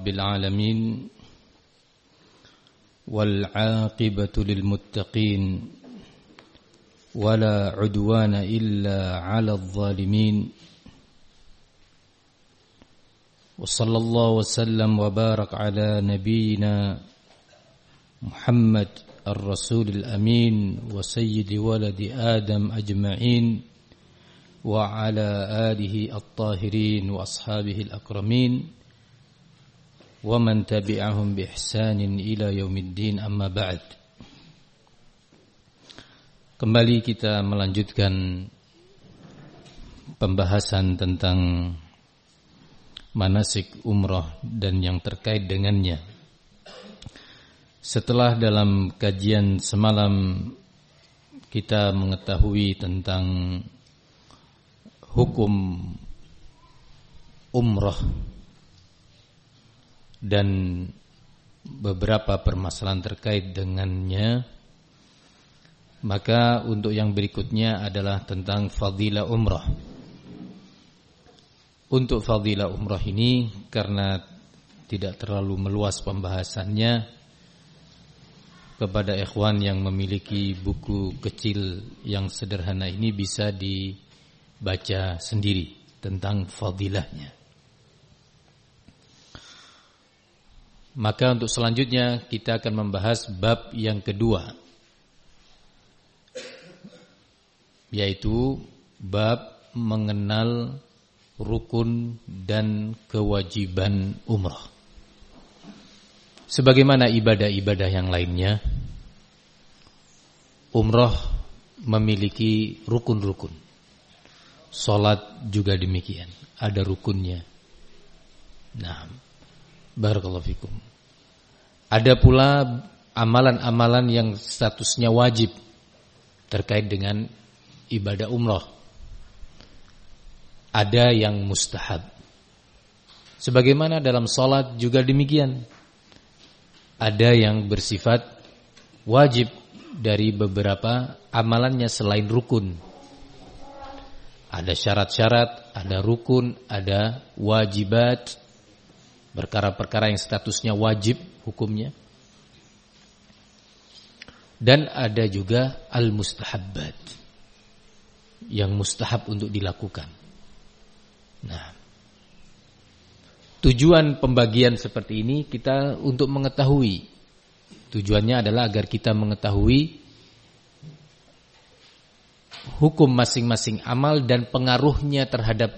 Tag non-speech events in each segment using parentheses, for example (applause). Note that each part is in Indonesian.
رب العالمين والعاقبة للمتقين ولا عدوان إلا على الظالمين وصلى الله وسلم وبارك على نبينا محمد الرسول الأمين وسيد ولد آدم أجمعين وعلى آله الطاهرين وأصحابه الأكرمين ومن تبعهم بإحسان إلى يوم الدين أما بعد Kembali kita melanjutkan pembahasan tentang manasik umrah dan yang terkait dengannya. Setelah dalam kajian semalam kita mengetahui tentang hukum umrah dan beberapa permasalahan terkait dengannya maka untuk yang berikutnya adalah tentang fadilah umrah untuk fadilah umrah ini karena tidak terlalu meluas pembahasannya kepada ikhwan yang memiliki buku kecil yang sederhana ini bisa dibaca sendiri tentang fadilahnya. Maka untuk selanjutnya kita akan membahas bab yang kedua yaitu bab mengenal rukun dan kewajiban umrah. Sebagaimana ibadah-ibadah yang lainnya, umroh memiliki rukun-rukun. Salat juga demikian, ada rukunnya. Nah, barakallahu fikum. Ada pula amalan-amalan yang statusnya wajib terkait dengan ibadah umroh. Ada yang mustahab. Sebagaimana dalam salat juga demikian ada yang bersifat wajib dari beberapa amalannya selain rukun. Ada syarat-syarat, ada rukun, ada wajibat, perkara-perkara yang statusnya wajib hukumnya. Dan ada juga al-mustahabbat yang mustahab untuk dilakukan. Nah, Tujuan pembagian seperti ini kita untuk mengetahui. Tujuannya adalah agar kita mengetahui hukum masing-masing amal dan pengaruhnya terhadap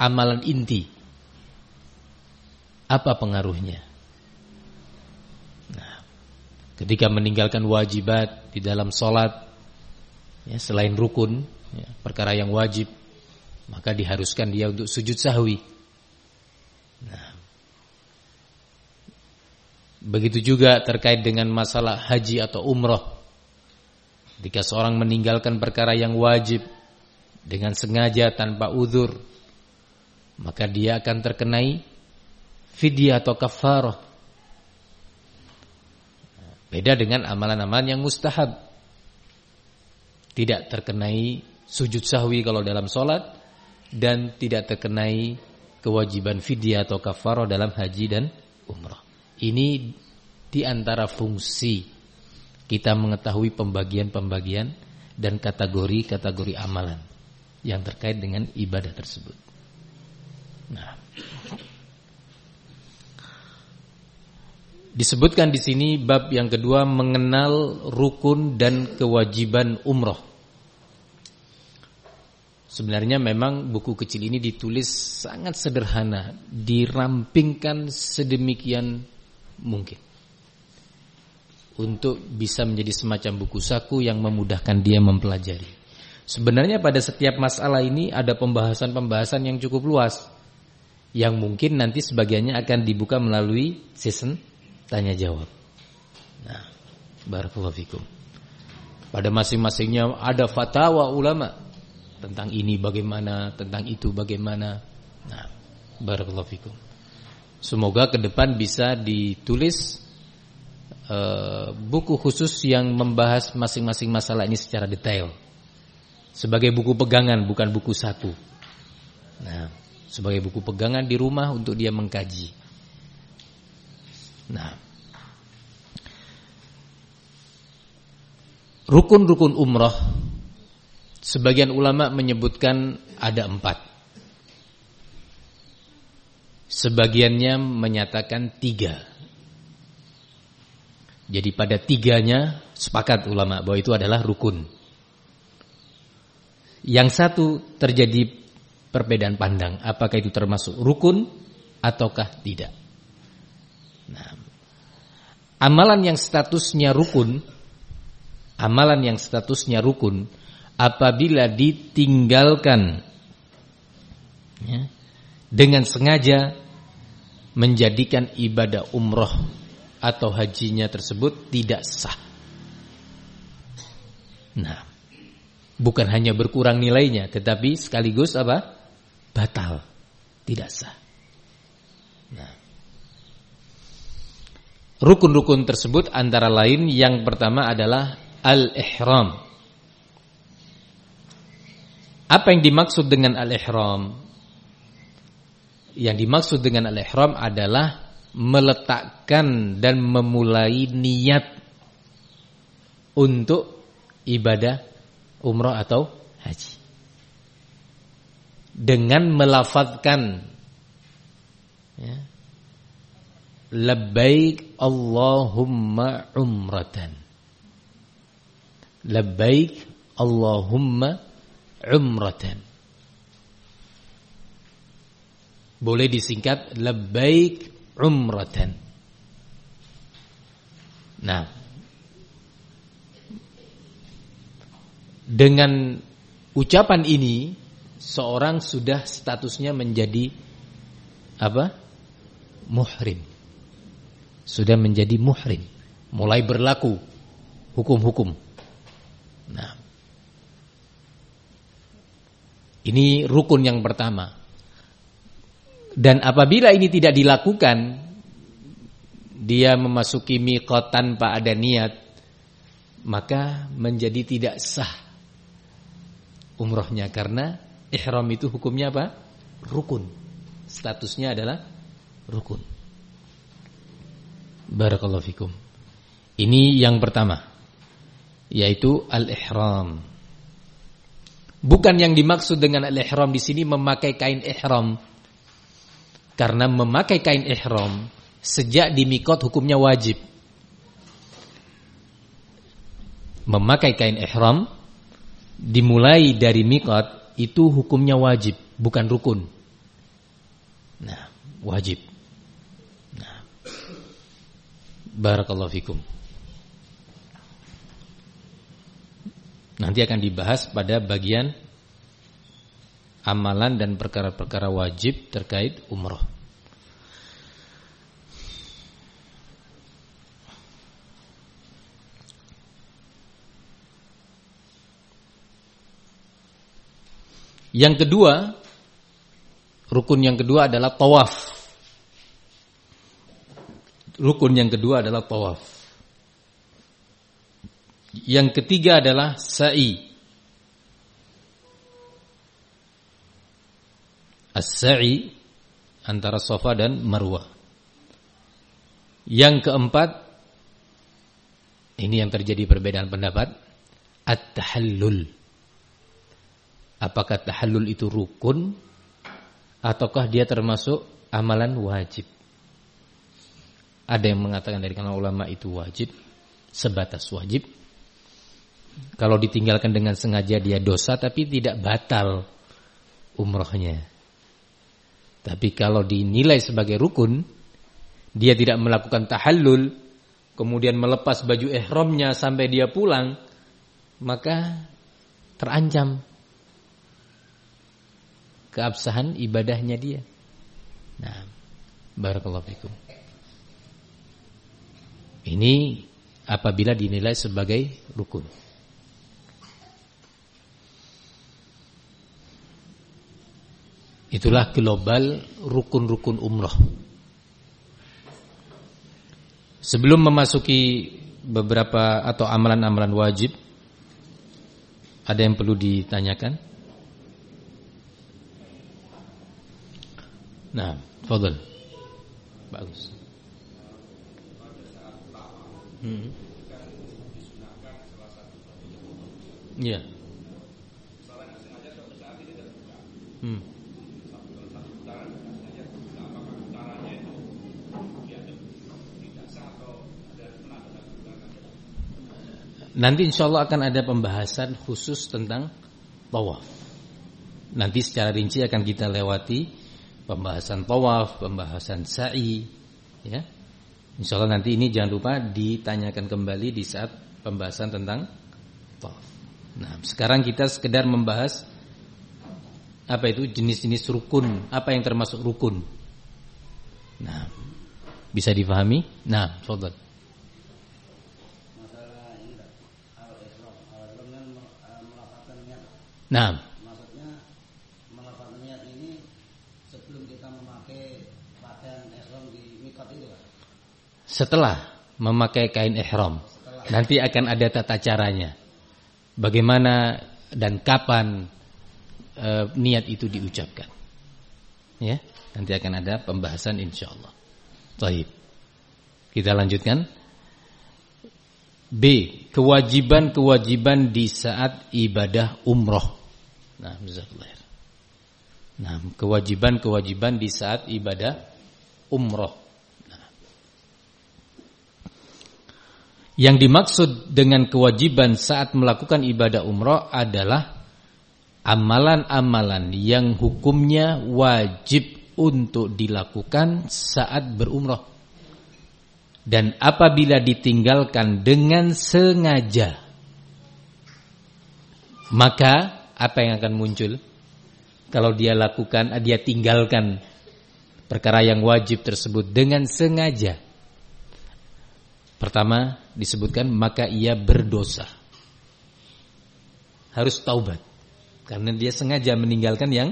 amalan inti. Apa pengaruhnya? Nah, ketika meninggalkan wajibat di dalam sholat, ya, selain rukun, ya, perkara yang wajib, maka diharuskan dia untuk sujud sahwi. Nah. Begitu juga terkait dengan masalah haji atau umroh. Jika seorang meninggalkan perkara yang wajib dengan sengaja tanpa uzur, maka dia akan terkenai fidyah atau kafarah. Beda dengan amalan-amalan yang mustahab. Tidak terkenai sujud sahwi kalau dalam solat dan tidak terkenai kewajiban fidyah atau kafarah dalam haji dan umrah. Ini di antara fungsi kita mengetahui pembagian-pembagian dan kategori-kategori amalan yang terkait dengan ibadah tersebut. Nah, disebutkan di sini bab yang kedua mengenal rukun dan kewajiban umroh. Sebenarnya memang buku kecil ini ditulis sangat sederhana, dirampingkan sedemikian mungkin. Untuk bisa menjadi semacam buku saku yang memudahkan dia mempelajari. Sebenarnya pada setiap masalah ini ada pembahasan-pembahasan yang cukup luas. Yang mungkin nanti sebagiannya akan dibuka melalui season tanya jawab. Nah, barakallahu fikum. Pada masing-masingnya ada fatwa ulama tentang ini bagaimana, tentang itu bagaimana. Nah, barakallahu fikum. Semoga ke depan bisa ditulis uh, buku khusus yang membahas masing-masing masalah ini secara detail. Sebagai buku pegangan bukan buku satu. Nah, sebagai buku pegangan di rumah untuk dia mengkaji. Nah, rukun-rukun umroh, sebagian ulama menyebutkan ada empat. Sebagiannya menyatakan tiga. Jadi pada tiganya sepakat ulama bahwa itu adalah rukun. Yang satu terjadi perbedaan pandang, apakah itu termasuk rukun ataukah tidak. Nah, amalan yang statusnya rukun, amalan yang statusnya rukun, apabila ditinggalkan ya, dengan sengaja menjadikan ibadah umroh atau hajinya tersebut tidak sah. Nah, bukan hanya berkurang nilainya, tetapi sekaligus apa? Batal, tidak sah. Nah, rukun-rukun tersebut antara lain yang pertama adalah al-ihram. Apa yang dimaksud dengan al-ihram? Yang dimaksud dengan al-ihram adalah meletakkan dan memulai niat untuk ibadah umrah atau haji. Dengan melafazkan ya, labbaik Allahumma umratan. Labbaik Allahumma umratan. Boleh disingkat labbaik umratan. Nah, dengan ucapan ini seorang sudah statusnya menjadi apa? Muhrim. Sudah menjadi muhrim, mulai berlaku hukum-hukum. Nah, ini rukun yang pertama. Dan apabila ini tidak dilakukan, dia memasuki miqat tanpa ada niat, maka menjadi tidak sah umrohnya karena ihram itu hukumnya apa? Rukun. Statusnya adalah rukun. Barakallahu fikum. Ini yang pertama yaitu al-ihram. Bukan yang dimaksud dengan al-ihram di sini memakai kain ihram. Karena memakai kain ihram sejak di mikot hukumnya wajib. Memakai kain ihram dimulai dari mikot itu hukumnya wajib, bukan rukun. Nah, wajib. Nah. Barakallahu fikum. Nanti akan dibahas pada bagian amalan dan perkara-perkara wajib terkait umroh. Yang kedua, rukun yang kedua adalah tawaf. Rukun yang kedua adalah tawaf. Yang ketiga adalah sa'i. As-sa'i antara Safa dan Marwah. Yang keempat ini yang terjadi perbedaan pendapat at-tahallul. Apakah tahallul itu rukun ataukah dia termasuk amalan wajib? Ada yang mengatakan dari kalangan ulama itu wajib, sebatas wajib. Kalau ditinggalkan dengan sengaja dia dosa tapi tidak batal umrohnya. Tapi kalau dinilai sebagai rukun, dia tidak melakukan tahallul, kemudian melepas baju ihramnya sampai dia pulang, maka terancam keabsahan ibadahnya dia. Nah, barakallahu fikum. Ini apabila dinilai sebagai rukun. Itulah global rukun-rukun umroh. Sebelum memasuki beberapa atau amalan-amalan wajib, ada yang perlu ditanyakan? Nah, fadl. Bagus. Hmm. Iya. Hmm. Nanti insya Allah akan ada pembahasan khusus tentang tawaf. Nanti secara rinci akan kita lewati pembahasan tawaf, pembahasan sa'i, ya. Insya Allah nanti ini jangan lupa ditanyakan kembali di saat pembahasan tentang tawaf. Nah, sekarang kita sekedar membahas apa itu jenis-jenis rukun, apa yang termasuk rukun. Nah, bisa difahami? Nah, sobat. Nah. Maksudnya melakukan niat ini sebelum kita memakai pakaian ihram di mikot itu? Setelah memakai kain ihram. Nanti akan ada tata caranya. Bagaimana dan kapan e, niat itu diucapkan. Ya, nanti akan ada pembahasan insyaallah. Baik. Kita lanjutkan. B. Kewajiban-kewajiban di saat ibadah umroh. Nah, jazakallahu Nah, kewajiban-kewajiban di saat ibadah umroh. Yang dimaksud dengan kewajiban saat melakukan ibadah umroh adalah amalan-amalan yang hukumnya wajib untuk dilakukan saat berumroh. Dan apabila ditinggalkan dengan sengaja, maka apa yang akan muncul? Kalau dia lakukan dia tinggalkan perkara yang wajib tersebut dengan sengaja. Pertama disebutkan maka ia berdosa. Harus taubat. Karena dia sengaja meninggalkan yang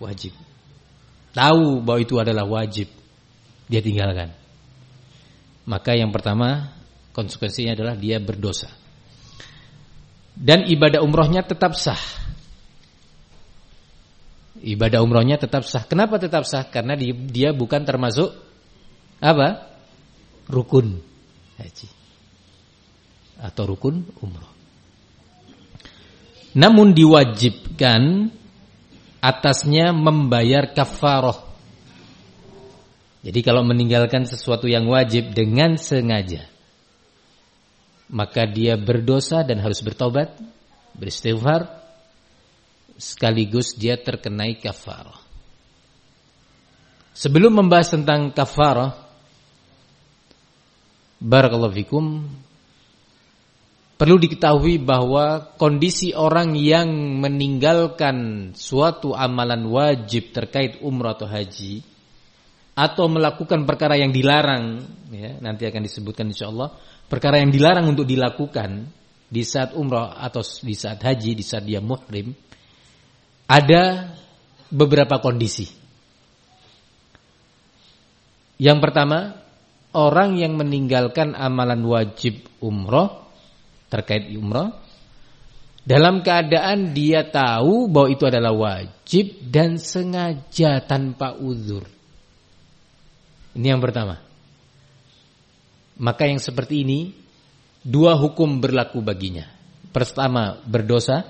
wajib. Tahu bahwa itu adalah wajib dia tinggalkan. Maka yang pertama konsekuensinya adalah dia berdosa. Dan ibadah umrohnya tetap sah ibadah umrohnya tetap sah. Kenapa tetap sah? Karena dia bukan termasuk apa? Rukun haji atau rukun umroh. Namun diwajibkan atasnya membayar kafaroh. Jadi kalau meninggalkan sesuatu yang wajib dengan sengaja, maka dia berdosa dan harus bertobat, beristighfar sekaligus dia terkenai kafarah. Sebelum membahas tentang kafarah, barakallahu fikum, perlu diketahui bahwa kondisi orang yang meninggalkan suatu amalan wajib terkait umrah atau haji atau melakukan perkara yang dilarang, ya, nanti akan disebutkan insya Allah, perkara yang dilarang untuk dilakukan di saat umrah atau di saat haji, di saat dia muhrim, ada beberapa kondisi. Yang pertama, orang yang meninggalkan amalan wajib umroh terkait umroh dalam keadaan dia tahu bahwa itu adalah wajib dan sengaja tanpa uzur. Ini yang pertama. Maka yang seperti ini dua hukum berlaku baginya. Pertama berdosa,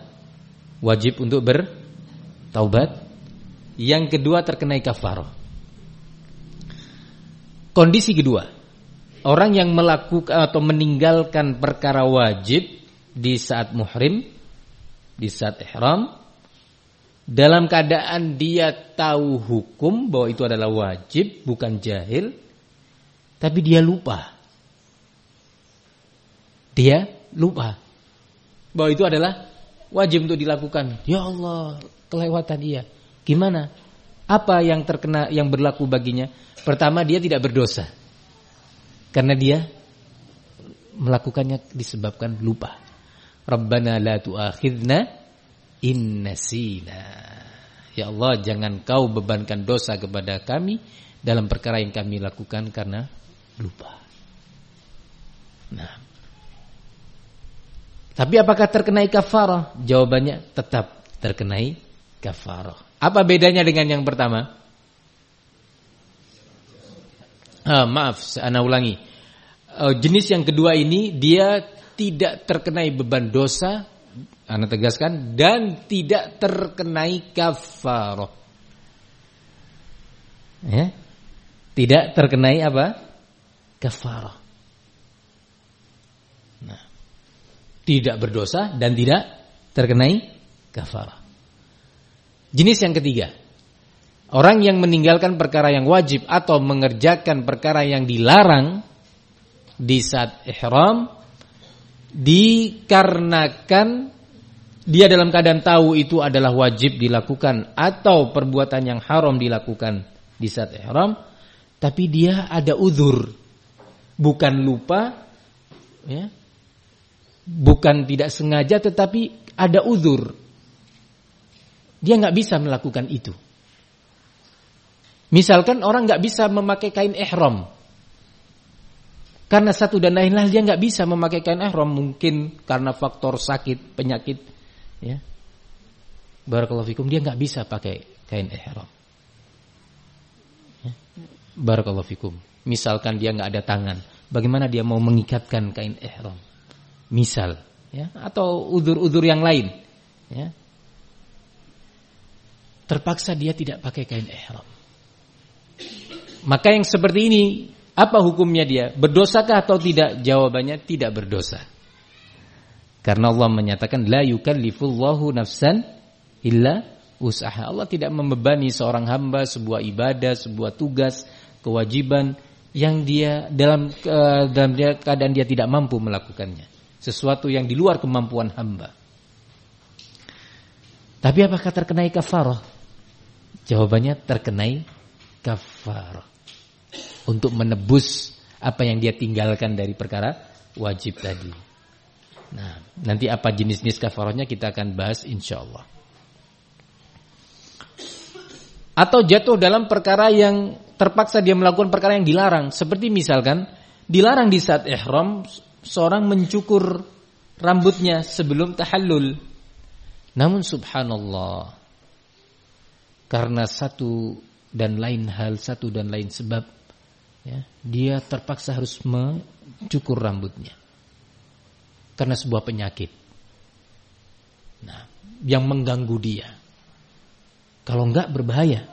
wajib untuk ber taubat. Yang kedua terkenai kafarah. Kondisi kedua, orang yang melakukan atau meninggalkan perkara wajib di saat muhrim, di saat ihram, dalam keadaan dia tahu hukum bahwa itu adalah wajib, bukan jahil, tapi dia lupa. Dia lupa bahwa itu adalah wajib untuk dilakukan. Ya Allah, kelewatan dia. Gimana? Apa yang terkena yang berlaku baginya? Pertama dia tidak berdosa. Karena dia melakukannya disebabkan lupa. Rabbana la tu'akhidna in nasina. Ya Allah, jangan kau bebankan dosa kepada kami dalam perkara yang kami lakukan karena lupa. Nah. Tapi apakah terkenai kafarah? Jawabannya tetap terkenai kafarah. Apa bedanya dengan yang pertama? Ah, maaf, saya ulangi. uh, jenis yang kedua ini dia tidak terkenai beban dosa, Anda tegaskan dan tidak terkenai kafarah. Ya. Tidak terkenai apa? Kafarah. Nah, tidak berdosa dan tidak terkenai kafarah. Jenis yang ketiga, orang yang meninggalkan perkara yang wajib atau mengerjakan perkara yang dilarang di saat ihram dikarenakan dia dalam keadaan tahu itu adalah wajib dilakukan atau perbuatan yang haram dilakukan di saat ihram tapi dia ada uzur bukan lupa ya bukan tidak sengaja tetapi ada uzur dia nggak bisa melakukan itu misalkan orang nggak bisa memakai kain ihram karena satu dan lain hal dia nggak bisa memakai kain ihram mungkin karena faktor sakit, penyakit ya. Barakallahu fikum dia nggak bisa pakai kain ihram. Ya. Barakallahu fikum. Misalkan dia nggak ada tangan, bagaimana dia mau mengikatkan kain ihram? Misal, ya, atau udur-udur yang lain, ya. Terpaksa dia tidak pakai kain ihram. Maka yang seperti ini apa hukumnya dia? Berdosakah atau tidak? Jawabannya tidak berdosa. Karena Allah menyatakan la yukallifullahu nafsan illa usaha. Allah tidak membebani seorang hamba sebuah ibadah, sebuah tugas, kewajiban yang dia dalam uh, dalam keadaan dia tidak mampu melakukannya. Sesuatu yang di luar kemampuan hamba. Tapi apakah terkenai kafarah? Jawabannya terkenai kafarah untuk menebus apa yang dia tinggalkan dari perkara wajib tadi. Nah, nanti apa jenis-jenis kafarahnya kita akan bahas insya Allah. Atau jatuh dalam perkara yang terpaksa dia melakukan perkara yang dilarang. Seperti misalkan dilarang di saat ihram seorang mencukur rambutnya sebelum tahallul. Namun subhanallah karena satu dan lain hal, satu dan lain sebab ya, dia terpaksa harus mencukur rambutnya karena sebuah penyakit. Nah, yang mengganggu dia. Kalau enggak berbahaya.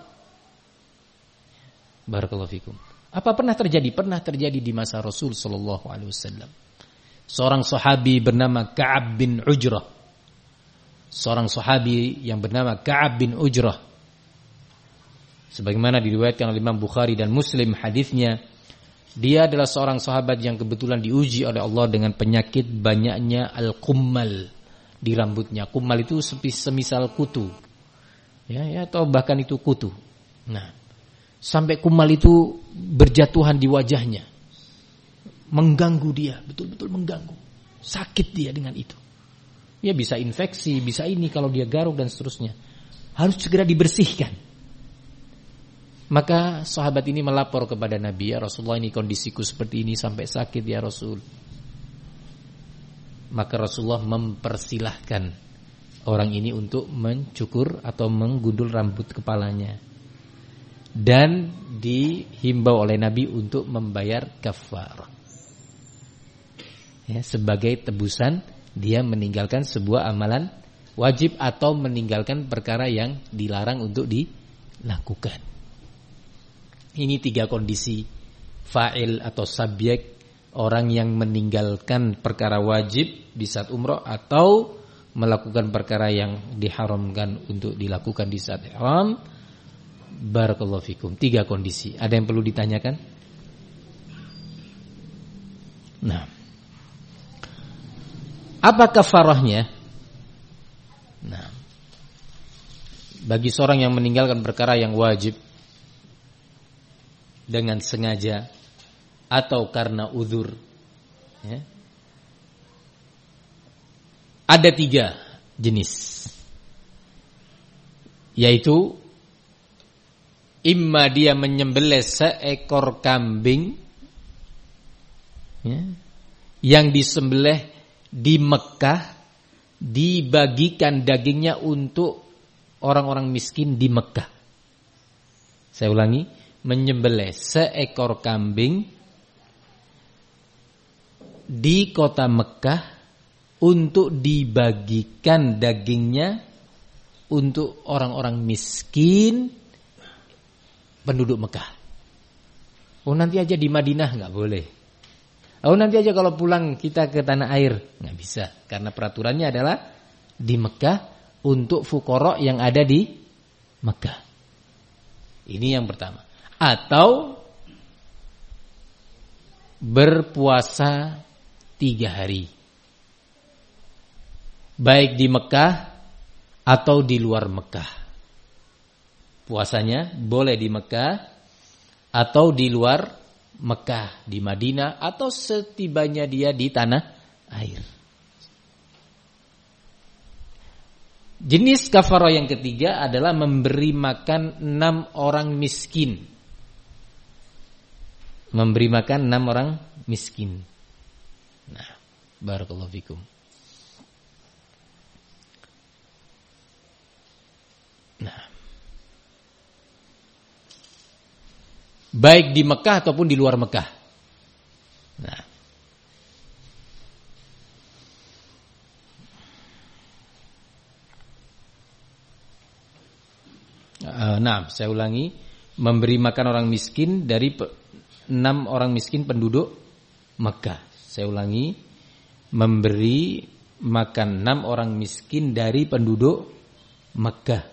Barakallahu fikum. Apa pernah terjadi? Pernah terjadi di masa Rasul sallallahu alaihi wasallam. Seorang sahabi bernama Ka'ab bin Ujrah. Seorang sahabi yang bernama Ka'ab bin Ujrah Sebagaimana diriwayatkan oleh Imam Bukhari dan Muslim hadisnya, dia adalah seorang sahabat yang kebetulan diuji oleh Allah dengan penyakit banyaknya al-kummal di rambutnya. Kummal itu semisal kutu. Ya, ya atau bahkan itu kutu. Nah, sampai kummal itu berjatuhan di wajahnya. Mengganggu dia, betul-betul mengganggu. Sakit dia dengan itu. Ya bisa infeksi, bisa ini kalau dia garuk dan seterusnya. Harus segera dibersihkan. Maka sahabat ini melapor kepada Nabi, ya Rasulullah ini kondisiku seperti ini sampai sakit ya Rasul. Maka Rasulullah mempersilahkan orang ini untuk mencukur atau menggundul rambut kepalanya. Dan dihimbau oleh Nabi untuk membayar kafar. Ya, sebagai tebusan dia meninggalkan sebuah amalan wajib atau meninggalkan perkara yang dilarang untuk dilakukan. Ini tiga kondisi fa'il atau subjek orang yang meninggalkan perkara wajib di saat umroh atau melakukan perkara yang diharamkan untuk dilakukan di saat ihram. Barakallahu fikum. Tiga kondisi. Ada yang perlu ditanyakan? Nah. Apa kafarahnya? Nah. Bagi seorang yang meninggalkan perkara yang wajib dengan sengaja atau karena uzur. Ya. Ada tiga jenis, yaitu imma dia menyembelih seekor kambing ya, yang disembelih di Mekah dibagikan dagingnya untuk orang-orang miskin di Mekah. Saya ulangi, menyembelih seekor kambing di kota Mekah untuk dibagikan dagingnya untuk orang-orang miskin penduduk Mekah. Oh nanti aja di Madinah nggak boleh. Oh nanti aja kalau pulang kita ke tanah air nggak bisa karena peraturannya adalah di Mekah untuk fukorok yang ada di Mekah. Ini yang pertama. Atau berpuasa tiga hari. Baik di Mekah atau di luar Mekah. Puasanya boleh di Mekah atau di luar Mekah, di Madinah atau setibanya dia di tanah air. Jenis kafarah yang ketiga adalah memberi makan enam orang miskin. Memberi makan enam orang miskin. Nah, barakallahu fikum. Nah. Baik di Mekah ataupun di luar Mekah. Nah. Uh, nah, saya ulangi, memberi makan orang miskin dari enam orang miskin penduduk Mekah. Saya ulangi, memberi makan enam orang miskin dari penduduk Mekah.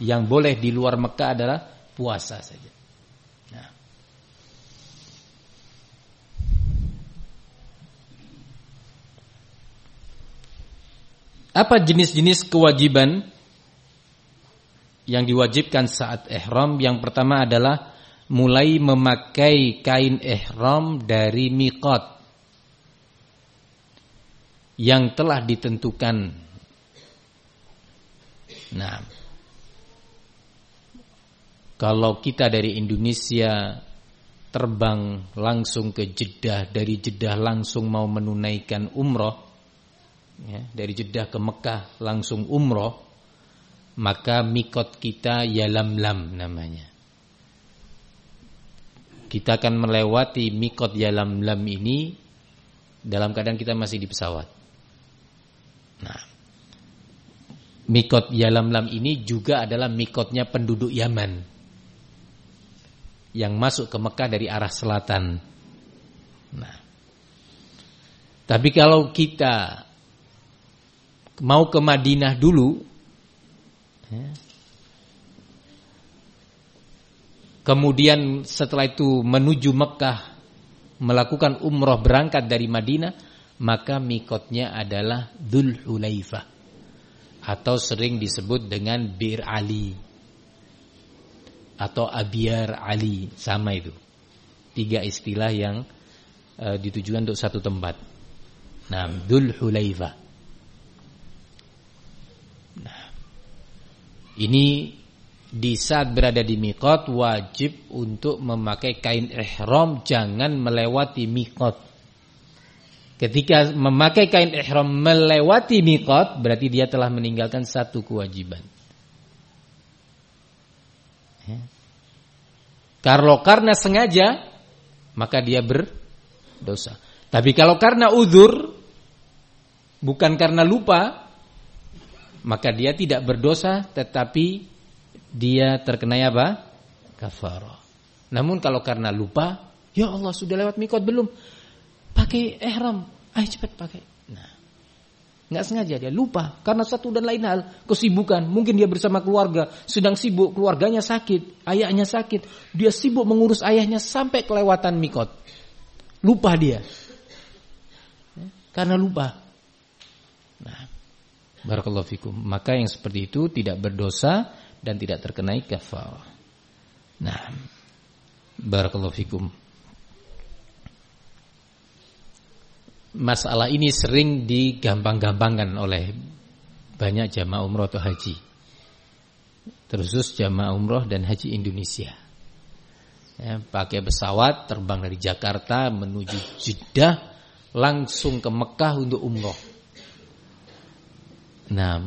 Yang boleh di luar Mekah adalah puasa saja. Nah. Apa jenis-jenis kewajiban yang diwajibkan saat ihram? Yang pertama adalah mulai memakai kain ihram dari miqat yang telah ditentukan. Nah, kalau kita dari Indonesia terbang langsung ke Jeddah, dari Jeddah langsung mau menunaikan umroh, ya, dari Jeddah ke Mekah langsung umroh, maka mikot kita Yalamlam namanya. Kita akan melewati mikot Yalamlam ini dalam keadaan kita masih di pesawat. Nah, mikot Yalamlam ini juga adalah mikotnya penduduk Yaman yang masuk ke Mekah dari arah selatan. Nah, tapi kalau kita mau ke Madinah dulu, ya, kemudian setelah itu menuju Mekah melakukan umroh berangkat dari Madinah, maka mikotnya adalah Dhul Hulaifah atau sering disebut dengan Bir Ali atau Abiyar Ali sama itu. Tiga istilah yang uh, ditujukan untuk satu tempat. Nah Dul Hulaifah ini di saat berada di mikot wajib untuk memakai kain ihram jangan melewati mikot ketika memakai kain ihram melewati mikot berarti dia telah meninggalkan satu kewajiban Ya. Kalau karena sengaja, maka dia berdosa. Tapi kalau karena uzur, bukan karena lupa, maka dia tidak berdosa, tetapi dia terkena apa? Kafarah. Namun kalau karena lupa, ya Allah sudah lewat mikot belum? Pakai ihram, ayo cepat pakai. Nggak sengaja dia lupa karena satu dan lain hal kesibukan. Mungkin dia bersama keluarga sedang sibuk, keluarganya sakit, ayahnya sakit. Dia sibuk mengurus ayahnya sampai kelewatan mikot. Lupa dia. Karena lupa. Barakallahu fikum. Maka yang seperti itu tidak berdosa dan tidak terkenai kafar. Nah, barakallahu fikum. masalah ini sering digampang-gampangkan oleh banyak jamaah umroh atau haji. Terusus jamaah umroh dan haji Indonesia. Ya, pakai pesawat terbang dari Jakarta menuju Jeddah langsung ke Mekah untuk umroh. Nah,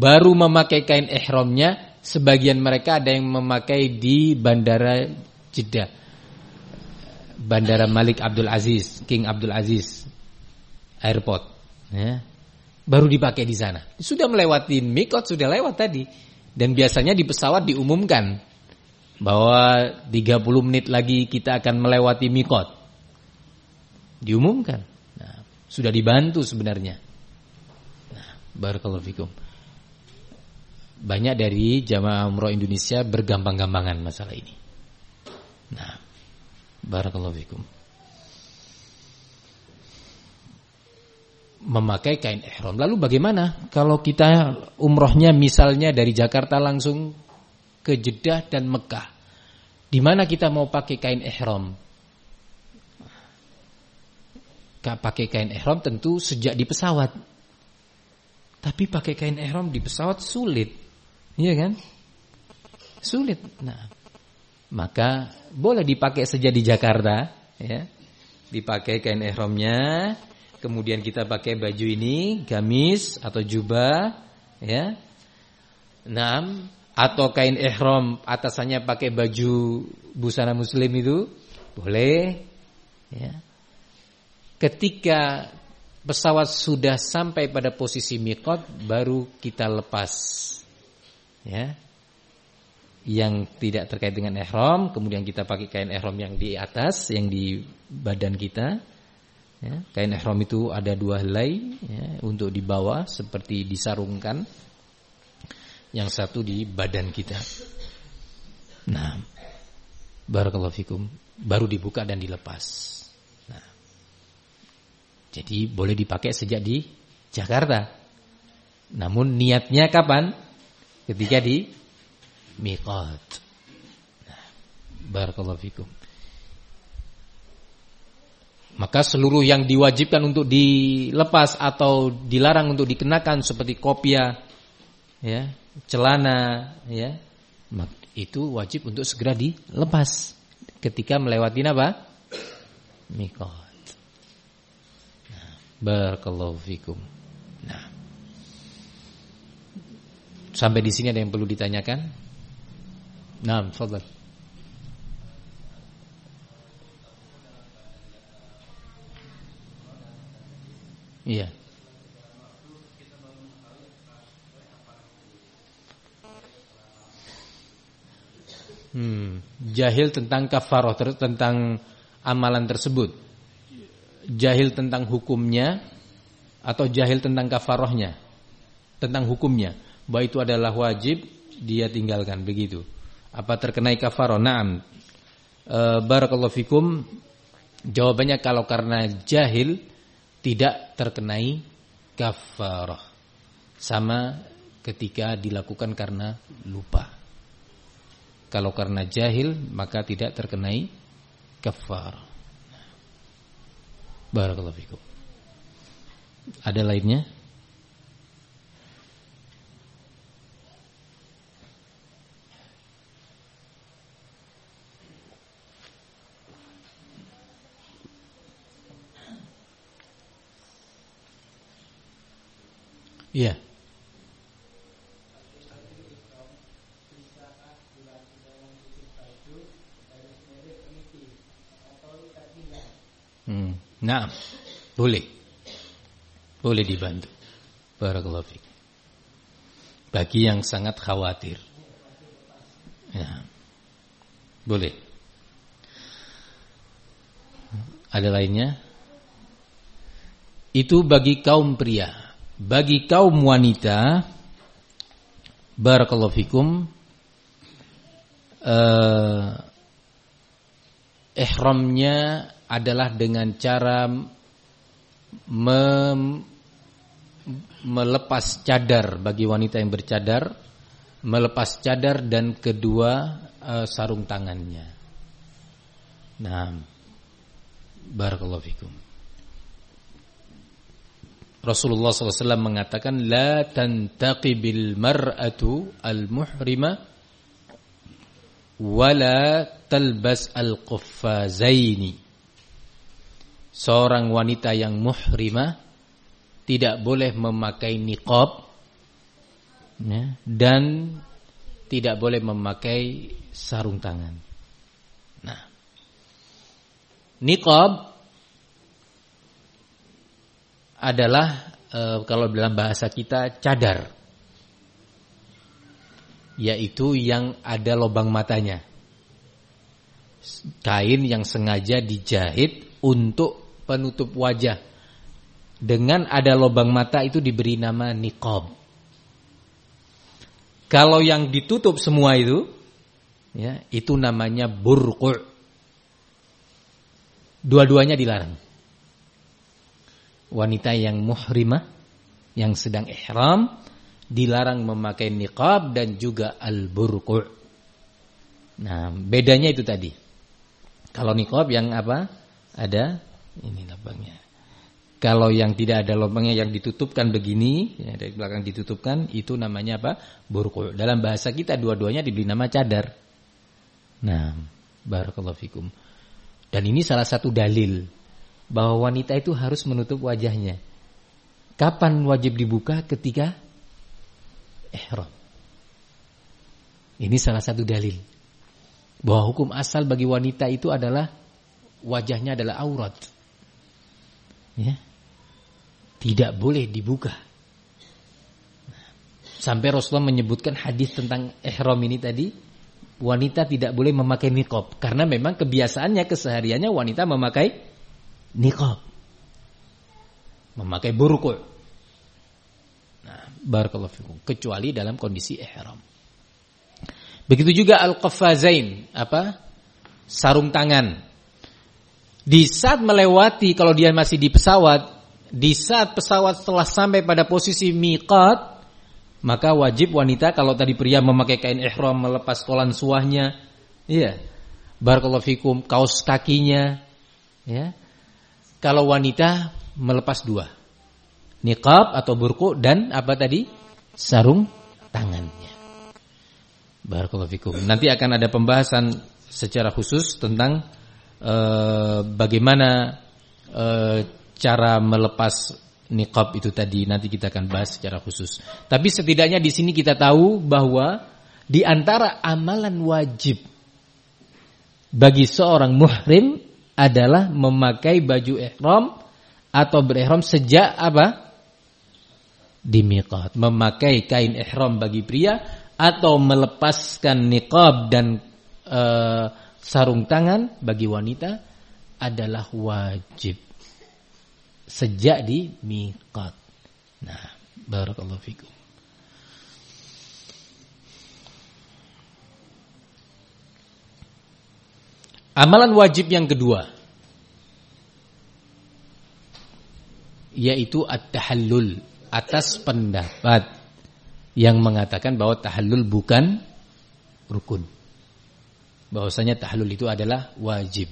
baru memakai kain ihramnya, sebagian mereka ada yang memakai di bandara Jeddah Bandara Malik Abdul Aziz, King Abdul Aziz Airport, ya. Baru dipakai di sana. Sudah melewati mikot, sudah lewat tadi. Dan biasanya di pesawat diumumkan bahwa 30 menit lagi kita akan melewati mikot. Diumumkan. Nah, sudah dibantu sebenarnya. Barakallahu fikum. Banyak dari jamaah umroh Indonesia bergampang-gampangan masalah ini. Nah, barakallahu fikum. Memakai kain ihram. Lalu bagaimana kalau kita umrohnya misalnya dari Jakarta langsung ke Jeddah dan Mekah? Di mana kita mau pakai kain ihram? Pakai kain ihram tentu sejak di pesawat. Tapi pakai kain ihram di pesawat sulit. Iya kan? Sulit. Nah, maka boleh dipakai sejak di Jakarta, ya. Dipakai kain ihramnya, kemudian kita pakai baju ini, gamis atau jubah, ya. Enam atau kain ihram atasannya pakai baju busana muslim itu boleh, ya. Ketika pesawat sudah sampai pada posisi mikot, baru kita lepas, ya yang tidak terkait dengan ihram, kemudian kita pakai kain ihram yang di atas, yang di badan kita. Ya, kain ihram itu ada dua helai ya, untuk di bawah seperti disarungkan. Yang satu di badan kita. Nah, barakallahu fikum, baru dibuka dan dilepas. Jadi boleh dipakai sejak di Jakarta. Namun niatnya kapan? Ketika di miqat. Nah, barakallahu. Maka seluruh yang diwajibkan untuk dilepas atau dilarang untuk dikenakan seperti kopiah, ya, celana, ya, itu wajib untuk segera dilepas ketika melewati apa? Mikot. Barakallahu fikum. Nah, sampai di sini ada yang perlu ditanyakan? Naam, fadal. Iya. Hmm, jahil tentang kafaroh tentang amalan tersebut. Jahil tentang hukumnya atau jahil tentang kafarohnya. Tentang hukumnya, bahwa itu adalah wajib dia tinggalkan begitu. Apa terkenai kafarah? Naam. E, barakallahu fikum. Jawabannya kalau karena jahil tidak terkenai kafarah. Sama ketika dilakukan karena lupa. Kalau karena jahil maka tidak terkenai kafarah. Barakallahu fikum. Ada lainnya? Iya. Hmm. Nah, boleh. Boleh dibantu. Barakallahu fiik. Bagi yang sangat khawatir. Ya. Boleh. Ada lainnya? Itu bagi kaum pria bagi kaum wanita barakallahu fikum eh, ihramnya adalah dengan cara mem, melepas cadar bagi wanita yang bercadar, melepas cadar dan kedua uh, sarung tangannya. Nah, barakallahu fikum. Rasulullah SAW mengatakan la tantaqibil mar'atu al-muhrima wala talbas al-quffazaini. Seorang wanita yang muhrimah tidak boleh memakai niqab ya, dan tidak boleh memakai sarung tangan. Nah, Niqab adalah e, kalau dalam bahasa kita cadar. Yaitu yang ada lubang matanya. Kain yang sengaja dijahit untuk penutup wajah. Dengan ada lubang mata itu diberi nama niqab. Kalau yang ditutup semua itu ya, itu namanya burqu'. Dua-duanya dilarang. Wanita yang muhrimah yang sedang ihram dilarang memakai niqab dan juga al-burqu'. Nah, bedanya itu tadi. Kalau niqab yang apa? Ada ini lubangnya. Kalau yang tidak ada lubangnya yang ditutupkan begini, ya, dari belakang ditutupkan, itu namanya apa? Burqu'. Dalam bahasa kita dua-duanya diberi nama cadar. Nah, barakallahu fikum. Dan ini salah satu dalil bahwa wanita itu harus menutup wajahnya. Kapan wajib dibuka? Ketika ihram. Ini salah satu dalil bahwa hukum asal bagi wanita itu adalah wajahnya adalah aurat. Ya. Tidak boleh dibuka. Sampai Rasulullah menyebutkan hadis tentang ihram ini tadi wanita tidak boleh memakai niqab karena memang kebiasaannya kesehariannya wanita memakai niqab. Memakai burqu. Nah, barakallahu fikum kecuali dalam kondisi ihram. Begitu juga al-qaffazain, apa? Sarung tangan. Di saat melewati kalau dia masih di pesawat, di saat pesawat setelah sampai pada posisi miqat, maka wajib wanita kalau tadi pria memakai kain ihram melepas kolan suahnya, iya. Barakallahu fikum kaos kakinya, ya. Kalau wanita melepas dua. Niqab atau burku dan apa tadi? Sarung tangannya. Barakallahu fikum. Nanti akan ada pembahasan secara khusus tentang uh, bagaimana uh, cara melepas niqab itu tadi nanti kita akan bahas secara khusus. Tapi setidaknya di sini kita tahu bahwa di antara amalan wajib bagi seorang muhrim adalah memakai baju ihram atau berihram sejak apa? Di miqat. Memakai kain ihram bagi pria atau melepaskan niqab dan e, sarung tangan bagi wanita adalah wajib sejak di miqat. Nah, barakallahu fikum. Amalan wajib yang kedua yaitu at-tahallul atas pendapat yang mengatakan bahwa tahallul bukan rukun. Bahwasanya tahallul itu adalah wajib.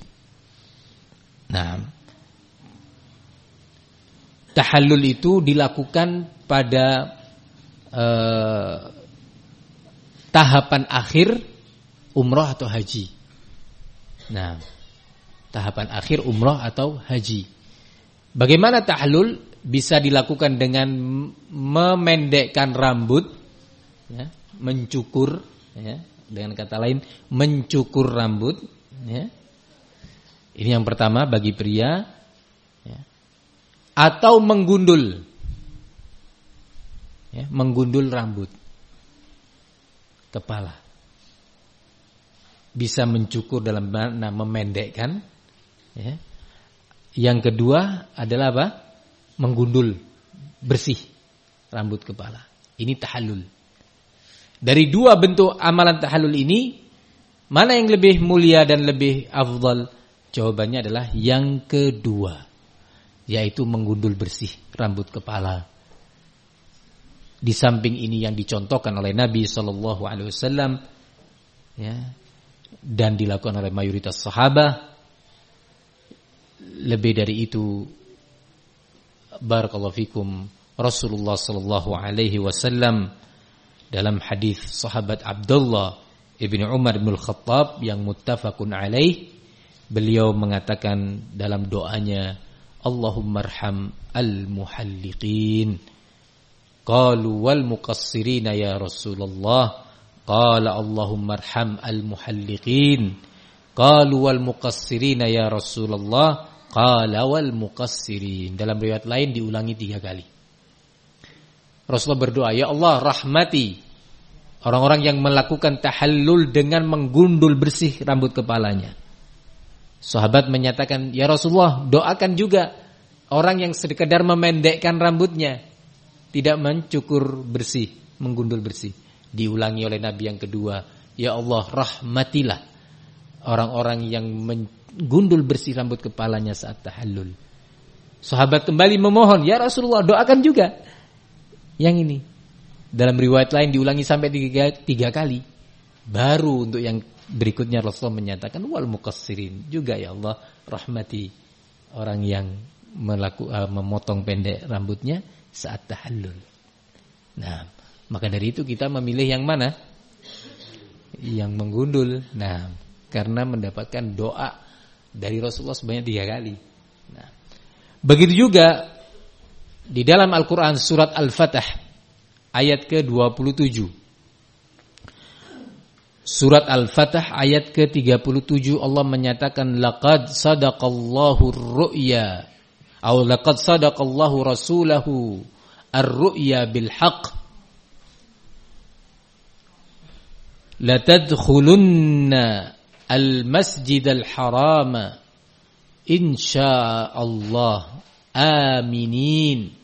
Nah, tahallul itu dilakukan pada eh, tahapan akhir umroh atau haji. Nah, tahapan akhir umroh atau haji. Bagaimana tahallul bisa dilakukan dengan memendekkan rambut, ya, mencukur, ya, dengan kata lain mencukur rambut. Ya. Ini yang pertama bagi pria atau menggundul ya, menggundul rambut kepala bisa mencukur dalam makna memendekkan ya. yang kedua adalah apa menggundul bersih rambut kepala ini tahallul dari dua bentuk amalan tahallul ini mana yang lebih mulia dan lebih afdal jawabannya adalah yang kedua yaitu menggundul bersih rambut kepala. Di samping ini yang dicontohkan oleh Nabi Shallallahu Alaihi Wasallam, ya, dan dilakukan oleh mayoritas sahabat. Lebih dari itu, barakallahu fikum Rasulullah Shallallahu Alaihi Wasallam dalam hadis sahabat Abdullah ibni Umar bin Khattab yang muttafaqun alaih, beliau mengatakan dalam doanya Allahumma arham al-muhalliqin. Qalu wal muqassirina ya Rasulullah. Qala Allahumma arham al-muhalliqin. Qalu wal muqassirina ya Rasulullah. Qala wal muqassirin. Dalam riwayat lain diulangi tiga kali. Rasulullah berdoa, Ya Allah rahmati orang-orang yang melakukan tahallul dengan menggundul bersih rambut kepalanya. Sahabat menyatakan, Ya Rasulullah doakan juga orang yang sekedar memendekkan rambutnya. Tidak mencukur bersih, menggundul bersih. Diulangi oleh Nabi yang kedua, Ya Allah rahmatilah orang-orang yang menggundul bersih rambut kepalanya saat tahallul. Sahabat kembali memohon, "Ya Rasulullah, doakan juga." Yang ini. Dalam riwayat lain diulangi sampai tiga, tiga kali. Baru untuk yang berikutnya Rasulullah menyatakan wal muqassirin juga ya Allah rahmati orang yang melaku, uh, memotong pendek rambutnya saat tahallul. Nah, maka dari itu kita memilih yang mana? Yang menggundul. Nah, karena mendapatkan doa dari Rasulullah sebanyak tiga kali. Nah, begitu juga di dalam Al-Quran surat Al-Fatah ayat ke-27. Surat Al-Fatah ayat ke-37 Allah menyatakan laqad sadaqallahu ar-ru'ya atau laqad sadaqallahu rasulahu ar-ru'ya bil haqq latadkhulunna al-masjid al-haram insyaallah aminin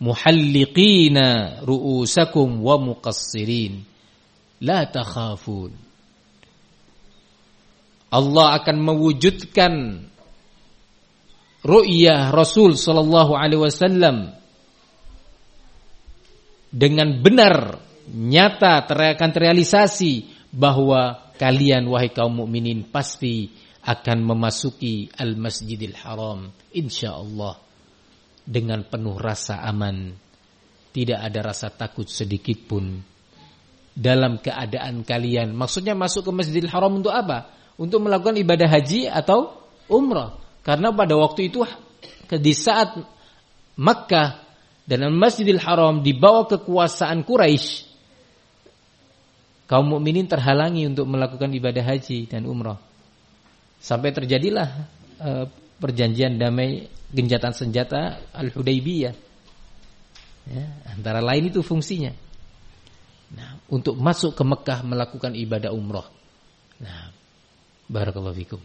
muhalliqina ru'usakum wa muqassirin. La takhafun. Allah akan mewujudkan ru'yah Rasul sallallahu alaihi wasallam dengan benar nyata akan terrealisasi bahwa kalian wahai kaum mukminin pasti akan memasuki Al-Masjidil Haram insyaallah dengan penuh rasa aman. Tidak ada rasa takut sedikit pun. Dalam keadaan kalian. Maksudnya masuk ke Masjidil Haram untuk apa? Untuk melakukan ibadah haji atau umrah. Karena pada waktu itu di saat Makkah dan Masjidil Haram di bawah kekuasaan Quraisy kaum mukminin terhalangi untuk melakukan ibadah haji dan umrah. Sampai terjadilah uh, perjanjian damai genjatan senjata Al-Hudaybiyah. Ya, antara lain itu fungsinya. Nah, untuk masuk ke Mekah melakukan ibadah umrah. Nah, barakallahu fikum.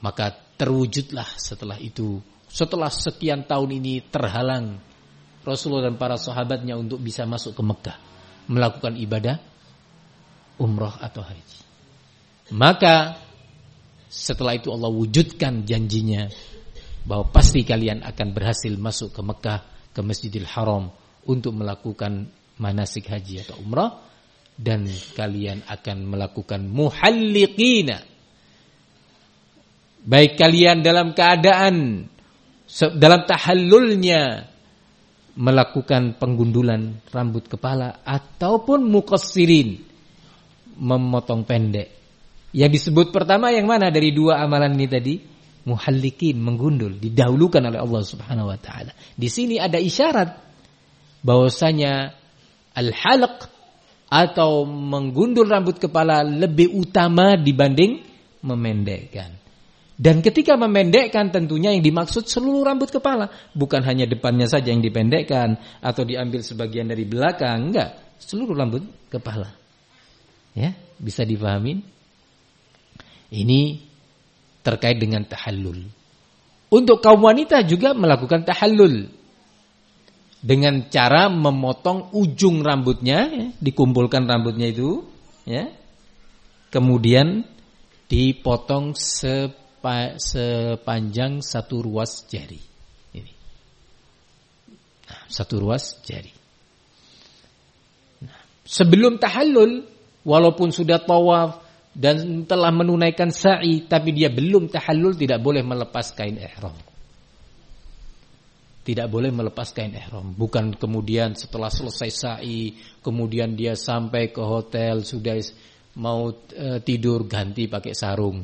Maka terwujudlah setelah itu, setelah sekian tahun ini terhalang Rasulullah dan para sahabatnya untuk bisa masuk ke Mekah melakukan ibadah umroh atau haji. Maka setelah itu Allah wujudkan janjinya bahwa pasti kalian akan berhasil masuk ke Mekah ke Masjidil Haram untuk melakukan manasik haji atau umrah dan kalian akan melakukan muhalliqina baik kalian dalam keadaan dalam tahallulnya melakukan penggundulan rambut kepala ataupun muqassirin memotong pendek. Yang disebut pertama yang mana dari dua amalan ini tadi? Muhallikin, menggundul, didahulukan oleh Allah Subhanahu wa taala. Di sini ada isyarat bahwasanya al-halq atau menggundul rambut kepala lebih utama dibanding memendekkan. Dan ketika memendekkan tentunya yang dimaksud seluruh rambut kepala. Bukan hanya depannya saja yang dipendekkan. Atau diambil sebagian dari belakang. Enggak. Seluruh rambut kepala. Ya, bisa difahami? Ini terkait dengan tahallul. Untuk kaum wanita juga melakukan tahallul. Dengan cara memotong ujung rambutnya. Ya, dikumpulkan rambutnya itu. ya Kemudian dipotong se sepanjang satu ruas jari. Ini. Nah, satu ruas jari. Nah, sebelum tahallul, walaupun sudah tawaf dan telah menunaikan sa'i, tapi dia belum tahallul tidak boleh melepas kain ihram. Tidak boleh melepas kain ihram. Bukan kemudian setelah selesai sa'i, kemudian dia sampai ke hotel sudah mau e, tidur ganti pakai sarung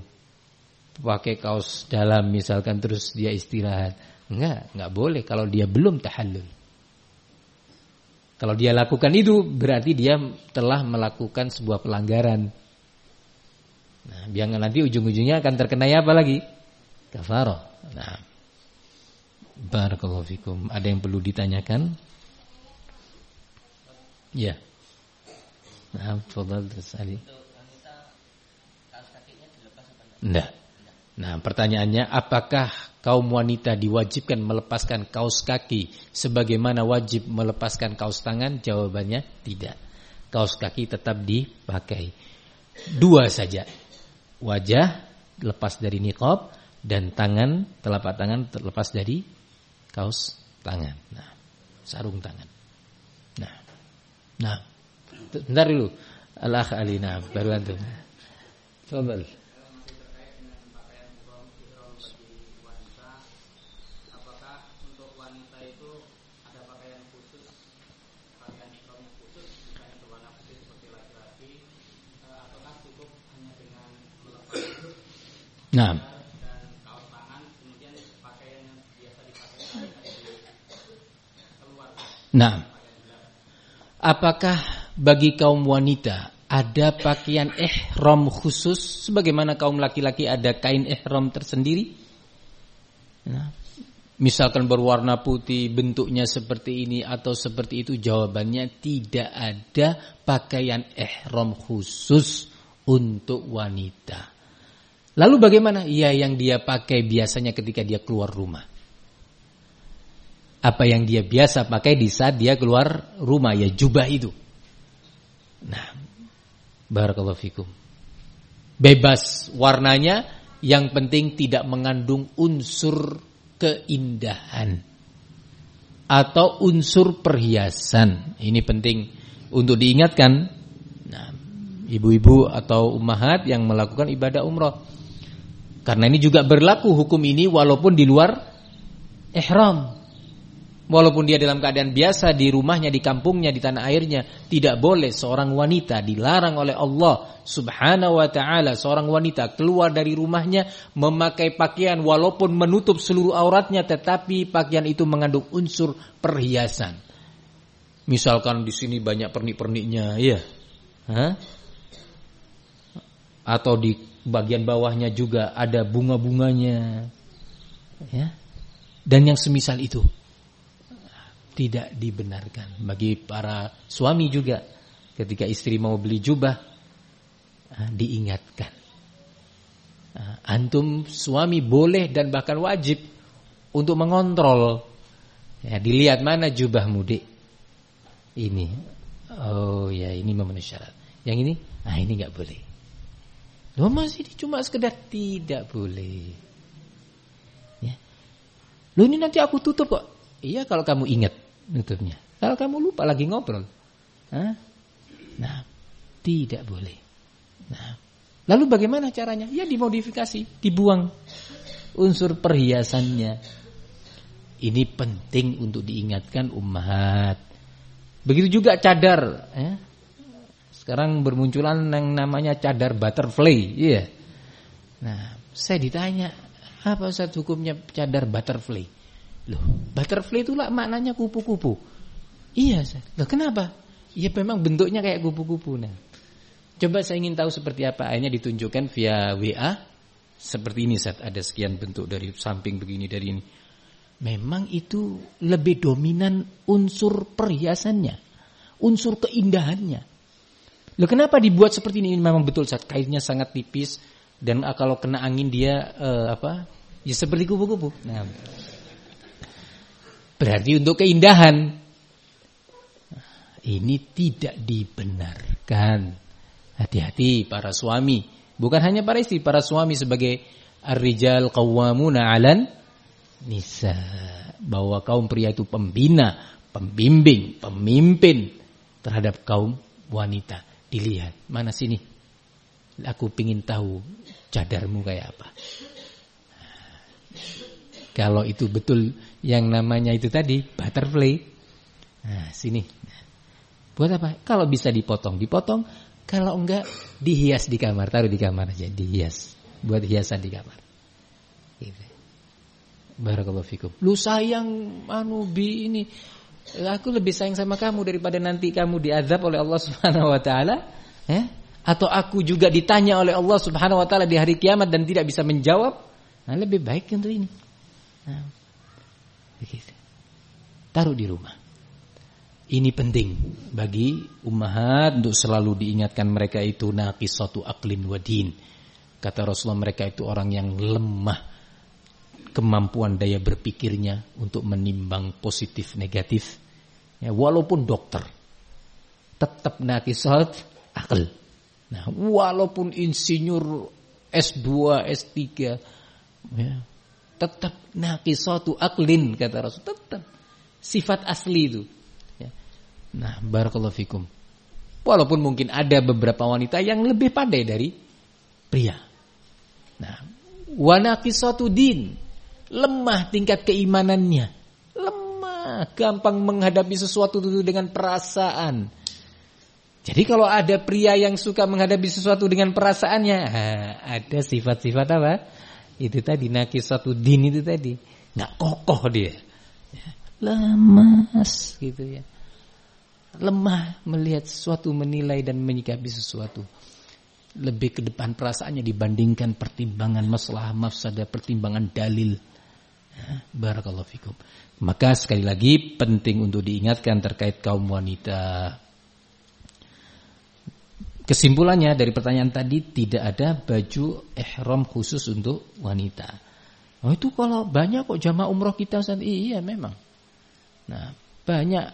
pakai kaos dalam misalkan terus dia istirahat. Enggak, enggak boleh kalau dia belum tahallul. Kalau dia lakukan itu berarti dia telah melakukan sebuah pelanggaran. Nah, biar nanti ujung-ujungnya akan terkena apa lagi? Kafaroh. Nah. Barakallahu fikum. Ada yang perlu ditanyakan? Ya. Nah, terus Ali. Enggak. Nah, pertanyaannya apakah kaum wanita diwajibkan melepaskan kaos kaki sebagaimana wajib melepaskan kaos tangan? Jawabannya tidak. Kaos kaki tetap dipakai. Dua saja. Wajah lepas dari niqab dan tangan, telapak tangan terlepas dari kaos tangan. Nah, sarung tangan. Nah. Nah. Bentar dulu. Allah alina baru antum. Fadal. Nah. Nah. Apakah bagi kaum wanita ada pakaian ihram khusus sebagaimana kaum laki-laki ada kain ihram tersendiri? Nah, misalkan berwarna putih, bentuknya seperti ini atau seperti itu, jawabannya tidak ada pakaian ihram khusus untuk wanita. Lalu bagaimana? Ya yang dia pakai biasanya ketika dia keluar rumah. Apa yang dia biasa pakai di saat dia keluar rumah ya jubah itu. Nah, barakallahu fikum. Bebas warnanya, yang penting tidak mengandung unsur keindahan atau unsur perhiasan. Ini penting untuk diingatkan. Nah, ibu-ibu atau ummahat yang melakukan ibadah umroh karena ini juga berlaku hukum ini walaupun di luar ihram. Walaupun dia dalam keadaan biasa di rumahnya, di kampungnya, di tanah airnya, tidak boleh seorang wanita dilarang oleh Allah Subhanahu wa taala seorang wanita keluar dari rumahnya memakai pakaian walaupun menutup seluruh auratnya tetapi pakaian itu mengandung unsur perhiasan. Misalkan di sini banyak pernik-perniknya, iya. Hah? Atau di bagian bawahnya juga ada bunga-bunganya. Ya. Dan yang semisal itu tidak dibenarkan bagi para suami juga ketika istri mau beli jubah ah, diingatkan. Ah, antum suami boleh dan bahkan wajib untuk mengontrol. Ya, dilihat mana jubah mudik. Ini. Oh ya, ini memenuhi syarat. Yang ini, ah ini nggak boleh. Loh masih cuma sekedar tidak boleh. Ya. Ini nanti aku tutup kok. Iya kalau kamu ingat nutupnya. Kalau kamu lupa lagi ngobrol. Hah? Nah, tidak boleh. Nah, lalu bagaimana caranya? Ya dimodifikasi, dibuang unsur perhiasannya. Ini penting untuk diingatkan umat. Begitu juga cadar. Ya. Sekarang bermunculan yang namanya cadar butterfly, iya. Nah, saya ditanya, apa Ustaz hukumnya cadar butterfly? Loh, butterfly itu lah maknanya kupu-kupu. Iya, Ustaz. Loh, kenapa? Ya memang bentuknya kayak kupu-kupu. Nah, coba saya ingin tahu seperti apa. Akhirnya ditunjukkan via WA. Seperti ini, Ustaz. Ada sekian bentuk dari samping begini, dari ini. Memang itu lebih dominan unsur perhiasannya. Unsur keindahannya. Loh kenapa dibuat seperti ini? Memang betul saat kainnya sangat tipis dan ah, kalau kena angin dia uh, apa? Ya seperti kupu-kupu. Nah. Berarti untuk keindahan. Ini tidak dibenarkan. Hati-hati para suami, bukan hanya para istri, para suami sebagai ar-rijal qawwamuna 'alan nisa. Bahwa kaum pria itu pembina, pembimbing, pemimpin terhadap kaum wanita. Dilihat, mana sini? Aku pingin tahu cadarmu kayak apa. Kalau itu betul yang namanya itu tadi butterfly. Nah, sini. Buat apa? Kalau bisa dipotong, dipotong. Kalau enggak, dihias di kamar, taruh di kamar aja, dihias. Buat hiasan di kamar. Gitu. Barakallahu fikum. Lu sayang anu bi ini Aku lebih sayang sama kamu daripada nanti kamu diazab oleh Allah Subhanahu wa taala. Ya? atau aku juga ditanya oleh Allah Subhanahu wa taala di hari kiamat dan tidak bisa menjawab, nah lebih baik untuk ini. Nah. Taruh di rumah. Ini penting bagi ummahat untuk selalu diingatkan mereka itu naqisatu aqlin wa din. Kata Rasulullah mereka itu orang yang lemah kemampuan daya berpikirnya untuk menimbang positif negatif. Ya, walaupun dokter tetap naqisat akal. Nah, walaupun insinyur S2, S3 ya, tetap naqisatu aklin kata Rasul, tetap sifat asli itu. Ya. Nah, barakallahu fikum. Walaupun mungkin ada beberapa wanita yang lebih pandai dari pria. Nah, wanaqisatu din, lemah tingkat keimanannya. Lemah, gampang menghadapi sesuatu itu dengan perasaan jadi kalau ada pria yang suka menghadapi sesuatu dengan perasaannya, ada sifat-sifat apa? Itu tadi nakis suatu din itu tadi, nggak kokoh dia, lemas gitu ya, lemah melihat sesuatu, menilai dan menyikapi sesuatu. Lebih ke depan perasaannya dibandingkan pertimbangan masalah mafsadah, pertimbangan dalil. Barakallahu fikum. Maka sekali lagi penting untuk diingatkan terkait kaum wanita Kesimpulannya dari pertanyaan tadi tidak ada baju ihram khusus untuk wanita. Oh itu kalau banyak kok jamaah umroh kita saat iya memang. Nah banyak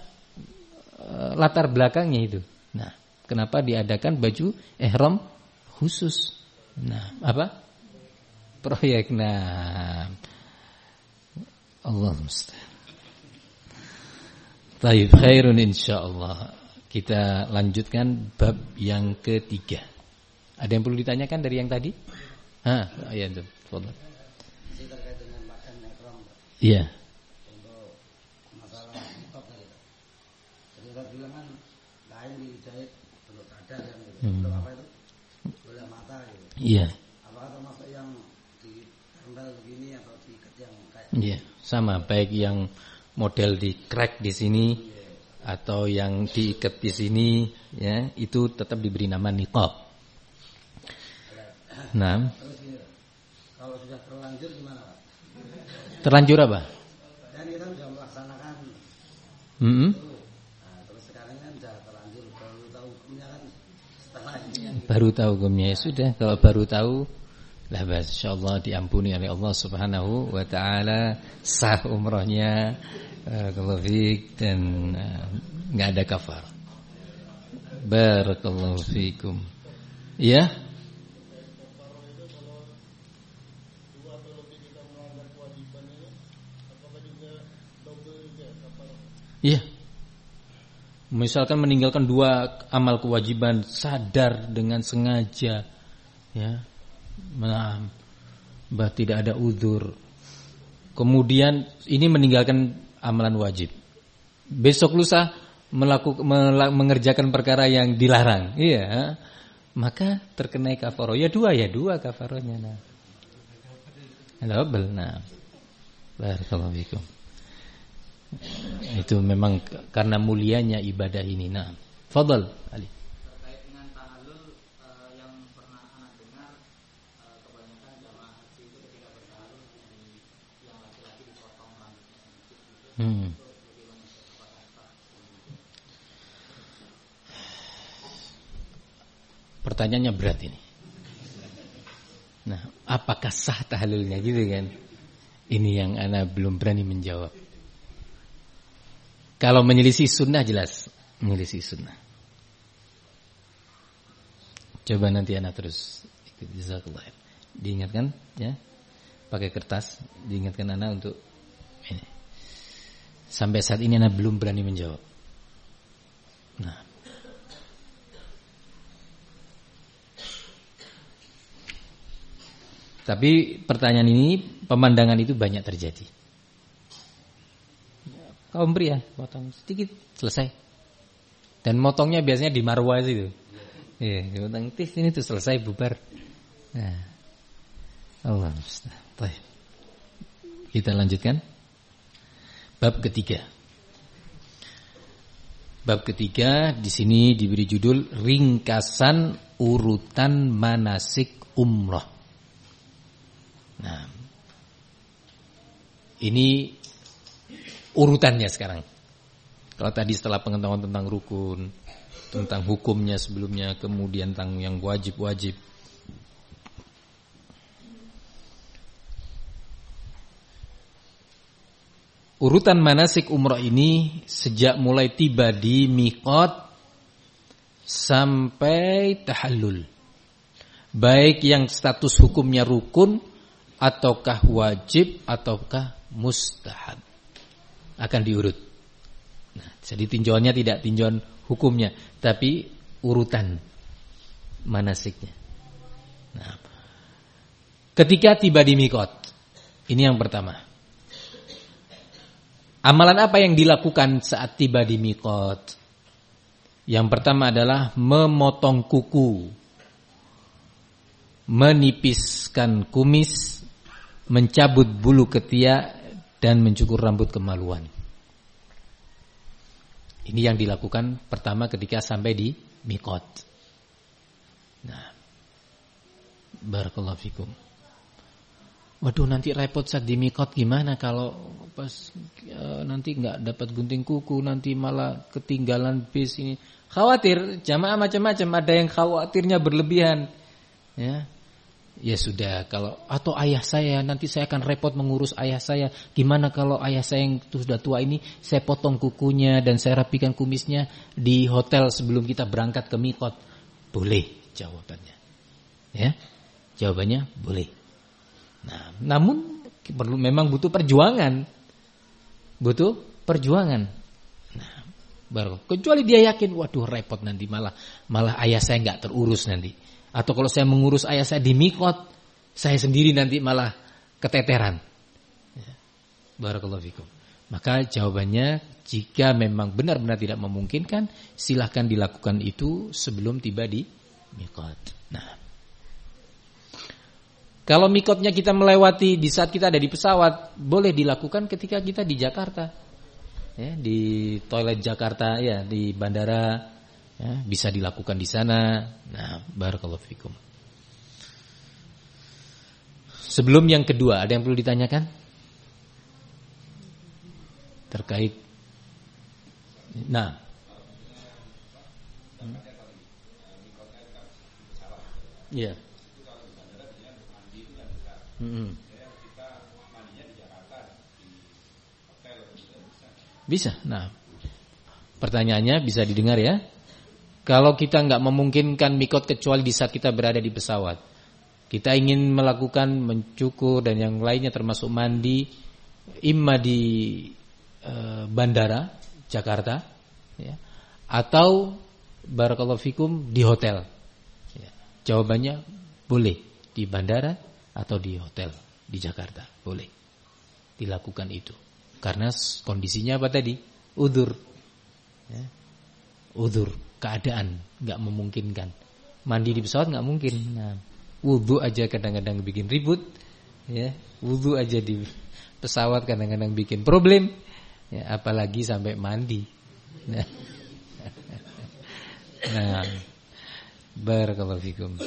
e, latar belakangnya itu. Nah kenapa diadakan baju ihram khusus? Nah apa? Proyek nah Allah mustahil. Taib khairun insyaallah. Kita lanjutkan bab yang ketiga. Ada yang perlu ditanyakan dari yang tadi? Hah, pakaian ekrom. Iya. Gitu. Hmm. Gitu. Iya. Apakah termasuk yang di begini atau diikat yang kayak Iya, sama baik yang model di crack di sini atau yang diikat di sini ya itu tetap diberi nama niqab. Nah, kalau sudah terlanjur gimana Pak? terlanjur apa? Dan kita sudah melaksanakan Hmm? itu. Nah, terus sekarang kan sudah terlanjur baru tahu hukumnya kan setelah ini kan. Baru tahu hukumnya ya sudah. Kalau baru tahu lah insyaallah diampuni oleh Allah Subhanahu wa taala sah umrohnya barakallahu fiik dan eh, nggak ada kafar. Barakallahu fiikum. Ya? Iya. Misalkan meninggalkan dua amal kewajiban sadar dengan sengaja ya. Nah, bah tidak ada uzur. Kemudian ini meninggalkan amalan wajib. Besok lusa melakukan mengerjakan perkara yang dilarang. Iya. Maka terkena kafaro. Ya dua ya dua kafaronya. Nah. Double. Nah. Barakallahu fikum. Itu memang karena mulianya ibadah ini. Nah, fadal Ali. terkait dengan tahallul eh, yang pernah anak dengar eh, kebanyakan jamaah haji itu ketika bertahalul yang, yang laki-laki dipotong rambutnya sedikit gitu Hmm. Pertanyaannya berat ini. Nah, apakah sah tahlilnya gitu kan? Ini yang ana belum berani menjawab. Kalau menyelisih sunnah jelas menyelisih sunnah. Coba nanti anak terus. Diingatkan ya. Pakai kertas diingatkan anak untuk ini. Sampai saat ini anak belum berani menjawab. Nah, Tapi pertanyaan ini pemandangan itu banyak terjadi. Kaum pria potong sedikit selesai. Dan motongnya biasanya di marwah itu. Iya, potong tis ini tuh selesai bubar. Nah. Allah. Kita lanjutkan. Bab ketiga. Bab ketiga di sini diberi judul ringkasan urutan manasik umroh. Nah, ini urutannya sekarang. Kalau tadi setelah pengetahuan tentang rukun, tentang hukumnya sebelumnya, kemudian tentang yang wajib-wajib. Urutan manasik umroh ini sejak mulai tiba di miqat sampai tahallul. Baik yang status hukumnya rukun ataukah wajib ataukah mustahab. Akan diurut. Nah, jadi tinjauannya tidak tinjauan hukumnya, tapi urutan manasiknya. Nah, ketika tiba di mikot, ini yang pertama. Amalan apa yang dilakukan saat tiba di mikot? Yang pertama adalah memotong kuku, menipiskan kumis, mencabut bulu ketiak, dan mencukur rambut kemaluan. Ini yang dilakukan pertama ketika sampai di mikot. Nah, barakallahu fikum. Waduh nanti repot saat di mikot gimana kalau pas e, nanti nggak dapat gunting kuku nanti malah ketinggalan bis ini. Khawatir jamaah macam-macam ada yang khawatirnya berlebihan. Ya ya sudah kalau atau ayah saya nanti saya akan repot mengurus ayah saya. Gimana kalau ayah saya yang sudah tua ini saya potong kukunya dan saya rapikan kumisnya di hotel sebelum kita berangkat ke mikot boleh jawabannya. Ya jawabannya boleh Nah, namun perlu memang butuh perjuangan. Butuh perjuangan. Nah, baru kecuali dia yakin, waduh repot nanti malah malah ayah saya nggak terurus nanti. Atau kalau saya mengurus ayah saya di mikot, saya sendiri nanti malah keteteran. Ya. Barakallahu fikum. Maka jawabannya jika memang benar-benar tidak memungkinkan, silahkan dilakukan itu sebelum tiba di mikot. Nah, kalau mikotnya kita melewati di saat kita ada di pesawat, boleh dilakukan ketika kita di Jakarta. Ya, di toilet Jakarta ya, di bandara ya, bisa dilakukan di sana. Nah, barakallahu fikum. Sebelum yang kedua, ada yang perlu ditanyakan? Terkait Nah, Iya. Yeah. Bisa. Nah, pertanyaannya bisa didengar ya. Kalau kita nggak memungkinkan mikot kecuali di saat kita berada di pesawat, kita ingin melakukan mencukur dan yang lainnya termasuk mandi, imma di e, bandara Jakarta, ya, atau barakallahu di hotel. Ya, jawabannya boleh di bandara atau di hotel di Jakarta. Boleh dilakukan itu. Karena kondisinya apa tadi? Udur. Ya. Udur, keadaan nggak memungkinkan. Mandi di pesawat nggak mungkin. Nah, wudhu aja kadang-kadang bikin ribut. Ya, wudhu aja di pesawat kadang-kadang bikin problem. Ya, apalagi sampai mandi. Nah, (laughs) nah barakallahu fikum.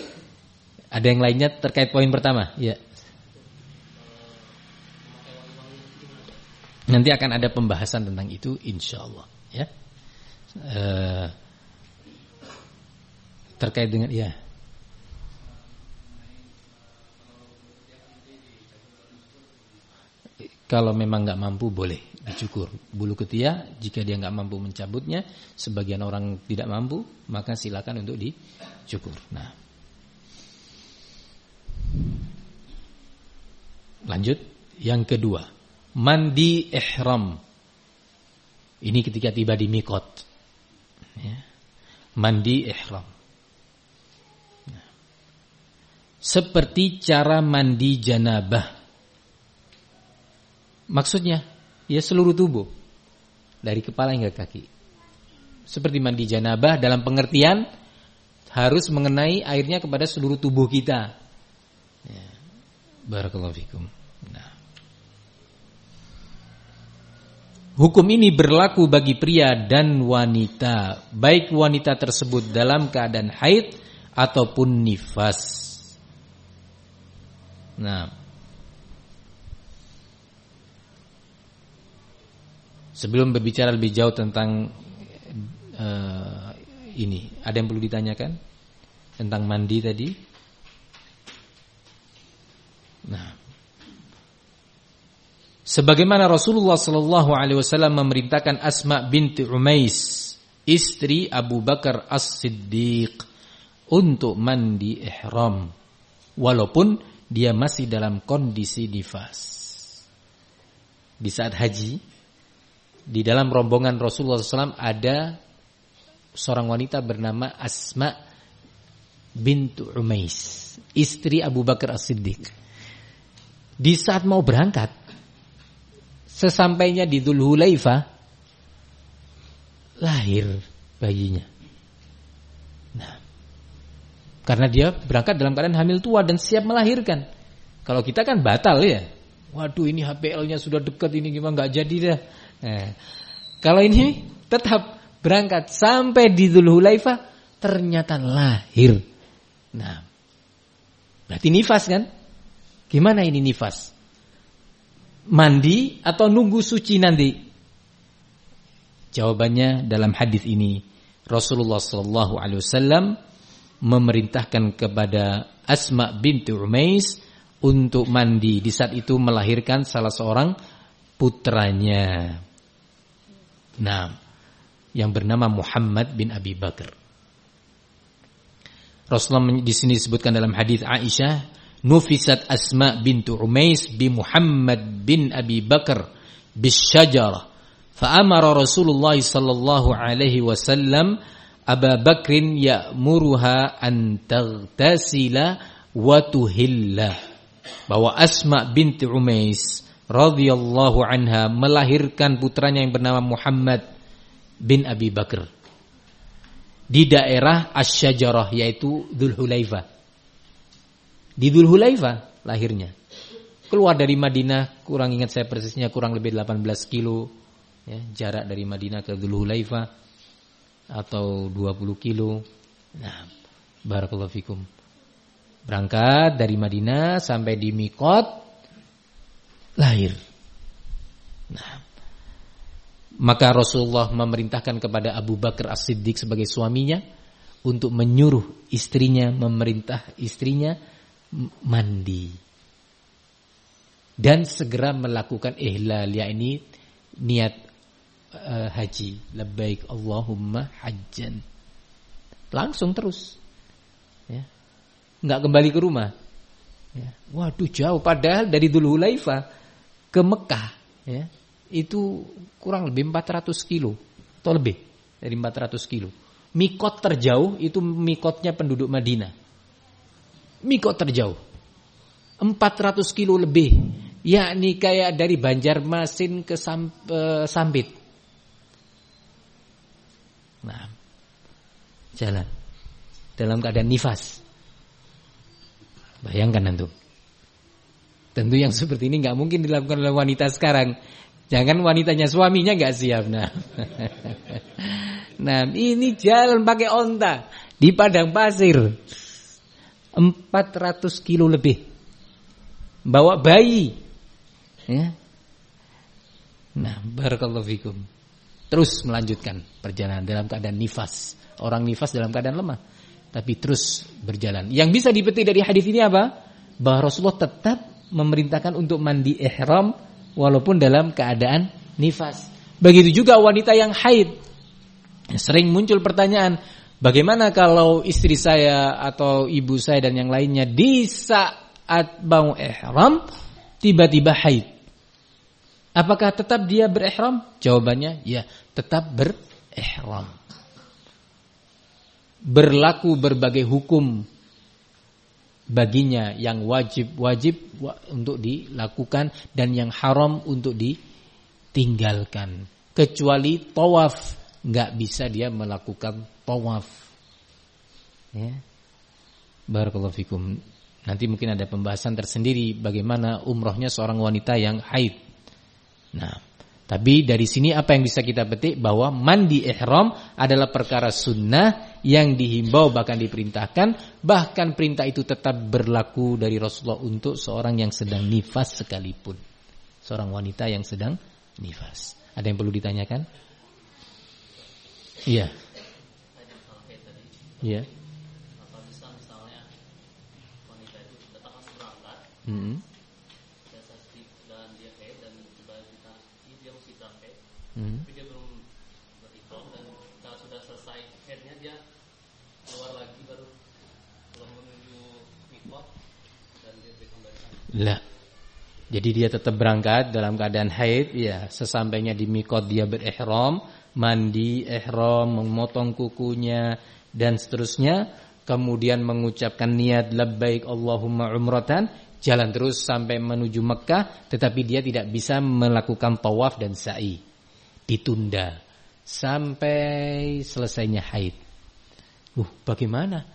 Ada yang lainnya terkait poin pertama? Ya. Nanti akan ada pembahasan tentang itu insya Allah. Ya. E, terkait dengan ya. Kalau memang nggak mampu boleh dicukur bulu ketiak. Jika dia nggak mampu mencabutnya, sebagian orang tidak mampu, maka silakan untuk dicukur. Nah, Lanjut yang kedua, mandi ihram. Ini ketika tiba di mikot. Ya. Mandi ihram. Ya. Seperti cara mandi janabah. Maksudnya, ya seluruh tubuh. Dari kepala hingga kaki. Seperti mandi janabah dalam pengertian harus mengenai airnya kepada seluruh tubuh kita. Ya. Barakallahu fikum. Nah. Hukum ini berlaku bagi pria dan wanita, baik wanita tersebut dalam keadaan haid ataupun nifas. Nah, sebelum berbicara lebih jauh tentang uh, ini, ada yang perlu ditanyakan tentang mandi tadi? Nah, Sebagaimana Rasulullah Sallallahu Alaihi Wasallam memerintahkan Asma binti Umais, istri Abu Bakar As-Siddiq, untuk mandi ihram, walaupun dia masih dalam kondisi nifas. Di saat haji, di dalam rombongan Rasulullah SAW ada seorang wanita bernama Asma bintu Umais, istri Abu Bakar As-Siddiq. Di saat mau berangkat, Sesampainya di Dhul Hulaifah lahir bayinya. Nah, karena dia berangkat dalam keadaan hamil tua dan siap melahirkan. Kalau kita kan batal ya. Waduh ini HPL-nya sudah dekat ini gimana nggak jadi dah. Nah, kalau ini tetap berangkat sampai di Dhul Hulaifah ternyata lahir. Nah, berarti nifas kan? Gimana ini nifas? mandi atau nunggu suci nanti? Jawabannya dalam hadis ini Rasulullah Shallallahu Alaihi Wasallam memerintahkan kepada Asma binti Umais untuk mandi di saat itu melahirkan salah seorang putranya. Nah, yang bernama Muhammad bin Abi Bakar. Rasulullah di sini disebutkan dalam hadis Aisyah nufisat Asma bintu Umais bi Muhammad bin Abi Bakar bisyajarah fa'amara Rasulullah sallallahu alaihi wasallam Abu Bakrin ya'muruha an taghtasila wa tuhilla bahwa Asma binti Umais radhiyallahu anha melahirkan putranya yang bernama Muhammad bin Abi Bakar di daerah Asy-Syajarah yaitu Dzulhulaifah di Dhul Hulaifa lahirnya. Keluar dari Madinah, kurang ingat saya persisnya kurang lebih 18 kilo ya, jarak dari Madinah ke Dhul Hulaifa atau 20 kilo. Nah, barakallahu fikum. Berangkat dari Madinah sampai di Mikot lahir. Nah, maka Rasulullah memerintahkan kepada Abu Bakar As-Siddiq sebagai suaminya untuk menyuruh istrinya memerintah istrinya mandi. Dan segera melakukan ihlal yakni niat uh, haji. Labbaik Allahumma hajjan. Langsung terus. Ya. Nggak kembali ke rumah. Ya. waduh jauh. Padahal dari Dhul Hulaifa ke Mekah ya itu kurang lebih 400 kilo. Atau lebih dari 400 kilo. Mikot terjauh itu mikotnya penduduk Madinah Mikot terjauh. 400 kilo lebih. Yakni kayak dari Banjarmasin ke Sam, e, Sambit. Nah, jalan. Dalam keadaan nifas. Bayangkan antum. Tentu yang seperti ini nggak mungkin dilakukan oleh wanita sekarang. Jangan wanitanya suaminya nggak siap. Nah, (laughs) nah ini jalan pakai onta di padang pasir. 400 kilo lebih. Bawa bayi. Ya. Nah, barakallahu fikum. Terus melanjutkan perjalanan dalam keadaan nifas. Orang nifas dalam keadaan lemah. Tapi terus berjalan. Yang bisa dipetik dari hadis ini apa? Bahwa Rasulullah tetap memerintahkan untuk mandi ihram walaupun dalam keadaan nifas. Begitu juga wanita yang haid. Sering muncul pertanyaan, Bagaimana kalau istri saya atau ibu saya dan yang lainnya di saat mau ihram tiba-tiba haid? Apakah tetap dia berihram? Jawabannya ya, tetap berihram. Berlaku berbagai hukum baginya yang wajib-wajib untuk dilakukan dan yang haram untuk ditinggalkan. Kecuali tawaf nggak bisa dia melakukan tawaf. Ya. Barakallahu fikum. Nanti mungkin ada pembahasan tersendiri bagaimana umrohnya seorang wanita yang haid. Nah, Tapi dari sini apa yang bisa kita petik bahwa mandi ihram adalah perkara sunnah yang dihimbau bahkan diperintahkan bahkan perintah itu tetap berlaku dari Rasulullah untuk seorang yang sedang nifas sekalipun. Seorang wanita yang sedang nifas. Ada yang perlu ditanyakan? Iya. Iya. Apa bisa misalnya wanita itu tetap harus berangkat Hmm. dan dia haid dan tiba kita dia mesti berangkat Hmm. tapi dia belum berikhram dan kalau sudah selesai haidnya dia keluar lagi baru belum menuju mikot dan dia sana. Lah. Jadi dia tetap berangkat dalam keadaan haid, ya. Sesampainya di mikot dia berihram, mandi ihram, memotong kukunya dan seterusnya, kemudian mengucapkan niat labbaik Allahumma umratan, jalan terus sampai menuju Mekah, tetapi dia tidak bisa melakukan tawaf dan sa'i. Ditunda sampai selesainya haid. Uh, bagaimana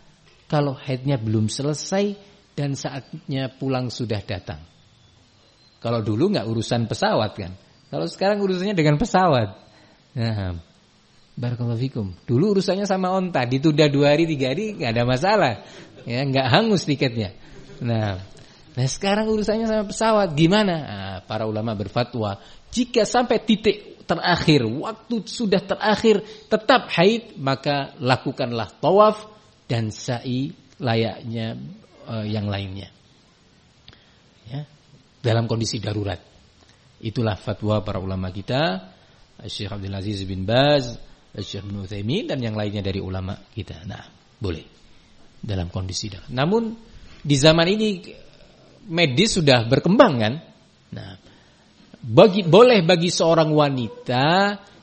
kalau haidnya belum selesai dan saatnya pulang sudah datang? Kalau dulu nggak urusan pesawat kan. Kalau sekarang urusannya dengan pesawat. Nah, barakallahu fikum. Dulu urusannya sama onta, ditunda dua hari tiga hari nggak ada masalah. Ya, nggak hangus tiketnya. Nah, nah sekarang urusannya sama pesawat gimana? Nah, para ulama berfatwa jika sampai titik terakhir, waktu sudah terakhir tetap haid, maka lakukanlah tawaf dan sa'i layaknya eh, yang lainnya. Ya, dalam kondisi darurat. Itulah fatwa para ulama kita, Syekh Abdul Aziz bin Baz, Syekh bin Utsaimin dan yang lainnya dari ulama kita. Nah, boleh dalam kondisi darurat. Namun di zaman ini medis sudah berkembang kan? Nah, bagi boleh bagi seorang wanita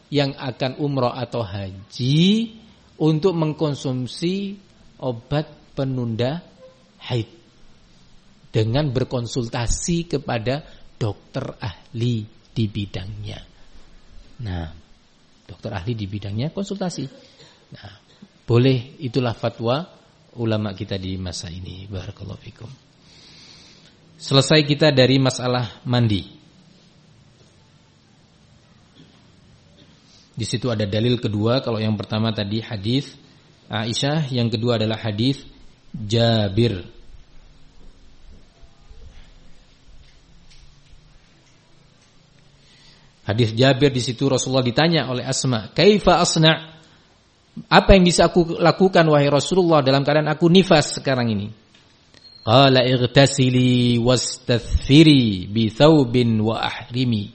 yang akan umroh atau haji untuk mengkonsumsi obat penunda haid dengan berkonsultasi kepada dokter ahli di bidangnya. Nah, dokter ahli di bidangnya konsultasi. Nah, boleh itulah fatwa ulama kita di masa ini. Barakallahu fikum. Selesai kita dari masalah mandi. Di situ ada dalil kedua kalau yang pertama tadi hadis Aisyah, yang kedua adalah hadis Jabir Hadis Jabir di situ Rasulullah ditanya oleh Asma, "Kaifa asna?" Apa yang bisa aku lakukan wahai Rasulullah dalam keadaan aku nifas sekarang ini? Qala ightasili wastathfiri bi thawbin wa ahrimi.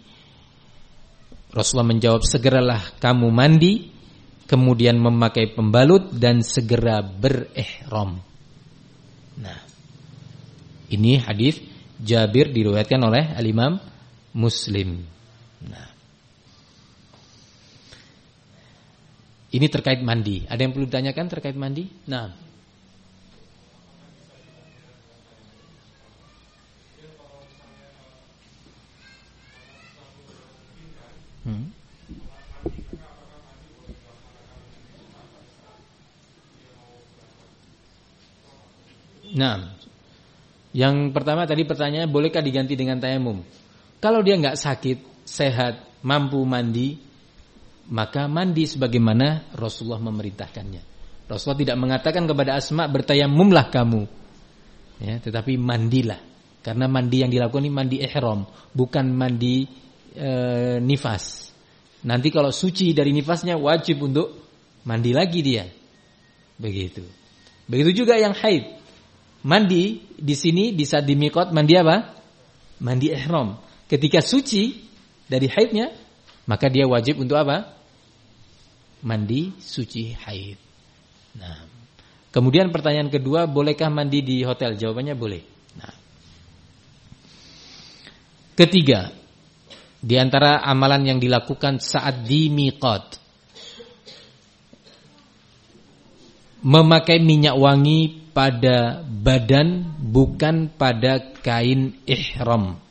Rasulullah menjawab, "Segeralah kamu mandi, kemudian memakai pembalut dan segera berihram." Nah, ini hadis Jabir diriwayatkan oleh Al-Imam Muslim. Nah. Ini terkait mandi. Ada yang perlu ditanyakan terkait mandi? Nah. Hmm. Nah, yang pertama tadi pertanyaan bolehkah diganti dengan tayamum? Kalau dia nggak sakit, sehat, mampu mandi, maka mandi sebagaimana Rasulullah memerintahkannya. Rasulullah tidak mengatakan kepada Asma bertayamumlah kamu. Ya, tetapi mandilah. Karena mandi yang dilakukan ini mandi ihram, bukan mandi e, nifas. Nanti kalau suci dari nifasnya wajib untuk mandi lagi dia. Begitu. Begitu juga yang haid. Mandi di sini di saat di mikot mandi apa? Mandi ihram. Ketika suci dari haidnya, maka dia wajib untuk apa? Mandi suci haid. Nah, kemudian pertanyaan kedua, bolehkah mandi di hotel? Jawabannya boleh. Nah, ketiga, di antara amalan yang dilakukan saat di miqat, memakai minyak wangi pada badan bukan pada kain ihram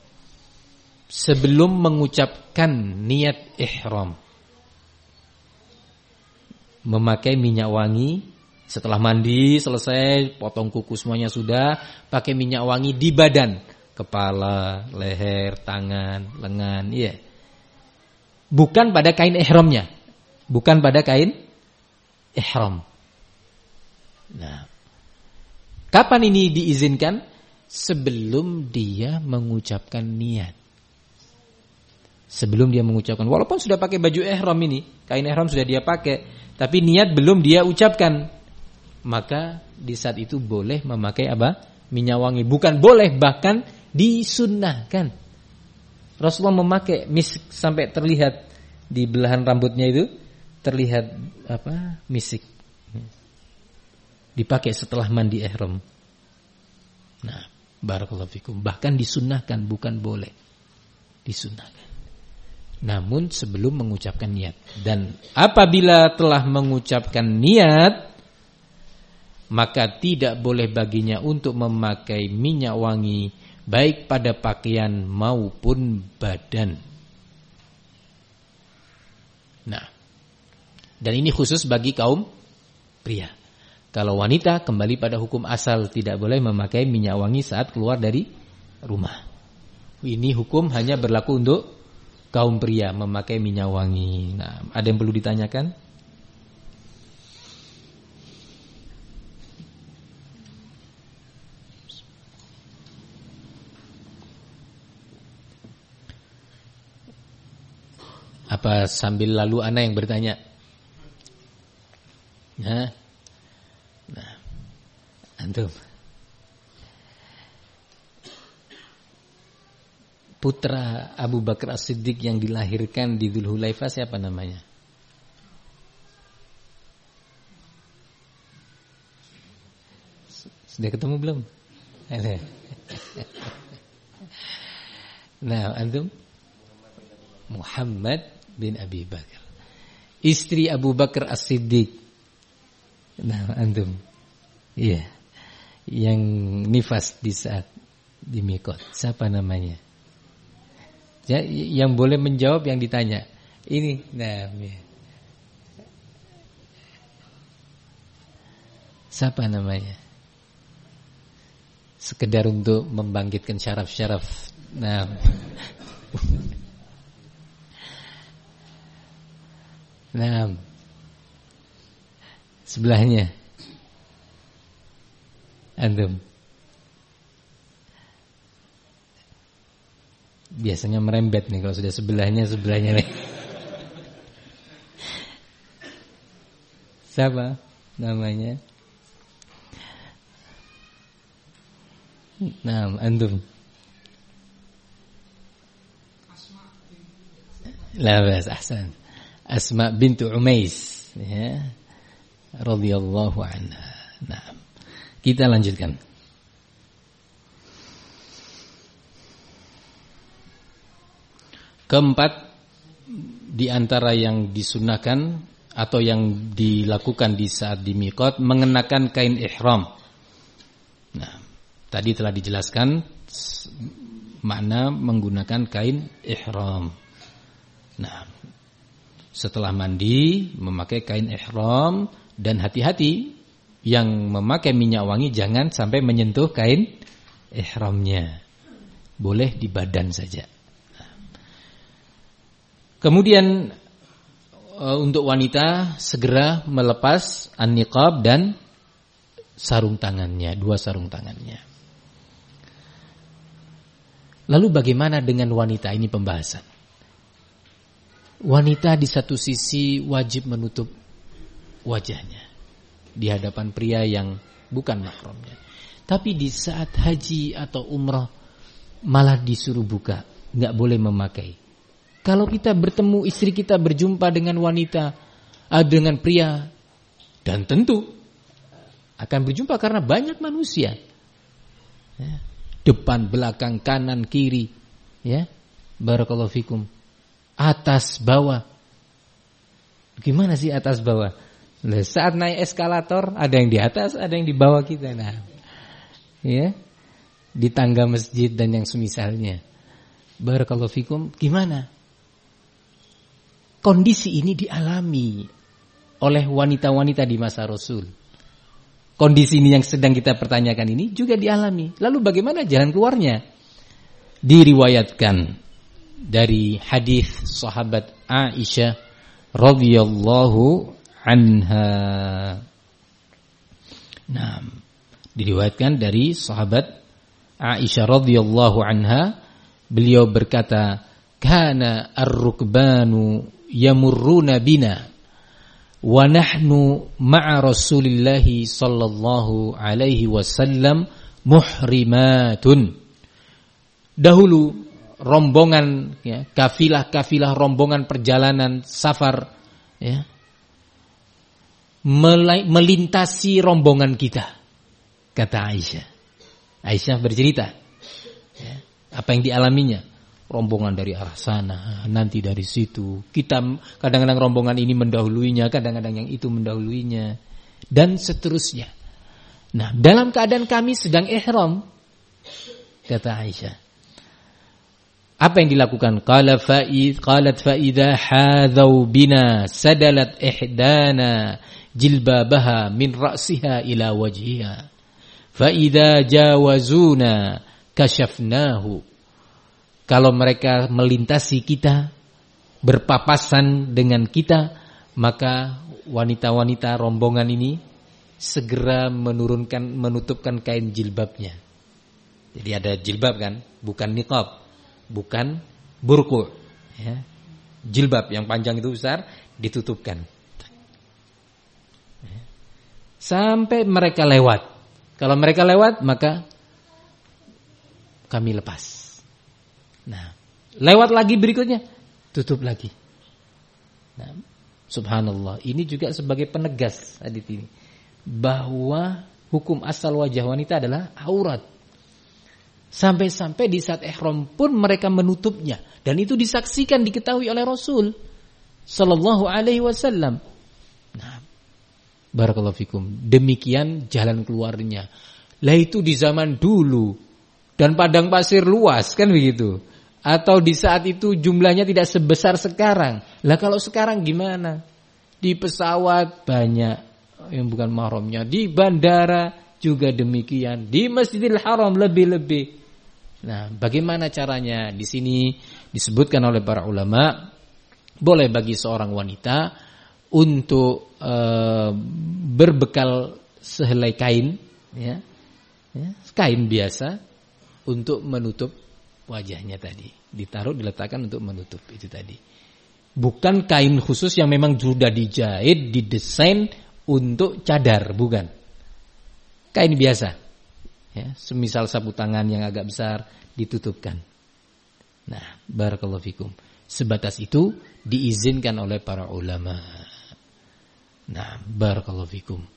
sebelum mengucapkan niat ihram. Memakai minyak wangi setelah mandi selesai, potong kuku semuanya sudah, pakai minyak wangi di badan, kepala, leher, tangan, lengan, iya. bukan pada kain ihramnya. Bukan pada kain ihram. Nah, kapan ini diizinkan? Sebelum dia mengucapkan niat. Sebelum dia mengucapkan, walaupun sudah pakai baju ihram ini, kain ihram sudah dia pakai, tapi niat belum dia ucapkan, maka di saat itu boleh memakai apa? Minyak wangi. Bukan boleh, bahkan disunnahkan. Rasulullah memakai misik sampai terlihat di belahan rambutnya itu terlihat apa misik dipakai setelah mandi ihram. Nah, barakallahu fikum. Bahkan disunnahkan bukan boleh. Disunnahkan. Namun sebelum mengucapkan niat dan apabila telah mengucapkan niat maka tidak boleh baginya untuk memakai minyak wangi baik pada pakaian maupun badan. Nah, dan ini khusus bagi kaum pria. Kalau wanita kembali pada hukum asal tidak boleh memakai minyak wangi saat keluar dari rumah. Ini hukum hanya berlaku untuk kaum pria memakai minyak wangi. Nah, ada yang perlu ditanyakan? Apa sambil lalu anak yang bertanya? Nah, nah, antum. Putra Abu Bakar As-Siddiq yang dilahirkan di Dzulhulaifah siapa namanya? Sudah ketemu belum? (laughs) Nah, antum Muhammad bin Abi Bakar. Istri Abu Bakar As-Siddiq. Nah, antum. Iya. Yang nifas di saat di Mikot. Siapa namanya? Ya, yang boleh menjawab yang ditanya. Ini, nah, ya. Siapa namanya? Sekedar untuk membangkitkan syaraf-syaraf. Nah. (laughs) Nah, sebelahnya antum. Biasanya merembet nih kalau sudah sebelahnya sebelahnya nih. Siapa namanya? Nah, antum. Labas, ahsan. Asma bintu Umais ya radhiyallahu anha. Nah, kita lanjutkan. Keempat di antara yang disunahkan atau yang dilakukan di saat di miqat mengenakan kain ihram. Nah, tadi telah dijelaskan makna menggunakan kain ihram. Nah, setelah mandi memakai kain ihram dan hati-hati yang memakai minyak wangi jangan sampai menyentuh kain ihramnya. Boleh di badan saja. Kemudian e, untuk wanita segera melepas an-niqab dan sarung tangannya, dua sarung tangannya. Lalu bagaimana dengan wanita ini pembahasan? Wanita di satu sisi wajib menutup wajahnya di hadapan pria yang bukan mahramnya. Tapi di saat haji atau umrah malah disuruh buka, nggak boleh memakai. Kalau kita bertemu istri kita berjumpa dengan wanita, ah, dengan pria, dan tentu akan berjumpa karena banyak manusia, ya. depan, belakang, kanan, kiri, ya, barakallahu fikum atas bawah. Gimana sih atas bawah? Saat naik eskalator ada yang di atas, ada yang di bawah kita. Nah, ya, di tangga masjid dan yang semisalnya. Barakallahu fikum, gimana? Kondisi ini dialami oleh wanita-wanita di masa Rasul. Kondisi ini yang sedang kita pertanyakan ini juga dialami. Lalu bagaimana jalan keluarnya? Diriwayatkan dari hadis sahabat Aisyah radhiyallahu anha. Nah, diriwayatkan dari sahabat Aisyah radhiyallahu anha beliau berkata, "Kana ar-rukbanu yamurruna bina wa nahnu ma'a Rasulillah sallallahu alaihi wasallam muhrimatun." Dahulu rombongan ya, kafilah-kafilah rombongan perjalanan safar ya, melintasi rombongan kita kata Aisyah. Aisyah bercerita ya, apa yang dialaminya rombongan dari arah sana, nanti dari situ. Kita kadang-kadang rombongan ini mendahuluinya, kadang-kadang yang itu mendahuluinya dan seterusnya. Nah, dalam keadaan kami sedang ihram kata Aisyah. Apa yang dilakukan? Qala fa'id qalat fa'idha hadau bina sadalat ihdana jilbabaha min ra'siha ila wajhiha. Fa'idha jawazuna kashafnahu kalau mereka melintasi kita, berpapasan dengan kita, maka wanita-wanita rombongan ini segera menurunkan menutupkan kain jilbabnya. Jadi ada jilbab kan, bukan niqab, bukan burku, ya. Jilbab yang panjang itu besar ditutupkan. Sampai mereka lewat. Kalau mereka lewat maka kami lepas. Nah, lewat lagi berikutnya tutup lagi. Nah, subhanallah, ini juga sebagai penegas hadis ini bahwa hukum asal wajah wanita adalah aurat. Sampai-sampai di saat ihram pun mereka menutupnya dan itu disaksikan diketahui oleh Rasul sallallahu alaihi wasallam. Nah, barakallahu fikum. Demikian jalan keluarnya. Lah itu di zaman dulu dan padang pasir luas kan begitu. Atau di saat itu jumlahnya tidak sebesar sekarang. Lah kalau sekarang gimana? Di pesawat banyak yang bukan mahramnya. Di bandara juga demikian. Di Masjidil Haram lebih-lebih. Nah, bagaimana caranya? Di sini disebutkan oleh para ulama, boleh bagi seorang wanita untuk e, berbekal sehelai kain, ya, ya, kain biasa untuk menutup wajahnya tadi. Ditaruh diletakkan untuk menutup itu tadi. Bukan kain khusus yang memang sudah dijahit, didesain untuk cadar, bukan. Kain biasa. Ya, semisal sapu tangan yang agak besar ditutupkan. Nah, barakallahu fikum. Sebatas itu diizinkan oleh para ulama. Nah, barakallahu fikum.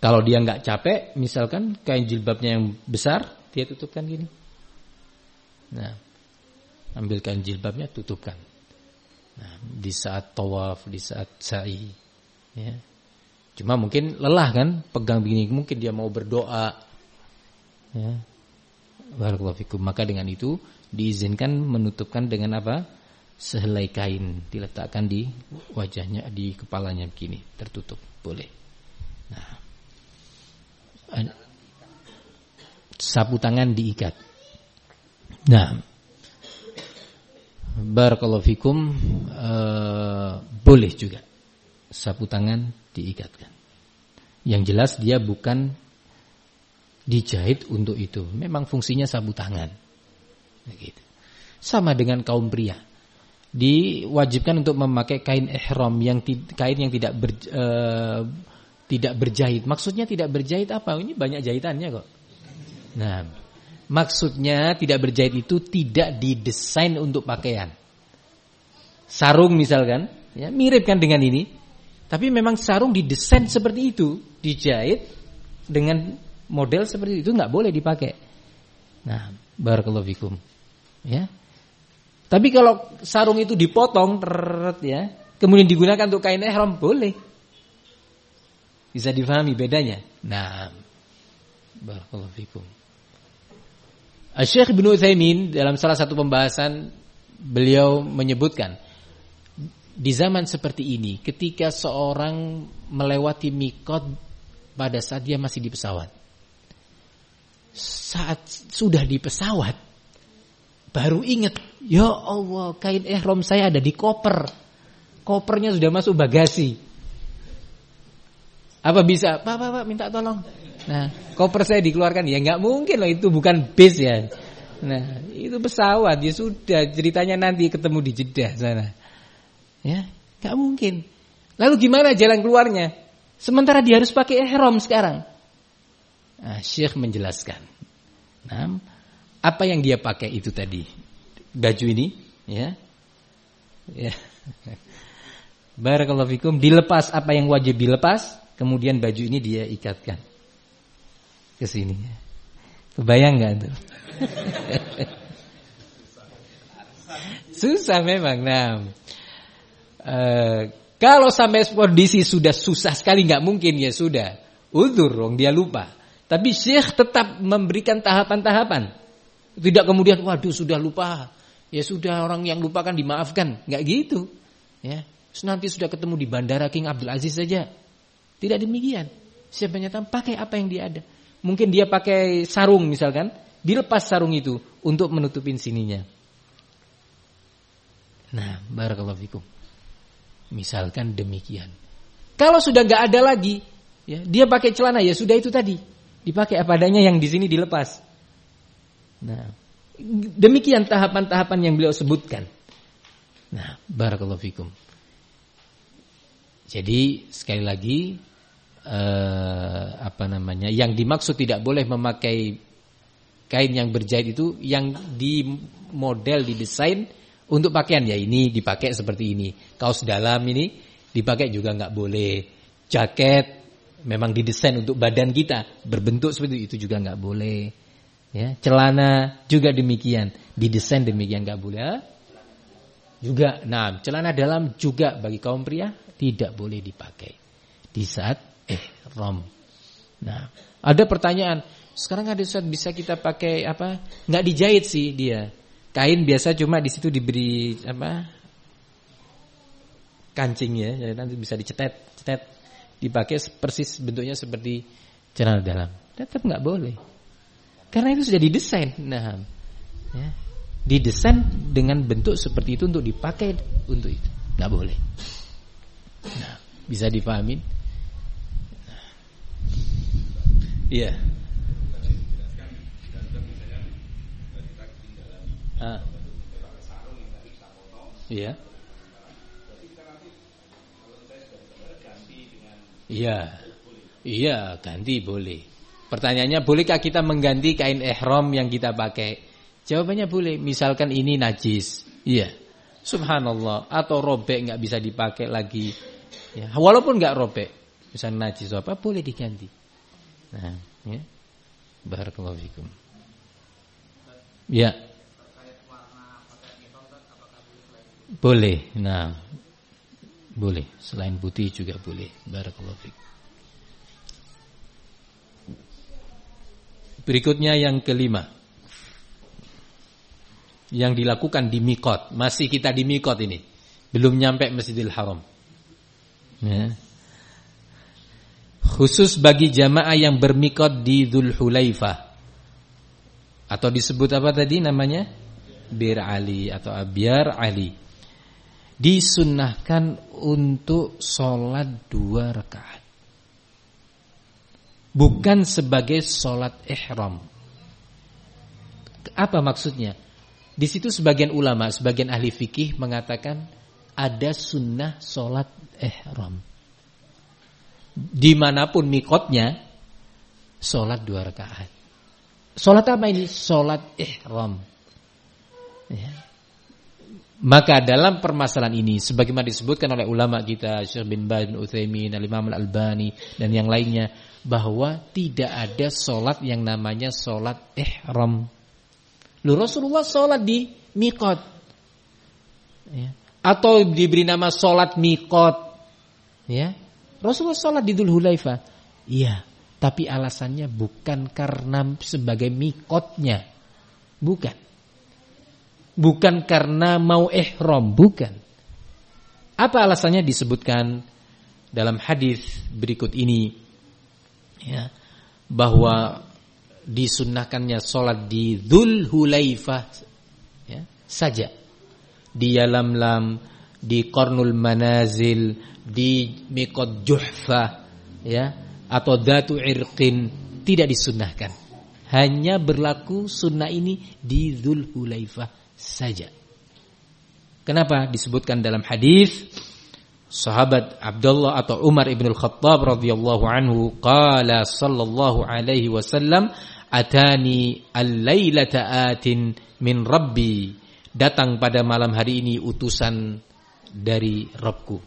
Kalau dia nggak capek, misalkan kain jilbabnya yang besar, dia tutupkan gini. Nah, ambil kain jilbabnya, tutupkan. Nah, di saat tawaf, di saat sa'i, ya. Cuma mungkin lelah kan, pegang begini, mungkin dia mau berdoa, ya. Barakallahu fikum. Maka dengan itu diizinkan menutupkan dengan apa? Sehelai kain diletakkan di wajahnya, di kepalanya begini, tertutup, boleh. Nah, sapu tangan diikat. Nah, barakallahu fikum uh, boleh juga sapu tangan diikatkan. Yang jelas dia bukan dijahit untuk itu. Memang fungsinya sapu tangan. Begitu. Sama dengan kaum pria. Diwajibkan untuk memakai kain ihram yang kain yang tidak ber, uh, tidak berjahit. Maksudnya tidak berjahit apa? Ini banyak jahitannya kok. Nah, maksudnya tidak berjahit itu tidak didesain untuk pakaian. Sarung misalkan, ya mirip kan dengan ini. Tapi memang sarung didesain seperti itu, dijahit dengan model seperti itu nggak boleh dipakai. Nah, barakallahu fikum. Ya. Tapi kalau sarung itu dipotong, ya, kemudian digunakan untuk kain ihram boleh. Bisa difahami bedanya? Nah, barakallahu fikum. Syekh Ibnu Utsaimin dalam salah satu pembahasan beliau menyebutkan di zaman seperti ini ketika seorang melewati mikot pada saat dia masih di pesawat saat sudah di pesawat baru ingat, ya Allah, kain ihram saya ada di koper. Kopernya sudah masuk bagasi. Apa bisa? Pak, pak, pak, minta tolong. Nah, koper saya dikeluarkan ya nggak mungkin loh itu bukan bis ya. Nah, itu pesawat ya sudah ceritanya nanti ketemu di Jeddah sana. Ya, nggak mungkin. Lalu gimana jalan keluarnya? Sementara dia harus pakai ihram sekarang. Nah, Syekh menjelaskan. Nah, apa yang dia pakai itu tadi? Baju ini, ya. Ya. (laughs) Barakallahu fikum, dilepas apa yang wajib dilepas, kemudian baju ini dia ikatkan ke sini. Kebayang nggak tuh? (laughs) susah memang. Nah, e, kalau sampai kondisi sudah susah sekali nggak mungkin ya sudah. Udur dong dia lupa. Tapi Syekh tetap memberikan tahapan-tahapan. Tidak kemudian waduh sudah lupa. Ya sudah orang yang lupa kan dimaafkan. Enggak gitu. Ya. Nanti sudah ketemu di bandara King Abdul Aziz saja. Tidak demikian. Siapa yang pakai apa yang dia ada. Mungkin dia pakai sarung misalkan, dilepas sarung itu untuk menutupin sininya. Nah, barakallahu fikum. Misalkan demikian. Kalau sudah nggak ada lagi, ya, dia pakai celana ya sudah itu tadi. Dipakai apa adanya yang di sini dilepas. Nah, demikian tahapan-tahapan yang beliau sebutkan. Nah, barakallahu fikum. Jadi sekali lagi eh, apa namanya? Yang dimaksud tidak boleh memakai kain yang berjahit itu yang di model didesain untuk pakaian ya ini dipakai seperti ini. Kaos dalam ini dipakai juga nggak boleh. Jaket memang didesain untuk badan kita berbentuk seperti itu juga nggak boleh. Ya, celana juga demikian, didesain demikian nggak boleh. Juga, nah celana dalam juga bagi kaum pria tidak boleh dipakai di saat rom. Nah, ada pertanyaan, sekarang ada saat bisa kita pakai apa? Nggak dijahit sih dia. Kain biasa cuma di situ diberi apa? kancing ya, jadi nanti bisa dicetet, cetet, dipakai persis bentuknya seperti celana dalam. Tetap nggak boleh. Karena itu sudah didesain. Nah, ya, didesain dengan bentuk seperti itu untuk dipakai untuk itu. Nggak boleh. Nah, bisa dipahami? Iya. Ah. Iya. Iya. Iya, ganti boleh. Pertanyaannya bolehkah kita mengganti kain ihram yang kita pakai? Jawabannya boleh. Misalkan ini najis. Iya. Subhanallah atau robek nggak bisa dipakai lagi. Ya, walaupun nggak robek, misalnya najis apa boleh diganti. Nah, ya. Barakallahu fikum. Ya. Boleh. Nah. Boleh. Selain putih juga boleh. Barakallahu fikum. Berikutnya yang kelima. Yang dilakukan di Mikot. Masih kita di Mikot ini. Belum nyampe Masjidil Haram. Ya. Khusus bagi jamaah yang bermikot di Dhul Hulaifah. Atau disebut apa tadi namanya? Bir Ali atau Abiar Ali. Disunnahkan untuk sholat dua rakaat bukan sebagai sholat ihram. Apa maksudnya? Di situ sebagian ulama, sebagian ahli fikih mengatakan ada sunnah sholat ihram. Di mana pun mikotnya, sholat dua rakaat. Sholat apa ini? Sholat ihram. Ya. Maka dalam permasalahan ini sebagaimana disebutkan oleh ulama kita Syekh bin Baz bin Al-Imam Al-Albani dan yang lainnya bahwa tidak ada solat yang namanya solat ihram. Lu Rasulullah solat di mikot, ya. atau diberi nama solat mikot, ya. Rasulullah solat di Dul Hulaifah, iya. Tapi alasannya bukan karena sebagai mikotnya, bukan. Bukan karena mau ihram, bukan. Apa alasannya disebutkan dalam hadis berikut ini? ya, bahwa disunnahkannya sholat di Dhul Hulaifah ya, saja. Di Yalamlam, di Kornul Manazil, di Mikot Juhfa, ya, atau Datu Irqin tidak disunnahkan. Hanya berlaku sunnah ini di Dhul Hulaifah saja. Kenapa disebutkan dalam hadis sahabat Abdullah atau Umar ibn al-Khattab radhiyallahu anhu qala sallallahu alaihi wasallam atani al-lailata atin min rabbi datang pada malam hari ini utusan dari Rabbku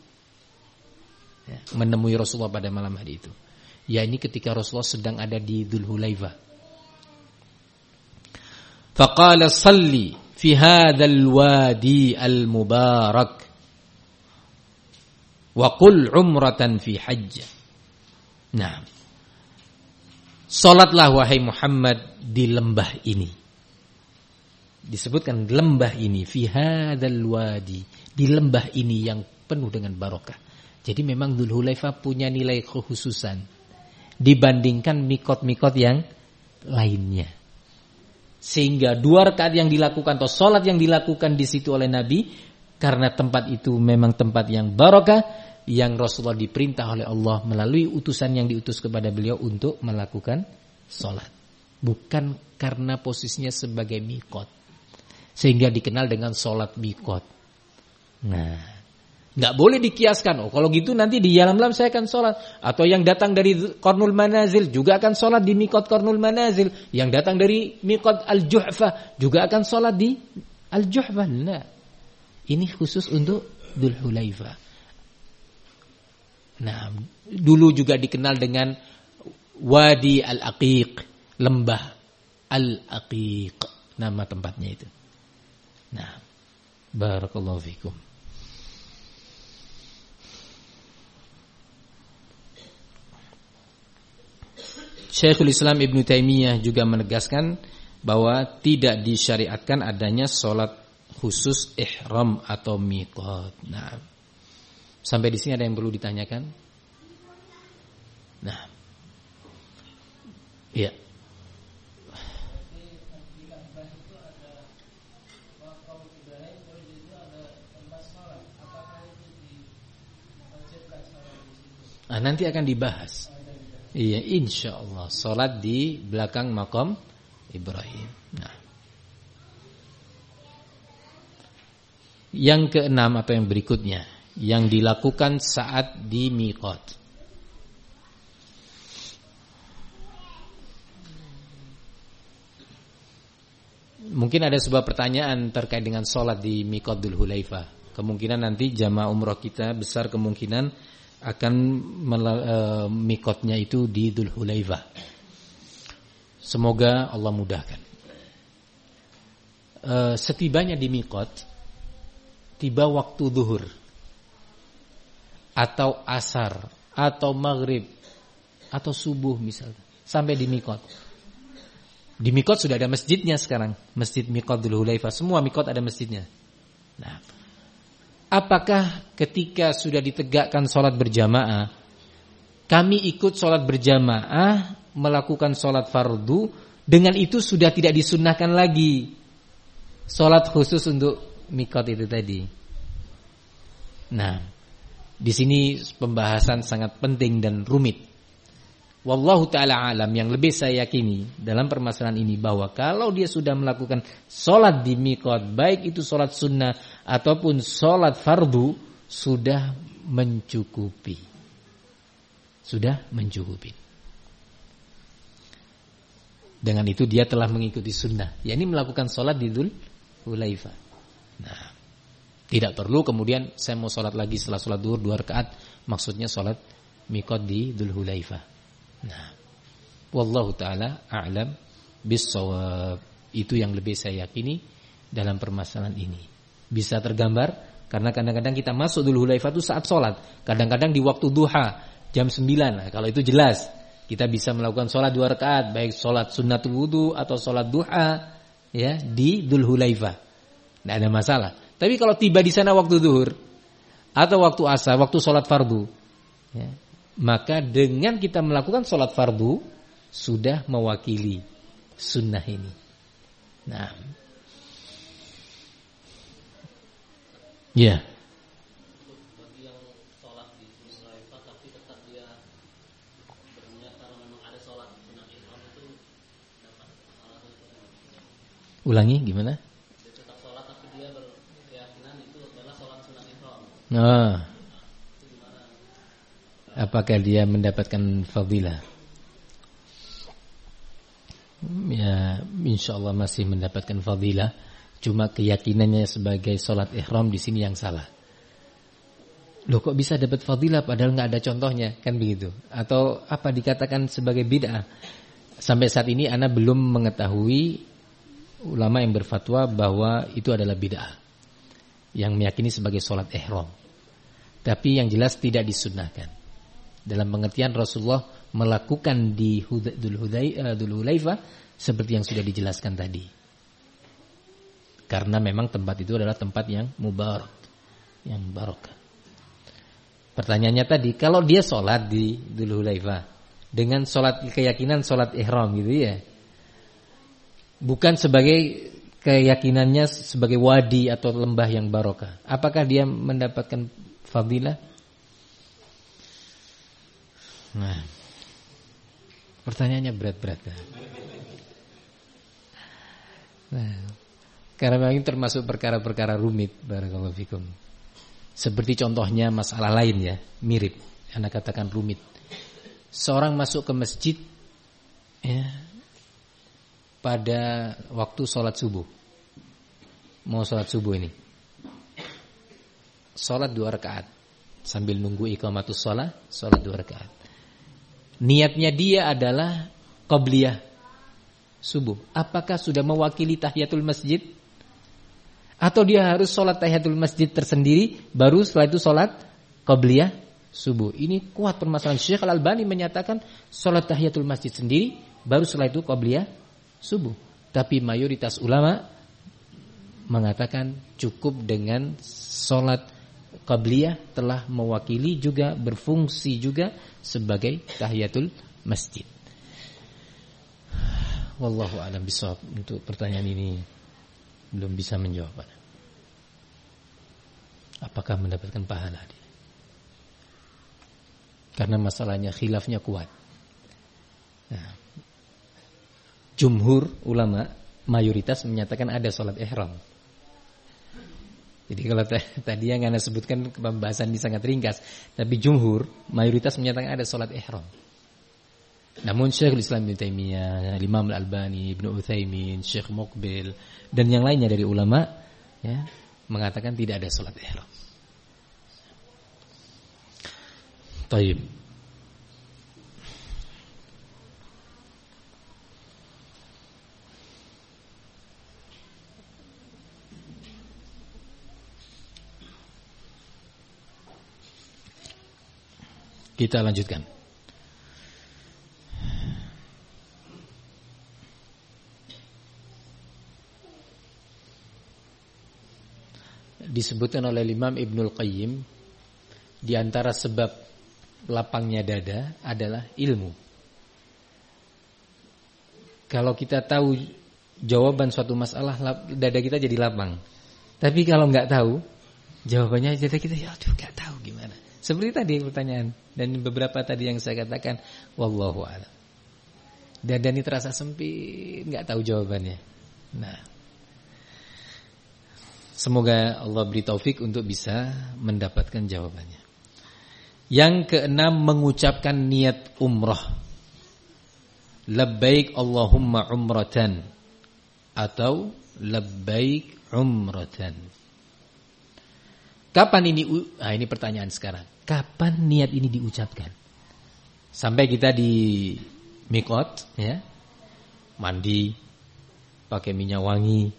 ya, menemui Rasulullah pada malam hari itu. Ya ini ketika Rasulullah sedang ada di Dhul Hulaifah faqala salli fi hadzal wadi al mubarak wa qul umratan fi hajj. Nah Salatlah wahai Muhammad di lembah ini. Disebutkan lembah ini fi hadzal wadi, di lembah ini yang penuh dengan barokah. Jadi memang Dzulhulaifah punya nilai kekhususan dibandingkan mikot-mikot yang lainnya. Sehingga dua rakaat yang dilakukan atau salat yang dilakukan di situ oleh Nabi karena tempat itu memang tempat yang barokah yang Rasulullah diperintah oleh Allah melalui utusan yang diutus kepada beliau untuk melakukan sholat. Bukan karena posisinya sebagai mikot. Sehingga dikenal dengan sholat mikot. Nah, nggak boleh dikiaskan. Oh, kalau gitu nanti di dalam lam saya akan sholat. Atau yang datang dari Kornul Manazil juga akan sholat di mikot Kornul Manazil. Yang datang dari mikot Al-Juhfa juga akan sholat di Al-Juhfa. Nah, ini khusus untuk Dhul Hulaifah. Nah, dulu juga dikenal dengan Wadi Al-Aqiq, lembah Al-Aqiq, nama tempatnya itu. Nah, barakallahu fikum. Syekhul Islam Ibn Taimiyah juga menegaskan bahwa tidak disyariatkan adanya sholat khusus ihram atau miqat. Nah, Sampai di sini ada yang perlu ditanyakan? Nah. Iya. Nah, nanti akan dibahas. Iya, insya Allah. Salat di belakang makam Ibrahim. Nah. Yang keenam atau yang berikutnya yang dilakukan saat di miqat. Mungkin ada sebuah pertanyaan terkait dengan sholat di Miqatul Hulaifah. Kemungkinan nanti jamaah umroh kita besar kemungkinan akan e, mikotnya itu di Dhul Hulaifah. Semoga Allah mudahkan. E, setibanya di mikot, tiba waktu duhur atau asar atau maghrib atau subuh misalnya sampai di mikot. Di mikot sudah ada masjidnya sekarang, masjid mikot dulu Hulaifah semua mikot ada masjidnya. Nah, apakah ketika sudah ditegakkan sholat berjamaah, kami ikut sholat berjamaah melakukan sholat fardu dengan itu sudah tidak disunahkan lagi sholat khusus untuk mikot itu tadi. Nah, di sini pembahasan sangat penting dan rumit. Wallahu taala alam yang lebih saya yakini dalam permasalahan ini bahwa kalau dia sudah melakukan solat di mikot baik itu solat sunnah ataupun solat fardu sudah mencukupi. Sudah mencukupi. Dengan itu dia telah mengikuti sunnah. yakni melakukan solat di Dhul Hulaifah. Nah, tidak perlu kemudian saya mau sholat lagi setelah sholat duhur dua rakaat. Maksudnya sholat mikot di Dhul Hulaifah. Nah, wallahu taala a'lam bisawab. Itu yang lebih saya yakini dalam permasalahan ini. Bisa tergambar karena kadang-kadang kita masuk Dhul Hulaifah itu saat sholat. Kadang-kadang di waktu duha jam 9. Nah, kalau itu jelas kita bisa melakukan sholat dua rakaat baik sholat sunnatul wudhu atau sholat duha ya di Dhul Hulaifah. Tidak ada masalah. Tapi kalau tiba di sana waktu zuhur atau waktu asar, waktu sholat fardu, ya, maka dengan kita melakukan sholat fardu sudah mewakili sunnah ini. Nah, ya. itu Ulangi gimana? dia tetap sholat tapi dia berkeyakinan itu adalah sholat sunat ihram Nah, apakah dia mendapatkan fadilah? Ya, insya Allah masih mendapatkan fadilah. Cuma keyakinannya sebagai sholat ihram di sini yang salah. Loh kok bisa dapat fadilah padahal nggak ada contohnya kan begitu? Atau apa dikatakan sebagai bid'ah? Sampai saat ini Anda belum mengetahui ulama yang berfatwa bahwa itu adalah bid'ah yang meyakini sebagai sholat ihram. Tapi yang jelas tidak disunnahkan. Dalam pengertian Rasulullah melakukan di Dhul Hulaifah seperti yang sudah dijelaskan tadi. Karena memang tempat itu adalah tempat yang mubarak, yang barokah. Pertanyaannya tadi, kalau dia sholat di Dhul Hulaifah dengan sholat keyakinan sholat ihram gitu ya, bukan sebagai keyakinannya sebagai wadi atau lembah yang barokah. Apakah dia mendapatkan fadilah? Nah, pertanyaannya berat-berat. Nah, karena memang ini termasuk perkara-perkara rumit, barakallahu fikum. Seperti contohnya masalah lain ya, mirip. Anda katakan rumit. Seorang masuk ke masjid, ya, pada waktu sholat subuh. Mau sholat subuh ini. Sholat dua rakaat. Sambil nunggu iqamatus sholat, sholat dua rakaat. Niatnya dia adalah qobliyah subuh. Apakah sudah mewakili tahiyatul masjid? Atau dia harus sholat tahiyatul masjid tersendiri, baru setelah itu sholat qobliyah subuh. Ini kuat permasalahan. Syekh Al-Albani menyatakan sholat tahiyatul masjid sendiri, baru setelah itu qobliyah subuh. Tapi mayoritas ulama mengatakan cukup dengan sholat qabliyah telah mewakili juga berfungsi juga sebagai tahiyatul masjid. Wallahu a'lam bishawab. Untuk pertanyaan ini belum bisa menjawab. Apakah mendapatkan pahala? Karena masalahnya khilafnya kuat. Nah, jumhur ulama mayoritas menyatakan ada sholat ihram. Jadi kalau (laughs) tadi yang anda sebutkan pembahasan ini sangat ringkas, tapi jumhur mayoritas menyatakan ada sholat ihram. Namun Syekhul Islam Ibn Taimiyah, Imam Al-Albani, Ibnu Utsaimin, Syekh Muqbil dan yang lainnya dari ulama ya, mengatakan tidak ada sholat ihram. Taib. Kita lanjutkan. Disebutkan oleh Imam Ibnul Qayyim di antara sebab lapangnya dada adalah ilmu. Kalau kita tahu jawaban suatu masalah, dada kita jadi lapang. Tapi kalau nggak tahu, jawabannya dada kita ya aduh nggak tahu gimana. Seperti tadi pertanyaan dan beberapa tadi yang saya katakan, wallahu a'lam. Dada ini terasa sempit, nggak tahu jawabannya. Nah, semoga Allah beri taufik untuk bisa mendapatkan jawabannya. Yang keenam mengucapkan niat umrah. Labbaik Allahumma umratan atau labbaik umratan. Kapan ini? Nah, ini pertanyaan sekarang. Kapan niat ini diucapkan? Sampai kita di mikot, ya, mandi, pakai minyak wangi,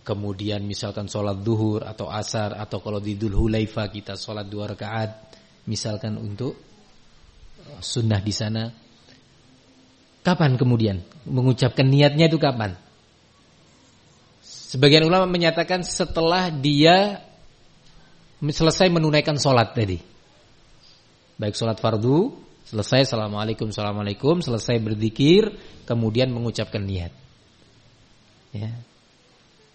kemudian misalkan sholat duhur atau asar atau kalau di Dul Hulaifah kita sholat dua rakaat, misalkan untuk sunnah di sana. Kapan kemudian mengucapkan niatnya itu kapan? Sebagian ulama menyatakan setelah dia selesai menunaikan sholat tadi. Baik sholat fardu Selesai assalamualaikum assalamualaikum, selesai berzikir, kemudian mengucapkan niat. Ya.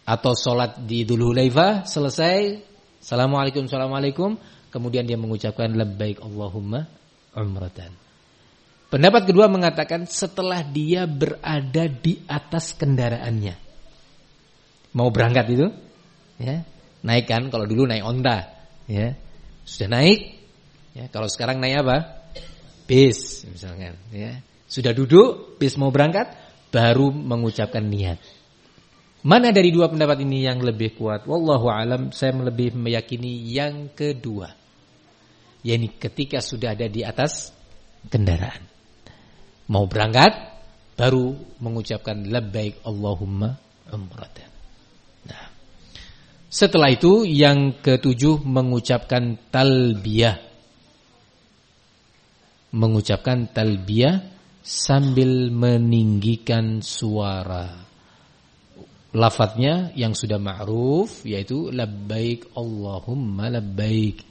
Atau sholat di Idul Hulaifah selesai, assalamualaikum assalamualaikum, kemudian dia mengucapkan labbaik Allahumma umratan. Pendapat kedua mengatakan setelah dia berada di atas kendaraannya. Mau berangkat itu, ya, naik kan kalau dulu naik onta, ya. Sudah naik, ya, kalau sekarang naik apa? bis misalkan ya. Sudah duduk, bis mau berangkat, baru mengucapkan niat. Mana dari dua pendapat ini yang lebih kuat? Wallahu alam, saya lebih meyakini yang kedua. yakni ketika sudah ada di atas kendaraan. Mau berangkat, baru mengucapkan labbaik Allahumma umratan. Setelah itu yang ketujuh mengucapkan talbiyah mengucapkan talbiyah sambil meninggikan suara. Lafadznya yang sudah ma'ruf yaitu labbaik Allahumma labbaik.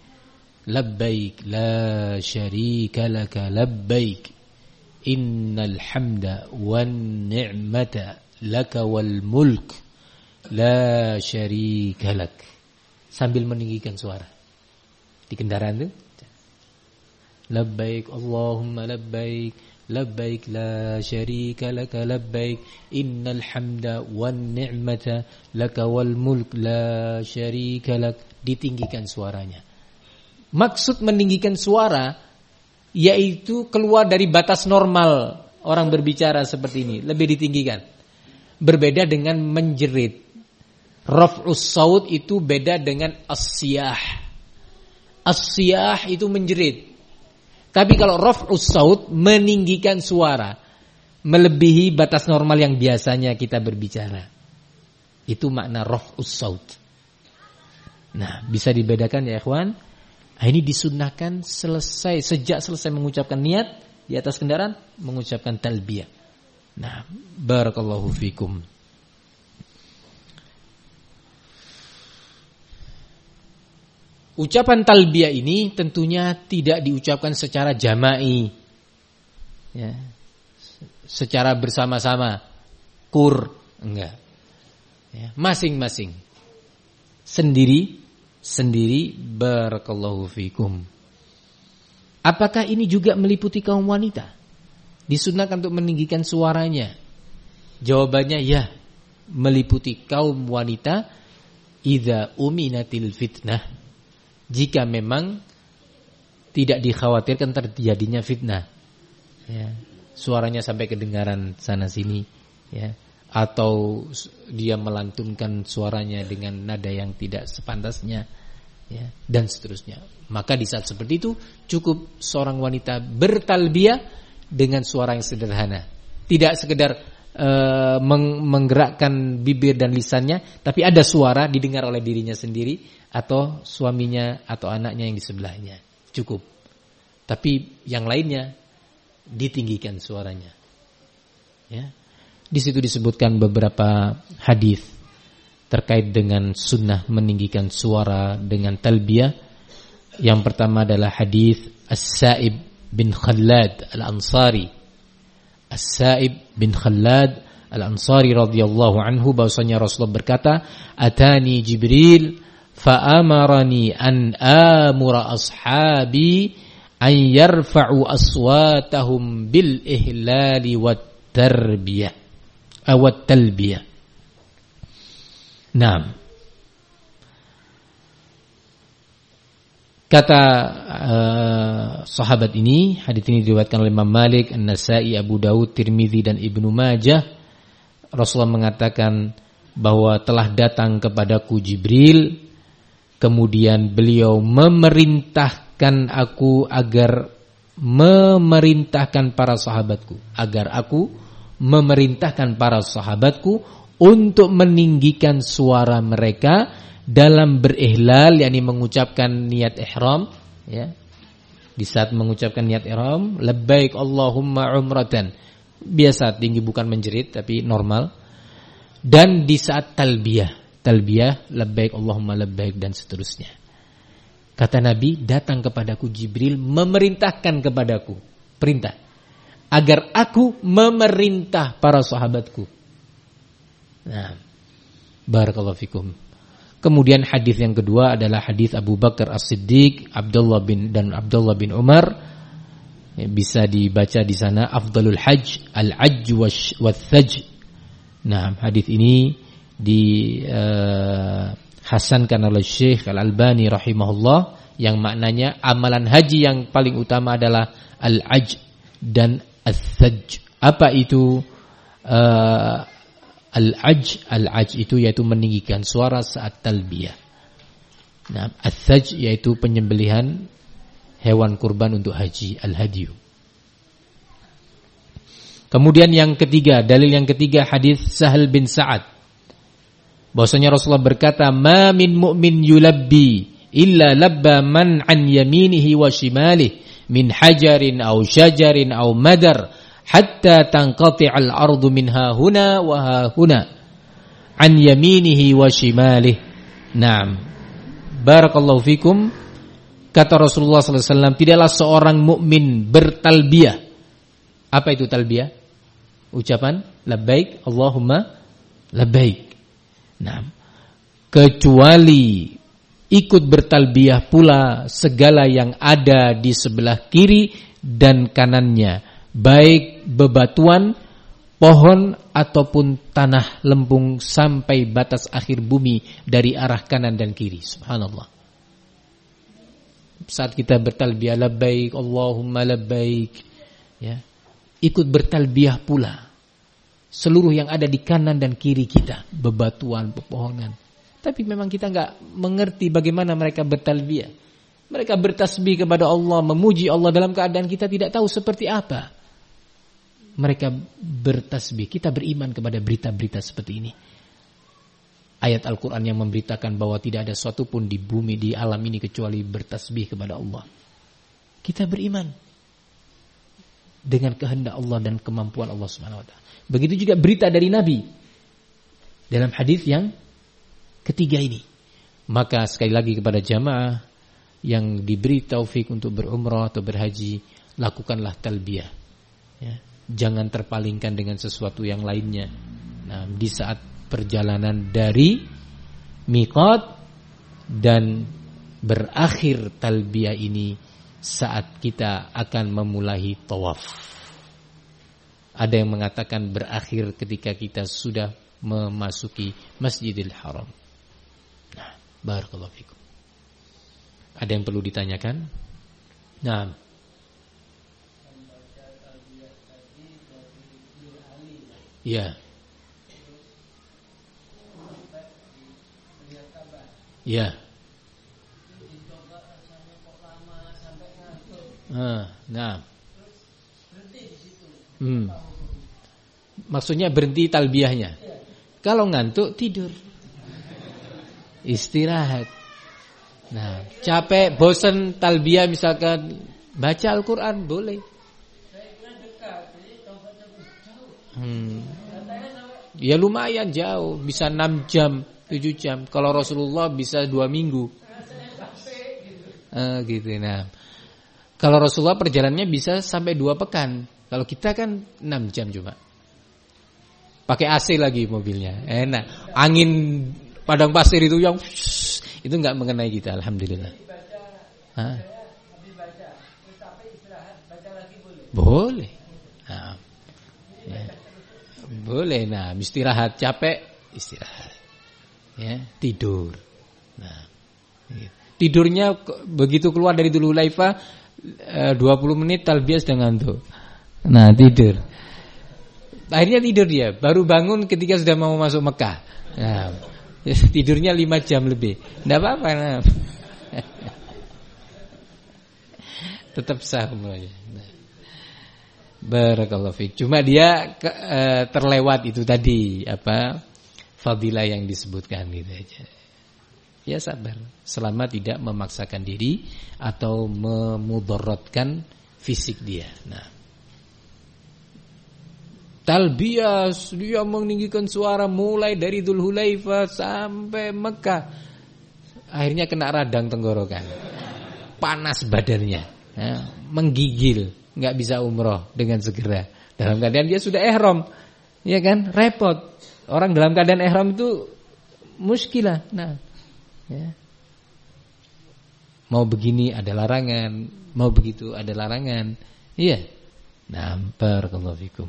Labbaik la syarika laka labbaik. Innal hamda wan ni'mata laka wal mulk la syarika lak. Sambil meninggikan suara. Di kendaraan itu labbaik Allahumma labbaik. Labbaik la syarika laka labbaik. Innal hamda wan ni'mata laka wal mulk. La syarika lak. Ditinggikan suaranya. Maksud meninggikan suara yaitu keluar dari batas normal. Orang berbicara seperti ini. Lebih ditinggikan. Berbeda dengan menjerit raf'us saut itu beda dengan asyah asyah itu menjerit tapi kalau raf'us saut meninggikan suara melebihi batas normal yang biasanya kita berbicara. Itu makna raf'us saut. Nah, bisa dibedakan ya ikhwan. Nah, ini disunahkan selesai sejak selesai mengucapkan niat di atas kendaraan mengucapkan talbiyah. Nah, barakallahu fikum. Ucapan talbiyah ini tentunya tidak diucapkan secara jama'i. Ya. Secara bersama-sama. Kur. Enggak. Ya. Masing-masing. Sendiri. Sendiri. Barakallahu fikum. Apakah ini juga meliputi kaum wanita? Disunahkan untuk meninggikan suaranya. Jawabannya ya. Meliputi kaum wanita. Iza uminatil fitnah jika memang tidak dikhawatirkan terjadinya fitnah. Ya, suaranya sampai kedengaran sana sini, ya, atau dia melantunkan suaranya dengan nada yang tidak sepantasnya, ya, dan seterusnya. Maka di saat seperti itu cukup seorang wanita bertalbiyah dengan suara yang sederhana, tidak sekedar uh, menggerakkan bibir dan lisannya, tapi ada suara didengar oleh dirinya sendiri atau suaminya atau anaknya yang di sebelahnya. Cukup. Tapi yang lainnya ditinggikan suaranya. Ya. Di situ disebutkan beberapa hadis terkait dengan sunnah meninggikan suara dengan talbiyah. Yang pertama adalah hadis As-Sa'ib bin Khallad Al-Ansari. As-Sa'ib bin Khallad Al-Ansari radhiyallahu anhu bahwasanya Rasulullah berkata, "Atani Jibril aswatahum bil ihlali wat tarbiyah awat talbiyah Naam Kata uh, sahabat ini, hadis ini diriwayatkan oleh Imam Malik, An-Nasa'i, Abu Dawud, Tirmizi dan Ibnu Majah. Rasulullah mengatakan bahwa telah datang kepadaku Jibril Kemudian beliau memerintahkan aku agar memerintahkan para sahabatku agar aku memerintahkan para sahabatku untuk meninggikan suara mereka dalam berihlal yakni mengucapkan niat ihram ya. Di saat mengucapkan niat ihram labbaik Allahumma umratan. Biasa tinggi bukan menjerit tapi normal. Dan di saat talbiyah talbiyah, labbaik Allahumma labbaik dan seterusnya. Kata Nabi, datang kepadaku Jibril memerintahkan kepadaku Perintah. Agar aku memerintah para sahabatku. Nah, barakallahu fikum. Kemudian hadis yang kedua adalah hadis Abu Bakar As-Siddiq, Abdullah bin dan Abdullah bin Umar. Ya, bisa dibaca di sana Afdalul Hajj Al-Ajj was-Thaj. Nah, hadis ini di uh, hasankan oleh Syekh Al-Albani rahimahullah yang maknanya amalan haji yang paling utama adalah al-ajj dan al-thaj. Apa itu uh, Al-aj, al-aj itu yaitu meninggikan suara saat talbiyah. Nah, al-thaj yaitu penyembelihan hewan kurban untuk haji, al-hadiyu. Kemudian yang ketiga, dalil yang ketiga hadis Sahal bin Sa'ad. Bahwasanya Rasulullah berkata, "Ma min mu'min yulabbi illa labba man an yaminihi wa shimalihi min hajarin aw syajarin aw madar." hatta tanqati'al ardu minha huna wa huna an yaminihi wa shimalihi. Naam. Barakallahu fikum. Kata Rasulullah sallallahu alaihi wasallam, tidaklah seorang mukmin bertalbiyah. Apa itu talbiyah? Ucapan labbaik Allahumma labbaik. Naam. Kecuali ikut bertalbiyah pula segala yang ada di sebelah kiri dan kanannya baik bebatuan, pohon ataupun tanah lempung sampai batas akhir bumi dari arah kanan dan kiri. Subhanallah. Saat kita bertalbiyah labbaik Allahumma labbaik ya. Ikut bertalbiyah pula seluruh yang ada di kanan dan kiri kita, bebatuan, pepohonan. Tapi memang kita nggak mengerti bagaimana mereka bertalbiyah. Mereka bertasbih kepada Allah, memuji Allah dalam keadaan kita tidak tahu seperti apa mereka bertasbih. Kita beriman kepada berita-berita seperti ini. Ayat Al-Quran yang memberitakan bahwa tidak ada sesuatu pun di bumi, di alam ini kecuali bertasbih kepada Allah. Kita beriman dengan kehendak Allah dan kemampuan Allah Subhanahu wa taala. Begitu juga berita dari Nabi dalam hadis yang ketiga ini. Maka sekali lagi kepada jamaah yang diberi taufik untuk berumrah atau berhaji, lakukanlah talbiyah. Ya jangan terpalingkan dengan sesuatu yang lainnya. Nah, di saat perjalanan dari miqat dan berakhir talbiyah ini saat kita akan memulai tawaf. Ada yang mengatakan berakhir ketika kita sudah memasuki Masjidil Haram. Nah, barakallahu fikum. Ada yang perlu ditanyakan? Nah, Ya. Ya. Ah, nah. Hmm. Maksudnya berhenti talbiahnya. Kalau ngantuk tidur. Istirahat. Nah, capek, bosan talbiah misalkan baca Al-Qur'an boleh. Hmm. Ya lumayan jauh, bisa 6 jam, 7 jam. Kalau Rasulullah bisa 2 minggu. Uh, gitu nah. Kalau Rasulullah perjalanannya bisa sampai 2 pekan. Kalau kita kan 6 jam cuma. Pakai AC lagi mobilnya. Enak. Angin padang pasir itu yang itu nggak mengenai kita alhamdulillah. Hah? Boleh. Nah, ya. Boleh. Nah, istirahat capek, istirahat. Ya, tidur. Nah, gitu. tidurnya begitu keluar dari dulu laifa 20 menit talbias dengan tuh. Nah, tidur. Akhirnya tidur dia, baru bangun ketika sudah mau masuk Mekah. Nah, (laughs) tidurnya 5 jam lebih. Enggak apa-apa. Nah. (laughs) Tetap sah semuanya. Nah. Barakallahu fiik. Cuma dia ke, e, terlewat itu tadi apa? Fadilah yang disebutkan gitu aja. Ya sabar, selama tidak memaksakan diri atau memudaratkan fisik dia. Nah, talbiyah dia meninggikan suara mulai dari Dzulhulaifah sampai Mekah. Akhirnya kena radang tenggorokan. Panas badannya, ya, menggigil nggak bisa umroh dengan segera. Dalam keadaan dia sudah ihram. Ya kan? Repot. Orang dalam keadaan ihram itu muskilah. Nah, ya. Mau begini ada larangan, mau begitu ada larangan. Iya. Nah, barakallahu fikum.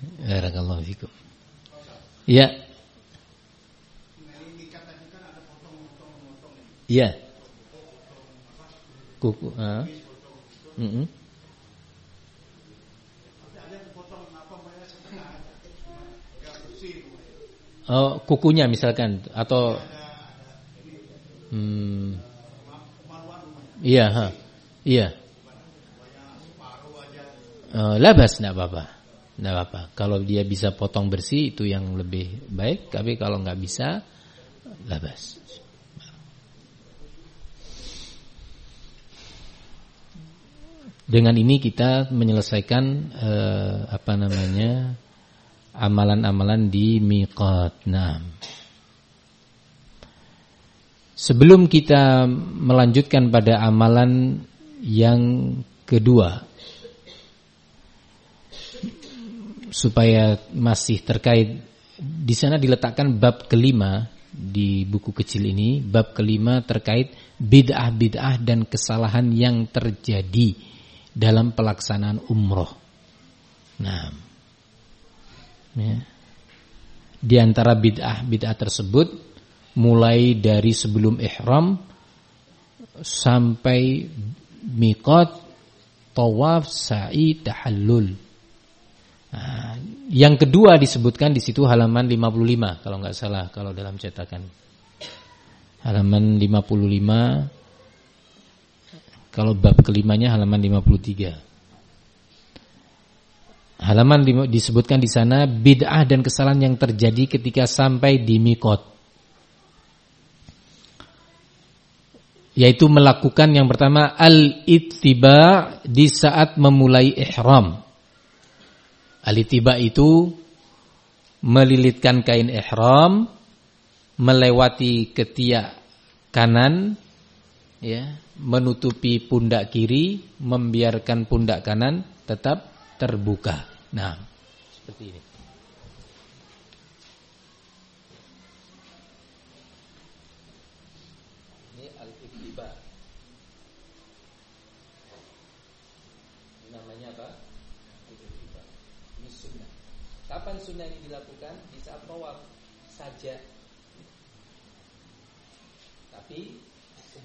Barakallahu fikum. Ya. Iya. Kuku, ah. Mm -mm. Oh, kukunya misalkan atau hmm, iya, ha, iya. Uh, labas tidak apa-apa, tidak apa-apa. Kalau dia bisa potong bersih itu yang lebih baik. Tapi kalau nggak bisa, labas. Dengan ini kita menyelesaikan uh, apa namanya amalan-amalan di miqat. Nah. Sebelum kita melanjutkan pada amalan yang kedua supaya masih terkait di sana diletakkan bab kelima di buku kecil ini bab kelima terkait bid'ah-bid'ah dan kesalahan yang terjadi dalam pelaksanaan umroh. Nah, Ya. Di antara bid'ah bid'ah tersebut mulai dari sebelum ihram sampai mikot tawaf sa'i tahallul. Nah, yang kedua disebutkan di situ halaman 55 kalau nggak salah kalau dalam cetakan. Halaman 55 kalau bab kelimanya halaman 53. Halaman disebutkan di sana bid'ah dan kesalahan yang terjadi ketika sampai di mikot. Yaitu melakukan yang pertama al-ittiba di saat memulai ihram. Al-ittiba itu melilitkan kain ihram, melewati ketiak kanan, ya, menutupi pundak kiri, membiarkan pundak kanan tetap terbuka. Nah, seperti. Ini al-ittiba. Namanya apa? Al-ittiba. Ini sunnah. Kapan sunnah ini dilakukan? Di saat tawaf saja. Tapi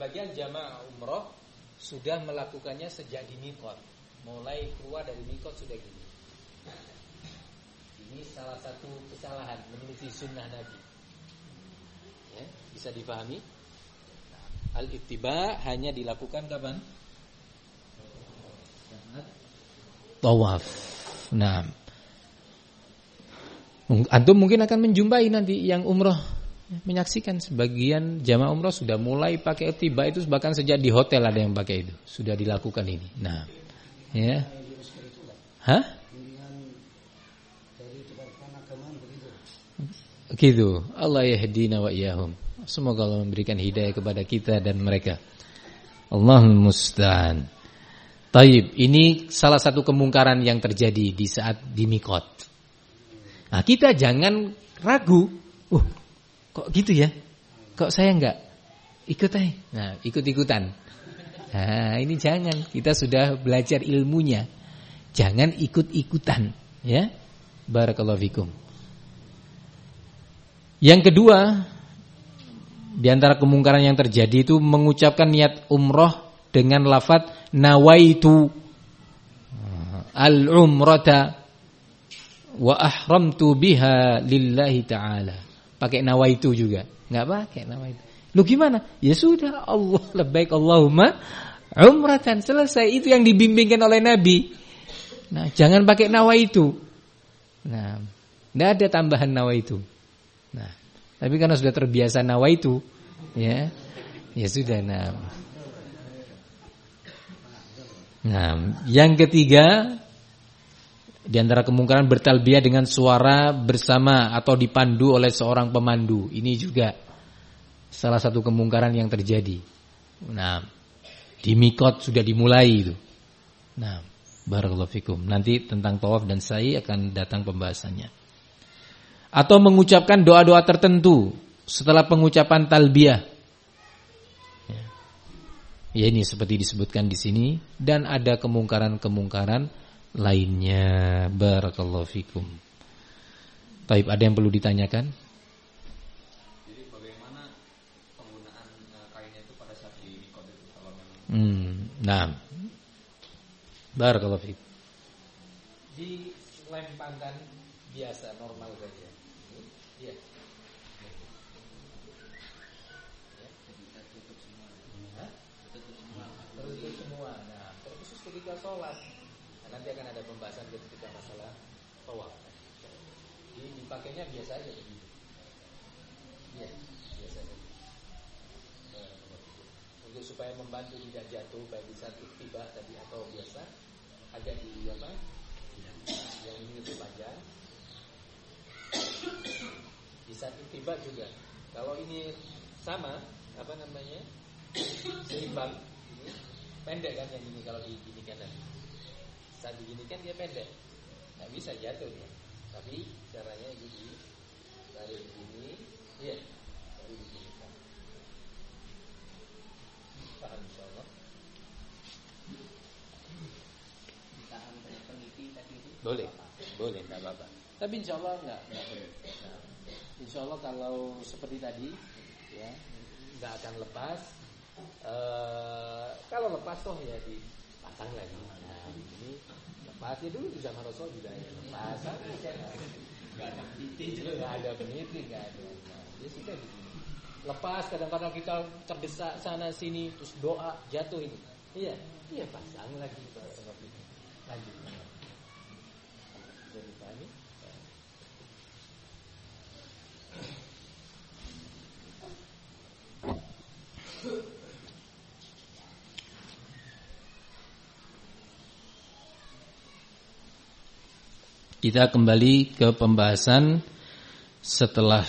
sebagian jamaah umroh sudah melakukannya sejak di mikot mulai keluar dari mikot sudah gini. Ini salah satu kesalahan meneliti sunnah Nabi. Ya, bisa dipahami? Al-ittiba hanya dilakukan kapan? tawaf. Nah, antum mungkin akan menjumpai nanti yang umroh menyaksikan sebagian jamaah umroh sudah mulai pakai tiba itu bahkan sejak di hotel ada yang pakai itu sudah dilakukan ini. Nah, Ya. Hah? Gitu. Allah yahdina wa iyahum. Semoga Allah memberikan hidayah kepada kita dan mereka. Allahul musta'an. Taib, ini salah satu kemungkaran yang terjadi di saat di mikot. Nah, kita jangan ragu. Uh, kok gitu ya? Kok saya enggak ikut aja? Nah, ikut-ikutan. Nah, ini jangan. Kita sudah belajar ilmunya. Jangan ikut-ikutan, ya. Barakallahu fikum. Yang kedua, di antara kemungkaran yang terjadi itu mengucapkan niat umroh dengan lafaz nawaitu al-umrata wa ahramtu biha lillahi taala. Pakai nawaitu juga. Enggak pakai nawaitu. Lu gimana? Ya sudah Allah lebih Allahumma Umratan selesai itu yang dibimbingkan oleh Nabi. Nah, jangan pakai nawa itu. Nah, tidak ada tambahan nawa itu. Nah, tapi karena sudah terbiasa nawa itu, ya, ya sudah. Nah, nah yang ketiga di antara kemungkaran bertalbiyah dengan suara bersama atau dipandu oleh seorang pemandu. Ini juga salah satu kemungkaran yang terjadi. Nah, di mikot sudah dimulai itu. Nah, barakallahu fikum. Nanti tentang tawaf dan sa'i akan datang pembahasannya. Atau mengucapkan doa-doa tertentu setelah pengucapan talbiyah. Ya. ya ini seperti disebutkan di sini dan ada kemungkaran-kemungkaran lainnya. Barakallahu fikum. Taib ada yang perlu ditanyakan? Jadi bagaimana penggunaan eh, kainnya itu pada saat di mikot itu kalau memang Hmm, nah. Barakallahu fikum. Dilempangkan biasa normal saja. Iya. Tertutup semua. Nah, terkhusus ketika sholat. Nanti akan ada pembahasan ketika masalah tawaf. Jadi dipakainya biasa aja begitu. Iya, biasa aja. Untuk supaya membantu tidak jatuh baik di saat tiba tadi atau biasa agak di apa? Yang ini itu panjang. Di saat tiba juga. Kalau ini sama apa namanya? seimbang ini pendek kan yang ini kalau diginikan tadi. Saat diginikan dia pendek. Nggak bisa jatuh dia. Tapi caranya ini di tarik begini, iya, baru diginikan. Paham insyaallah. Ditahan banyak peneliti tadi itu. Boleh, boleh, tidak apa-apa. Tapi insya Allah perlu. Nah, insya Allah kalau seperti tadi, ya, enggak akan lepas. Eh, kalau lepas toh ya dipasang lagi. Nah, ini lepas ya dulu di zaman Rasul juga ya lepas. Enggak ada peniti, enggak ada peniti, enggak ada. Ya sudah begini. Lepas kadang-kadang kita terdesak sana sini terus doa jatuh ini. Iya, iya pasang lagi. Lanjut. Sudah dipahami? Kita kembali ke pembahasan setelah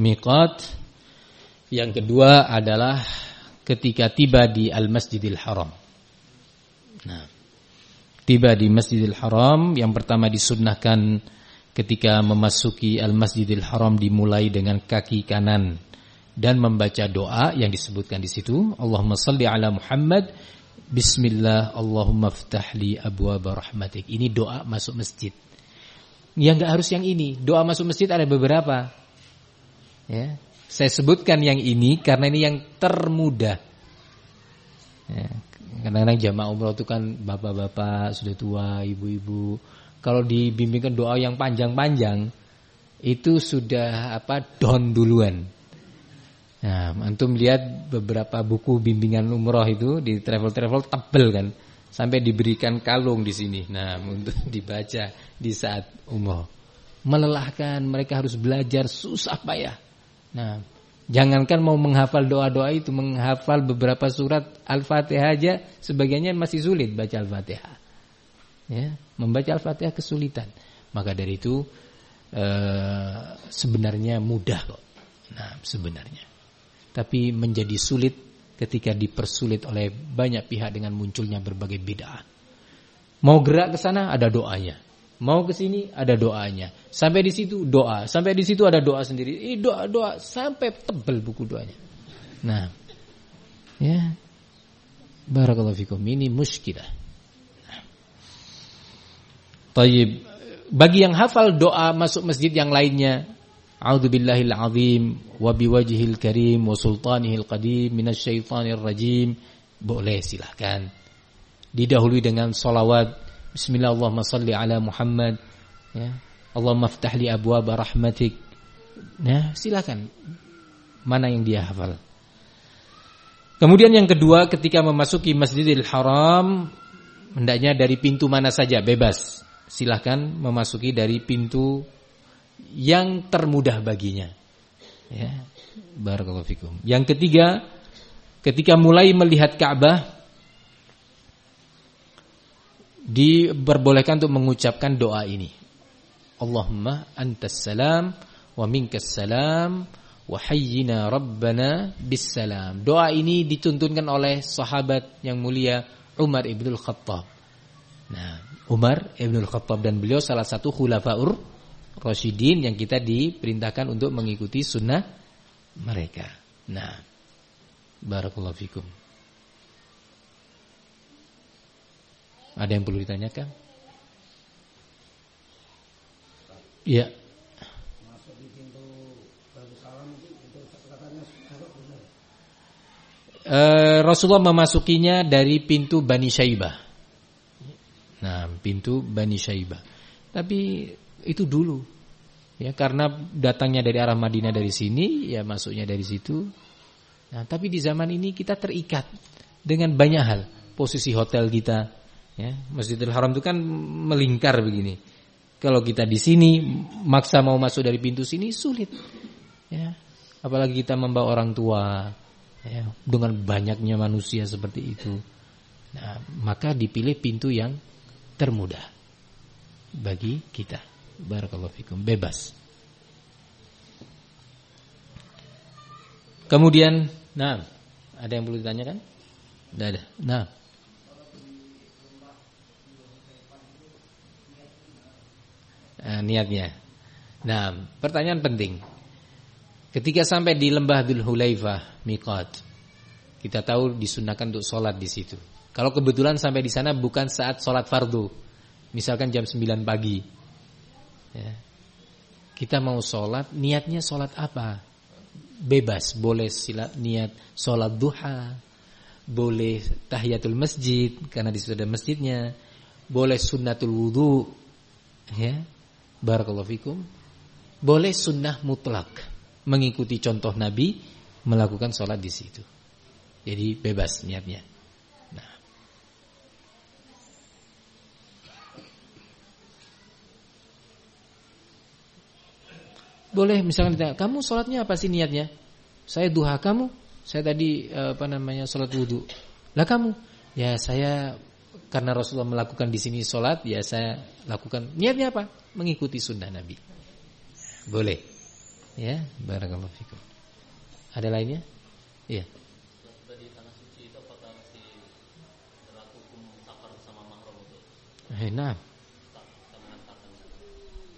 miqat. Yang kedua adalah ketika tiba di Al-Masjidil Haram. Nah, tiba di Masjidil Haram yang pertama disunnahkan ketika memasuki Al-Masjidil Haram dimulai dengan kaki kanan dan membaca doa yang disebutkan di situ Allahumma salli ala Muhammad Bismillah Allahumma ftahli abwaba rahmatik ini doa masuk masjid yang enggak harus yang ini doa masuk masjid ada beberapa ya saya sebutkan yang ini karena ini yang termudah ya. Kadang-kadang jamaah umroh itu kan bapak-bapak sudah tua, ibu-ibu. Kalau dibimbingkan doa yang panjang-panjang, itu sudah apa don duluan. Nah, antum lihat beberapa buku bimbingan umroh itu di travel-travel tebel kan, sampai diberikan kalung di sini. Nah, (laughs) untuk dibaca di saat umroh. Melelahkan, mereka harus belajar susah payah. Nah, Jangankan mau menghafal doa-doa itu, menghafal beberapa surat Al-Fatihah aja, sebagiannya masih sulit baca Al-Fatihah. Ya, membaca Al-Fatihah kesulitan. Maka dari itu e, sebenarnya mudah kok. Nah, sebenarnya. Tapi menjadi sulit ketika dipersulit oleh banyak pihak dengan munculnya berbagai bid'ah. Mau gerak ke sana ada doanya. Mau ke sini ada doanya. Sampai di situ doa, sampai di situ ada doa sendiri. Eh, doa doa sampai tebel buku doanya. Nah, ya, barakallahu fikum ini muskilah. Nah. Tayyib. Bagi yang hafal doa masuk masjid yang lainnya, A'udzubillahil azim wa biwajhil karim wa sultanihil qadim minasyaitonir rajim. Boleh silahkan. Didahului dengan solawat Bismillah Allahumma salli ala Muhammad ya. Allahumma ftah li abwaba rahmatik ya, silakan mana yang dia hafal Kemudian yang kedua ketika memasuki Masjidil Haram hendaknya dari pintu mana saja bebas. Silahkan memasuki dari pintu yang termudah baginya. Ya. Barakallahu fikum. Yang ketiga, ketika mulai melihat Ka'bah diperbolehkan untuk mengucapkan doa ini. Allahumma antas salam wa minkas salam wa hayyina rabbana bis salam. Doa ini dituntunkan oleh sahabat yang mulia Umar ibnul Khattab. Nah, Umar ibnul Khattab dan beliau salah satu khulafaur Rasyidin yang kita diperintahkan untuk mengikuti sunnah mereka. Nah, barakallahu fikum. Ada yang perlu ditanyakan? Iya. Masuk di pintu itu katanya. Eh, Rasulullah memasukinya dari pintu Bani Syaibah. Nah, pintu Bani Syaibah. Tapi itu dulu. Ya, karena datangnya dari arah Madinah dari sini, ya masuknya dari situ. Nah, tapi di zaman ini kita terikat dengan banyak hal. Posisi hotel kita, ya, Masjidil Haram itu kan melingkar begini. Kalau kita di sini maksa mau masuk dari pintu sini sulit. Ya. Apalagi kita membawa orang tua, ya, dengan banyaknya manusia seperti itu. Nah, maka dipilih pintu yang termudah bagi kita. Barakallahu fikum. Bebas. Kemudian, nah, ada yang perlu ditanyakan? Tidak ada. Nah. Niatnya. Nah, pertanyaan penting. Ketika sampai di lembah Dhul Hulaifah, Miqat, kita tahu disunahkan untuk sholat di situ. Kalau kebetulan sampai di sana bukan saat sholat fardu, misalkan jam 9 pagi, ya. kita mau sholat, niatnya sholat apa? Bebas, boleh sila, niat sholat duha, boleh tahiyatul masjid karena di situ ada masjidnya, boleh sunnatul wudhu, ya, barakallahu fikum, boleh sunnah mutlak, mengikuti contoh Nabi melakukan sholat di situ. Jadi bebas niatnya. Nah. Boleh misalkan ditanya, kamu sholatnya apa sih niatnya? Saya duha kamu, saya tadi eh, apa namanya sholat wudhu. Lah kamu, ya saya karena Rasulullah melakukan di sini sholat, ya saya lakukan. Niatnya apa? Mengikuti sunnah Nabi. Boleh, ya, barakallahu fikum. Ada lainnya? Iya. Eh, nah,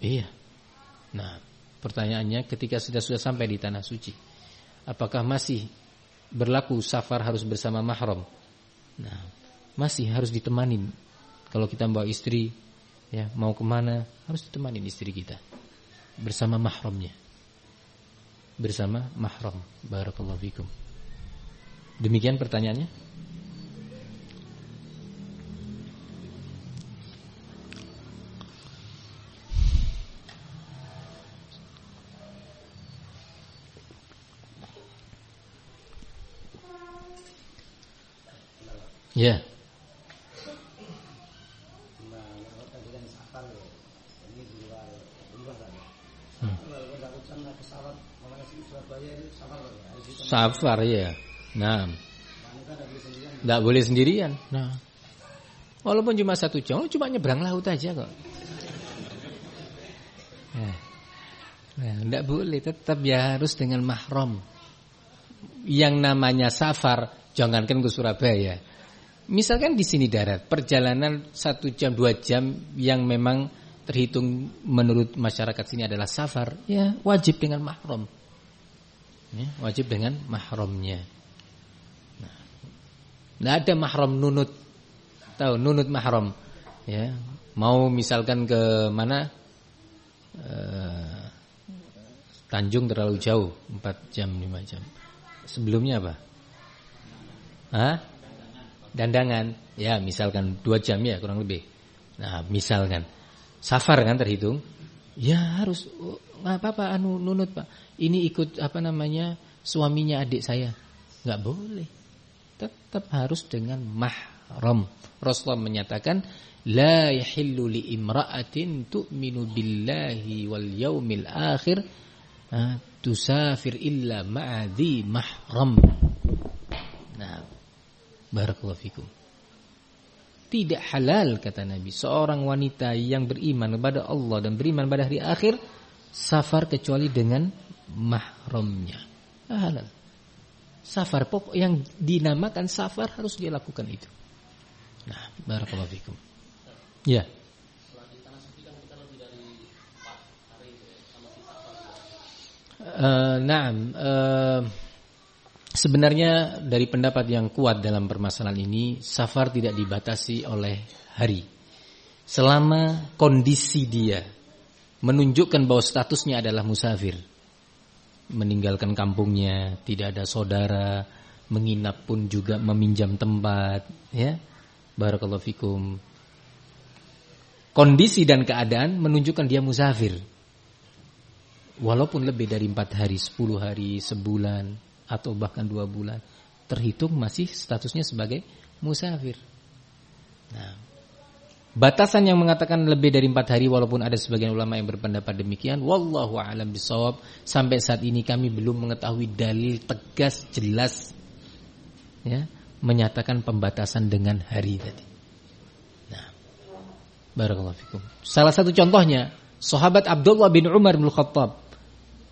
iya. Nah, pertanyaannya ketika sudah sudah sampai di tanah suci, apakah masih berlaku safar harus bersama mahram? Nah, masih harus ditemanin. Kalau kita bawa istri, ya mau ke mana harus ditemanin istri kita bersama mahramnya, bersama mahram. Barakallahu fikum. Demikian pertanyaannya. Ya. Nah, kalau tadi kan safar ya. Ini di luar, di luar kan. Hmm. Kalau kita ucap naik pesawat mulai ya. Safar ya. Nah. Tidak boleh sendirian. Nah, walaupun cuma satu jam, oh, cuma nyebrang laut aja kok. Nah, nah, tidak boleh. Tetap ya harus dengan mahram. Yang namanya safar, jangankan ke Surabaya. Misalkan di sini darat, perjalanan satu jam dua jam yang memang terhitung menurut masyarakat sini adalah safar, ya wajib dengan mahram. Ya, wajib dengan mahramnya. Nggak ada mahram nunut. Tahu nunut mahram. Ya, mau misalkan ke mana? Eh, Tanjung terlalu jauh, 4 jam 5 jam. Sebelumnya apa? Hah? Dandangan. Ya, misalkan 2 jam ya kurang lebih. Nah, misalkan safar kan terhitung. Ya harus oh, nggak apa-apa anu nunut, Pak. Ini ikut apa namanya? suaminya adik saya. nggak boleh. tetap harus dengan mahram. Rasulullah menyatakan imra'atin tu'minu billahi wal yaumil akhir ah, tusafir illa ma'adhi mahram. Nah, barakallahu. Tidak halal kata Nabi seorang wanita yang beriman kepada Allah dan beriman pada hari akhir safar kecuali dengan mahramnya. Ah, halal. Safar pokok yang dinamakan safar harus dia lakukan itu. Nah, barakallahu. Ya. Uh, nah, uh, sebenarnya dari pendapat yang kuat dalam permasalahan ini, safar tidak dibatasi oleh hari. Selama kondisi dia menunjukkan bahwa statusnya adalah musafir, meninggalkan kampungnya, tidak ada saudara, menginap pun juga meminjam tempat, ya. Barakallahu fikum. Kondisi dan keadaan menunjukkan dia musafir. Walaupun lebih dari empat hari, sepuluh hari, sebulan, atau bahkan dua bulan. Terhitung masih statusnya sebagai musafir. Nah, batasan yang mengatakan lebih dari empat hari walaupun ada sebagian ulama yang berpendapat demikian. Wallahu a'lam bisawab. Sampai saat ini kami belum mengetahui dalil tegas jelas ya, menyatakan pembatasan dengan hari tadi. Nah, barakallahu fikum. Salah satu contohnya, sahabat Abdullah bin Umar bin Khattab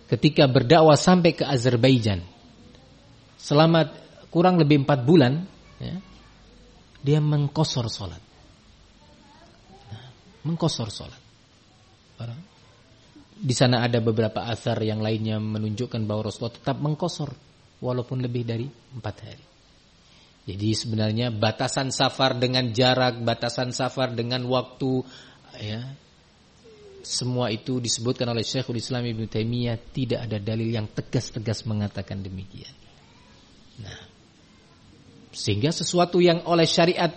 ketika berdakwah sampai ke Azerbaijan selama kurang lebih empat bulan ya, dia mengkosor sholat. Nah, mengkosor sholat. Di sana ada beberapa asar yang lainnya menunjukkan bahwa Rasulullah tetap mengkosor walaupun lebih dari empat hari. Jadi sebenarnya batasan safar dengan jarak batasan safar dengan waktu ya semua itu disebutkan oleh Syekhul Islam Ibn Taimiyah tidak ada dalil yang tegas-tegas mengatakan demikian. Nah, sehingga sesuatu yang oleh syariat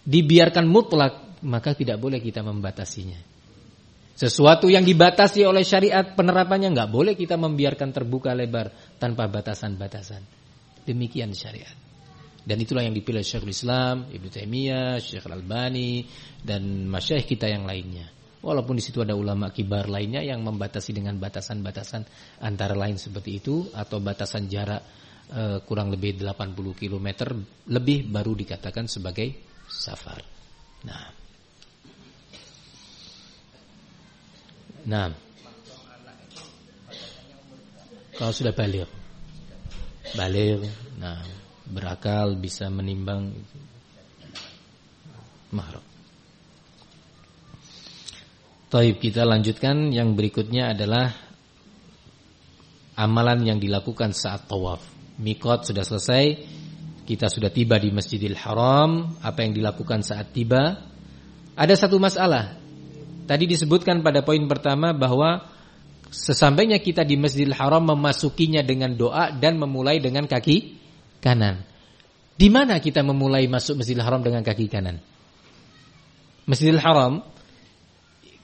dibiarkan mutlak maka tidak boleh kita membatasinya. Sesuatu yang dibatasi oleh syariat penerapannya nggak boleh kita membiarkan terbuka lebar tanpa batasan-batasan. Demikian syariat. Dan itulah yang dipilih Syekhul Islam, Ibnu Taimiyah, Syekh Al-Albani dan masyayikh kita yang lainnya. Walaupun di situ ada ulama kibar lainnya yang membatasi dengan batasan-batasan antara lain seperti itu atau batasan jarak e, kurang lebih 80 km lebih baru dikatakan sebagai safar. Nah. Nah. Kalau sudah balik. Balik. Nah, berakal bisa menimbang mahram. Taib kita lanjutkan yang berikutnya adalah amalan yang dilakukan saat tawaf. Mikot sudah selesai, kita sudah tiba di Masjidil Haram, apa yang dilakukan saat tiba? Ada satu masalah. Tadi disebutkan pada poin pertama bahwa sesampainya kita di Masjidil Haram memasukinya dengan doa dan memulai dengan kaki kanan. Di mana kita memulai masuk Masjidil Haram dengan kaki kanan? Masjidil Haram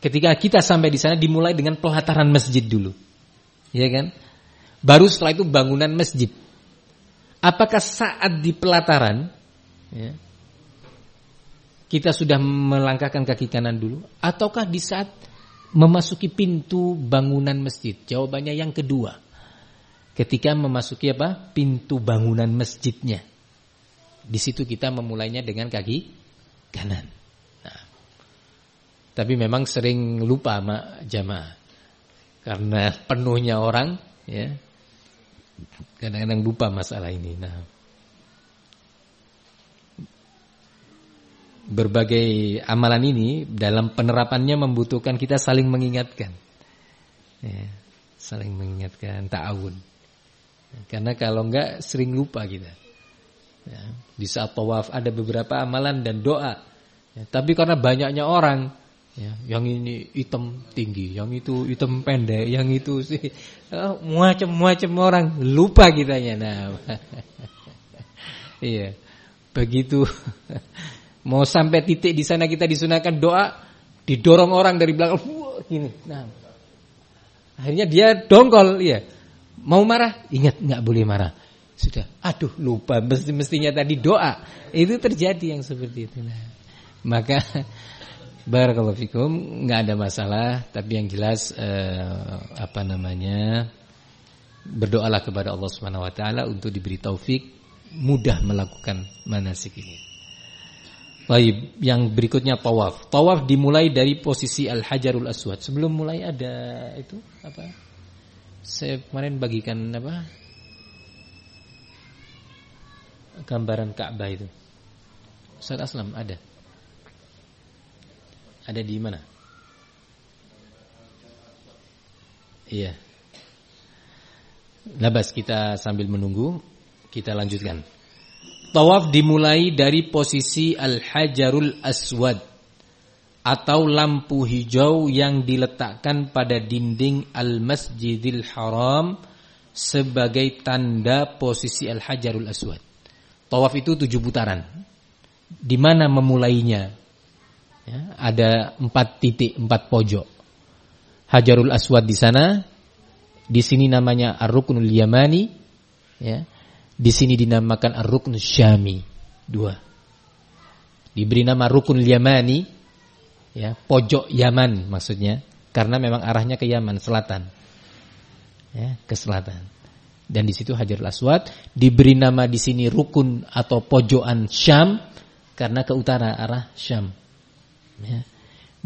Ketika kita sampai di sana dimulai dengan pelataran masjid dulu. Ya kan? Baru setelah itu bangunan masjid. Apakah saat di pelataran ya, kita sudah melangkahkan kaki kanan dulu ataukah di saat memasuki pintu bangunan masjid? Jawabannya yang kedua. Ketika memasuki apa? Pintu bangunan masjidnya. Di situ kita memulainya dengan kaki kanan. Tapi memang sering lupa sama jamaah. Karena penuhnya orang, ya. Kadang-kadang lupa masalah ini. Nah, berbagai amalan ini dalam penerapannya membutuhkan kita saling mengingatkan. Ya, saling mengingatkan ta'awun. Karena kalau enggak sering lupa kita. Ya, di saat tawaf ada beberapa amalan dan doa. Ya, tapi karena banyaknya orang, Ya, yang ini hitam tinggi, yang itu hitam pendek, yang itu sih oh, macam-macam orang lupa kitanya. Nah, (laughs) iya, begitu (laughs) mau sampai titik di sana kita disunahkan doa, didorong orang dari belakang, gini. Nah, akhirnya dia dongkol, iya. Mau marah, ingat nggak boleh marah. sudah aduh lupa mesti mestinya tadi doa itu terjadi yang seperti itu nah, maka barakallahu fikum nggak ada masalah tapi yang jelas eh, apa namanya berdoalah kepada Allah Subhanahu wa taala untuk diberi taufik mudah melakukan manasik ini. Baik, yang berikutnya tawaf. Tawaf dimulai dari posisi Al-Hajarul Aswad. Sebelum mulai ada itu apa? Saya kemarin bagikan apa? Gambaran Ka'bah itu. Ustaz Aslam ada. Ada di mana? Iya. Labas kita sambil menunggu kita lanjutkan. Tawaf dimulai dari posisi Al-Hajarul Aswad atau lampu hijau yang diletakkan pada dinding Al-Masjidil Haram sebagai tanda posisi Al-Hajarul Aswad. Tawaf itu tujuh putaran. Di mana memulainya? Ya, ada empat titik, empat pojok. Hajarul Aswad di sana, di sini namanya Ar-Ruknul Yamani, ya. Di sini dinamakan Ar-Rukn Syami. Dua. Diberi nama Rukun Yamani, ya, pojok Yaman maksudnya, karena memang arahnya ke Yaman selatan. Ya, ke selatan. Dan di situ Hajarul Aswad diberi nama di sini rukun atau pojokan Syam karena ke utara arah Syam. Ya.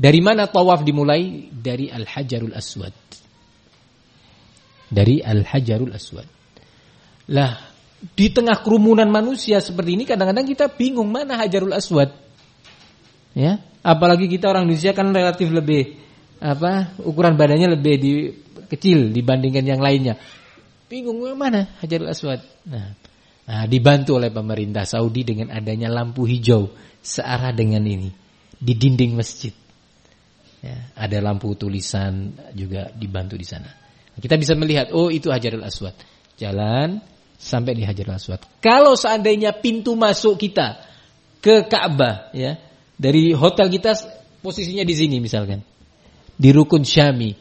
Dari mana tawaf dimulai? Dari Al-Hajarul Aswad. Dari Al-Hajarul Aswad. Lah, di tengah kerumunan manusia seperti ini kadang-kadang kita bingung mana Hajarul Aswad. Ya, apalagi kita orang Indonesia kan relatif lebih apa? ukuran badannya lebih di, kecil dibandingkan yang lainnya. Bingung mana Hajarul Aswad. Nah, nah, dibantu oleh pemerintah Saudi dengan adanya lampu hijau searah dengan ini di dinding masjid. Ya, ada lampu tulisan juga dibantu di sana. Kita bisa melihat, oh itu Hajarul Aswad. Jalan sampai di Hajarul Aswad. Kalau seandainya pintu masuk kita ke Ka'bah ya, dari hotel kita posisinya di sini misalkan. Di rukun Syami.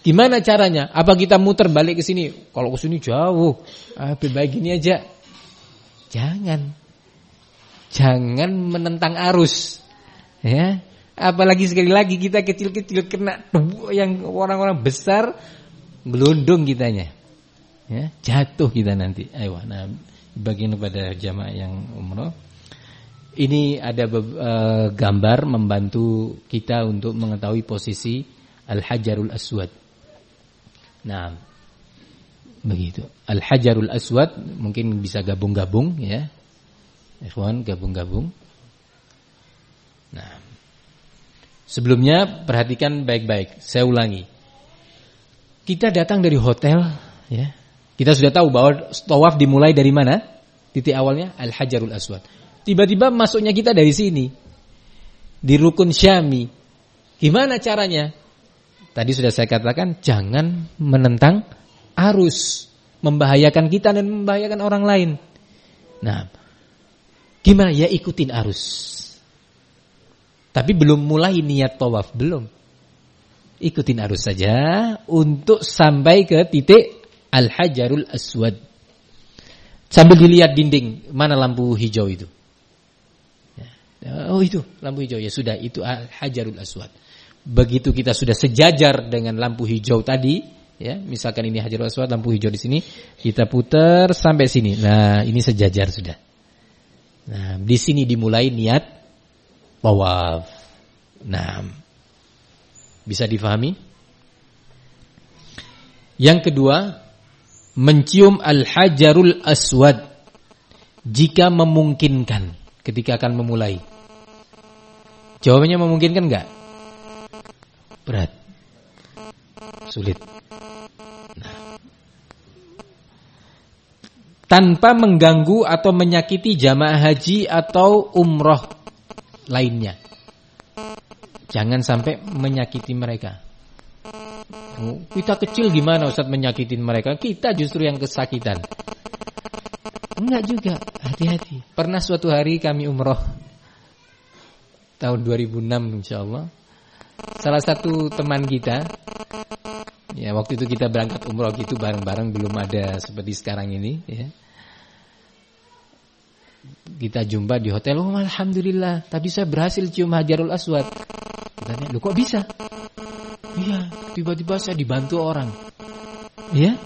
Gimana caranya? Apa kita muter balik ke sini? Kalau ke sini jauh. Ah, lebih baik gini aja. Jangan. Jangan menentang arus. Ya. Apalagi sekali lagi kita kecil-kecil kena yang orang-orang besar gelundung kitanya ya, jatuh kita nanti. Ayo, nah bagian kepada jamaah yang umroh. Ini ada uh, gambar membantu kita untuk mengetahui posisi Al-Hajarul Aswad. Nah, begitu. Al-Hajarul Aswad mungkin bisa gabung-gabung ya. Ikhwan gabung-gabung. Nah, sebelumnya perhatikan baik-baik. Saya ulangi. Kita datang dari hotel ya kita sudah tahu bahwa tawaf dimulai dari mana? Titik awalnya Al-Hajarul Aswad. Tiba-tiba masuknya kita dari sini. Di rukun Syami. Gimana caranya? Tadi sudah saya katakan jangan menentang arus, membahayakan kita dan membahayakan orang lain. Nah, gimana ya ikutin arus. Tapi belum mulai niat tawaf, belum. Ikutin arus saja untuk sampai ke titik Al-Hajarul Aswad. Sambil dilihat dinding, mana lampu hijau itu? Ya. Oh itu, lampu hijau. Ya sudah, itu Al-Hajarul Aswad. Begitu kita sudah sejajar dengan lampu hijau tadi, ya, misalkan ini Hajarul Aswad, lampu hijau di sini, kita putar sampai sini. Nah, ini sejajar sudah. Nah, di sini dimulai niat tawaf. Nah, bisa difahami? Yang kedua, mencium al-hajarul aswad jika memungkinkan ketika akan memulai. Jawabannya memungkinkan enggak? Berat. Sulit. Tanpa mengganggu atau menyakiti jamaah haji atau umroh lainnya. Jangan sampai menyakiti mereka. Kita kecil gimana Ustaz menyakitin mereka? Kita justru yang kesakitan. Enggak juga, hati-hati. Pernah suatu hari kami umroh tahun 2006 insyaallah. Salah satu teman kita ya waktu itu kita berangkat umroh gitu bareng-bareng belum ada seperti sekarang ini ya. Kita jumpa di hotel, oh alhamdulillah, tadi saya berhasil cium hajarul aswad. Tanya, lu kok bisa? Iya, tiba-tiba saya dibantu orang. Ya,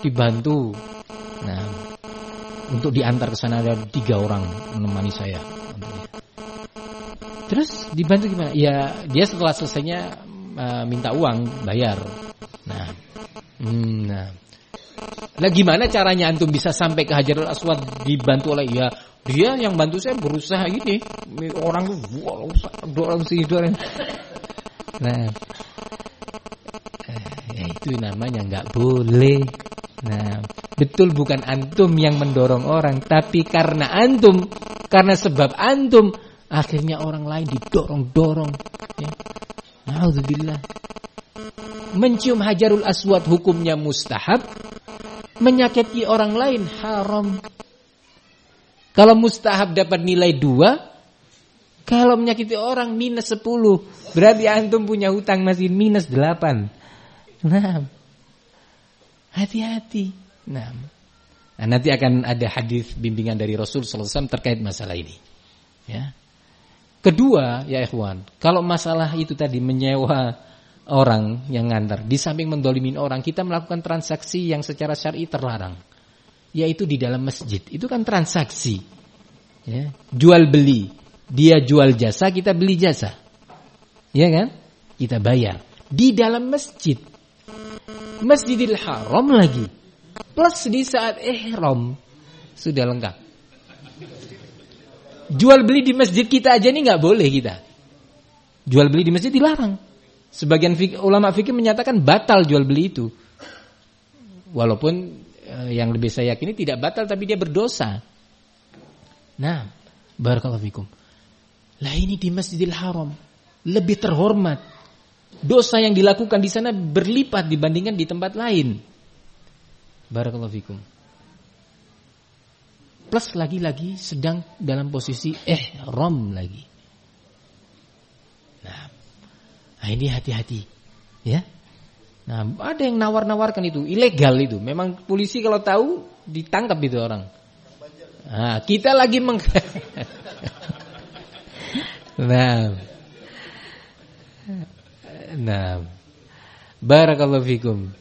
dibantu. Nah, untuk diantar ke sana ada tiga orang menemani saya. Terus dibantu gimana? Ya, dia setelah selesainya uh, minta uang, bayar. Nah, hmm, nah. Lah gimana caranya antum bisa sampai ke Hajarul Aswad dibantu oleh ya dia yang bantu saya berusaha ini orang wow, orang sini orang. Nah, eh, ya itu namanya nggak boleh. Nah, betul bukan antum yang mendorong orang, tapi karena antum, karena sebab antum, akhirnya orang lain didorong-dorong. Ya. Alhamdulillah. Mencium hajarul aswad hukumnya mustahab, menyakiti orang lain haram. Kalau mustahab dapat nilai dua, kalau menyakiti orang minus sepuluh, berarti antum punya hutang masih minus delapan. Nah, hati-hati. Nah, nah, nanti akan ada hadis bimbingan dari Rasul SAW terkait masalah ini. Ya. Kedua, ya ikhwan, kalau masalah itu tadi menyewa orang yang ngantar. Di samping mendolimin orang, kita melakukan transaksi yang secara syar'i terlarang. Yaitu di dalam masjid. Itu kan transaksi. Ya. Jual beli. Dia jual jasa, kita beli jasa. Ya kan? Kita bayar. Di dalam masjid. Masjidil Haram lagi. Plus di saat ihram. Sudah lengkap. Jual beli di masjid kita aja ini nggak boleh kita. Jual beli di masjid dilarang. Sebagian fikir, ulama fikih menyatakan batal jual beli itu. Walaupun eh, yang lebih saya yakini tidak batal tapi dia berdosa. Nah, barakallahu fikum. Lah ini di Masjidil Haram lebih terhormat. Dosa yang dilakukan di sana berlipat dibandingkan di tempat lain. Barakallahu fikum. Plus lagi-lagi sedang dalam posisi ihram lagi. Nah, Nah ini hati-hati, ya. Nah ada yang nawar-nawarkan itu ilegal itu. Memang polisi kalau tahu ditangkap itu orang. Nah kita lagi meng. (laughs) nah, nah, barakallahu fikum.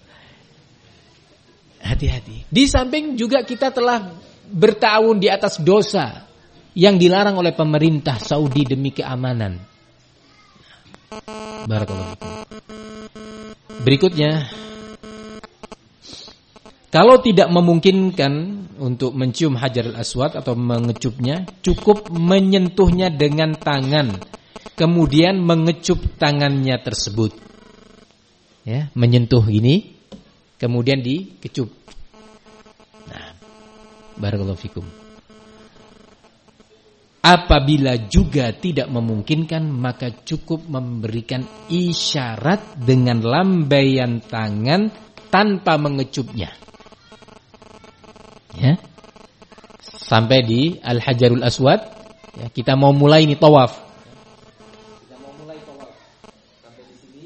Hati-hati. Di samping juga kita telah bertahun di atas dosa yang dilarang oleh pemerintah Saudi demi keamanan. Barakallahu Berikutnya kalau tidak memungkinkan untuk mencium hajar aswad atau mengecupnya, cukup menyentuhnya dengan tangan, kemudian mengecup tangannya tersebut. Ya, menyentuh ini, kemudian dikecup. Nah, barakallahu fikum. Apabila juga tidak memungkinkan maka cukup memberikan isyarat dengan lambaian tangan tanpa mengecupnya. Ya. Sampai di Al-Hajarul Aswad, ya, kita mau mulai ini tawaf. Kita mau mulai tawaf. Sampai di sini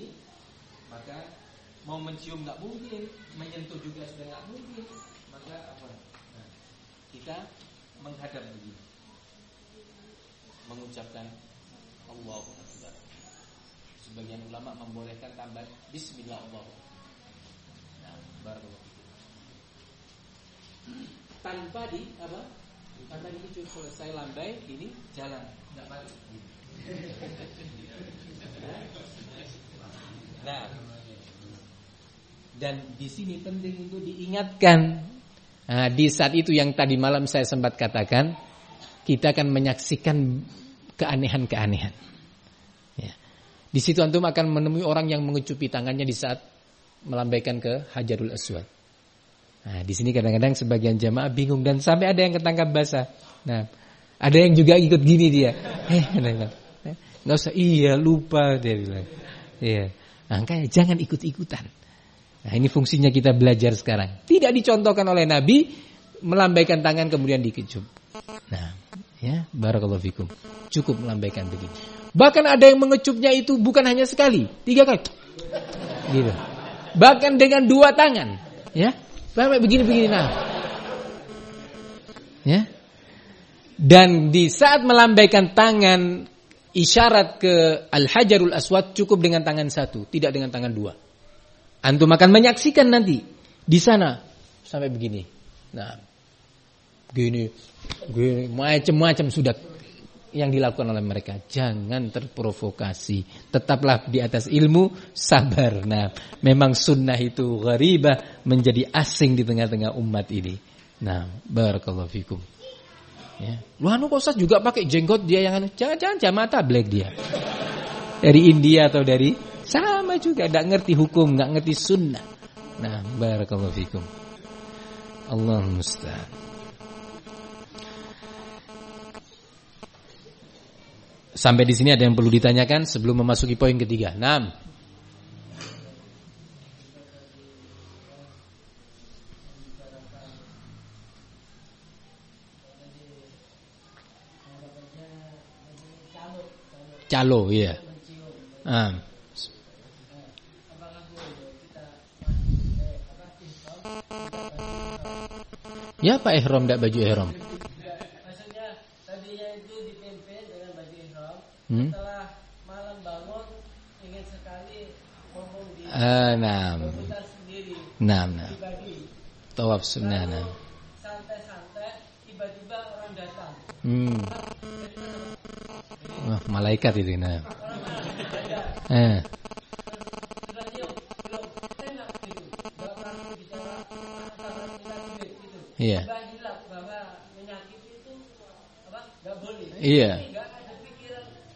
maka mau mencium nggak mungkin, menyentuh juga sudah nggak mungkin. Maka apa? Nah, kita menghadap begini mengucapkan Allahu Akbar. Sebagian ulama membolehkan tambah Bismillah Allah. Nah, barakallahu Tanpa di apa? Tanpa dicuci selesai lambai ini jalan. Nah, dan di sini penting untuk diingatkan. Nah, di saat itu yang tadi malam saya sempat katakan, kita akan menyaksikan keanehan-keanehan. Di situ antum akan menemui orang yang mengecupi tangannya di saat melambaikan ke Hajarul Aswad. Nah, di sini kadang-kadang sebagian jamaah bingung dan sampai ada yang ketangkap basah. Nah, ada yang juga ikut gini dia. Eh, eh nggak usah. Iya, lupa dia bilang. Iya. Nah, kayak jangan ikut-ikutan. Nah, ini fungsinya kita belajar sekarang. Tidak dicontohkan oleh Nabi melambaikan tangan kemudian dikecup. Nah, ya, barakallahu fikum. Cukup melambaikan begini. Bahkan ada yang mengecupnya itu bukan hanya sekali, tiga kali. Gitu. Bahkan dengan dua tangan, ya. Sampai begini-begini nah. Ya. Dan di saat melambaikan tangan isyarat ke Al-Hajarul Aswad cukup dengan tangan satu, tidak dengan tangan dua. Antum akan menyaksikan nanti di sana sampai begini. Nah, gini, macam-macam sudah yang dilakukan oleh mereka. Jangan terprovokasi. Tetaplah di atas ilmu, sabar. Nah, memang sunnah itu gharibah menjadi asing di tengah-tengah umat ini. Nah, barakallahu fikum. Ya. Lu anu kok juga pakai jenggot dia yang. Jangan-jangan jamata black dia. Dari India atau dari sama juga tidak ngerti hukum, nggak ngerti sunnah. Nah, barakallahu fikum. Allah musta'an. Sampai di sini ada yang perlu ditanyakan sebelum memasuki poin ketiga. Enam. Calo, iya. Ah. Ya Pak Ihram tidak baju ihram. Maksudnya tadinya itu dipimpin dengan baju ihram. Hmm? Setelah malam bangun ingin sekali ngomong di nah. putar sendiri Nah, nah. Tawaf sunnah. Nah. Santai-santai tiba-tiba orang datang. Hmm. Wah, malaikat itu nah. Eh. Gitu. Gitu. Iya. Mbak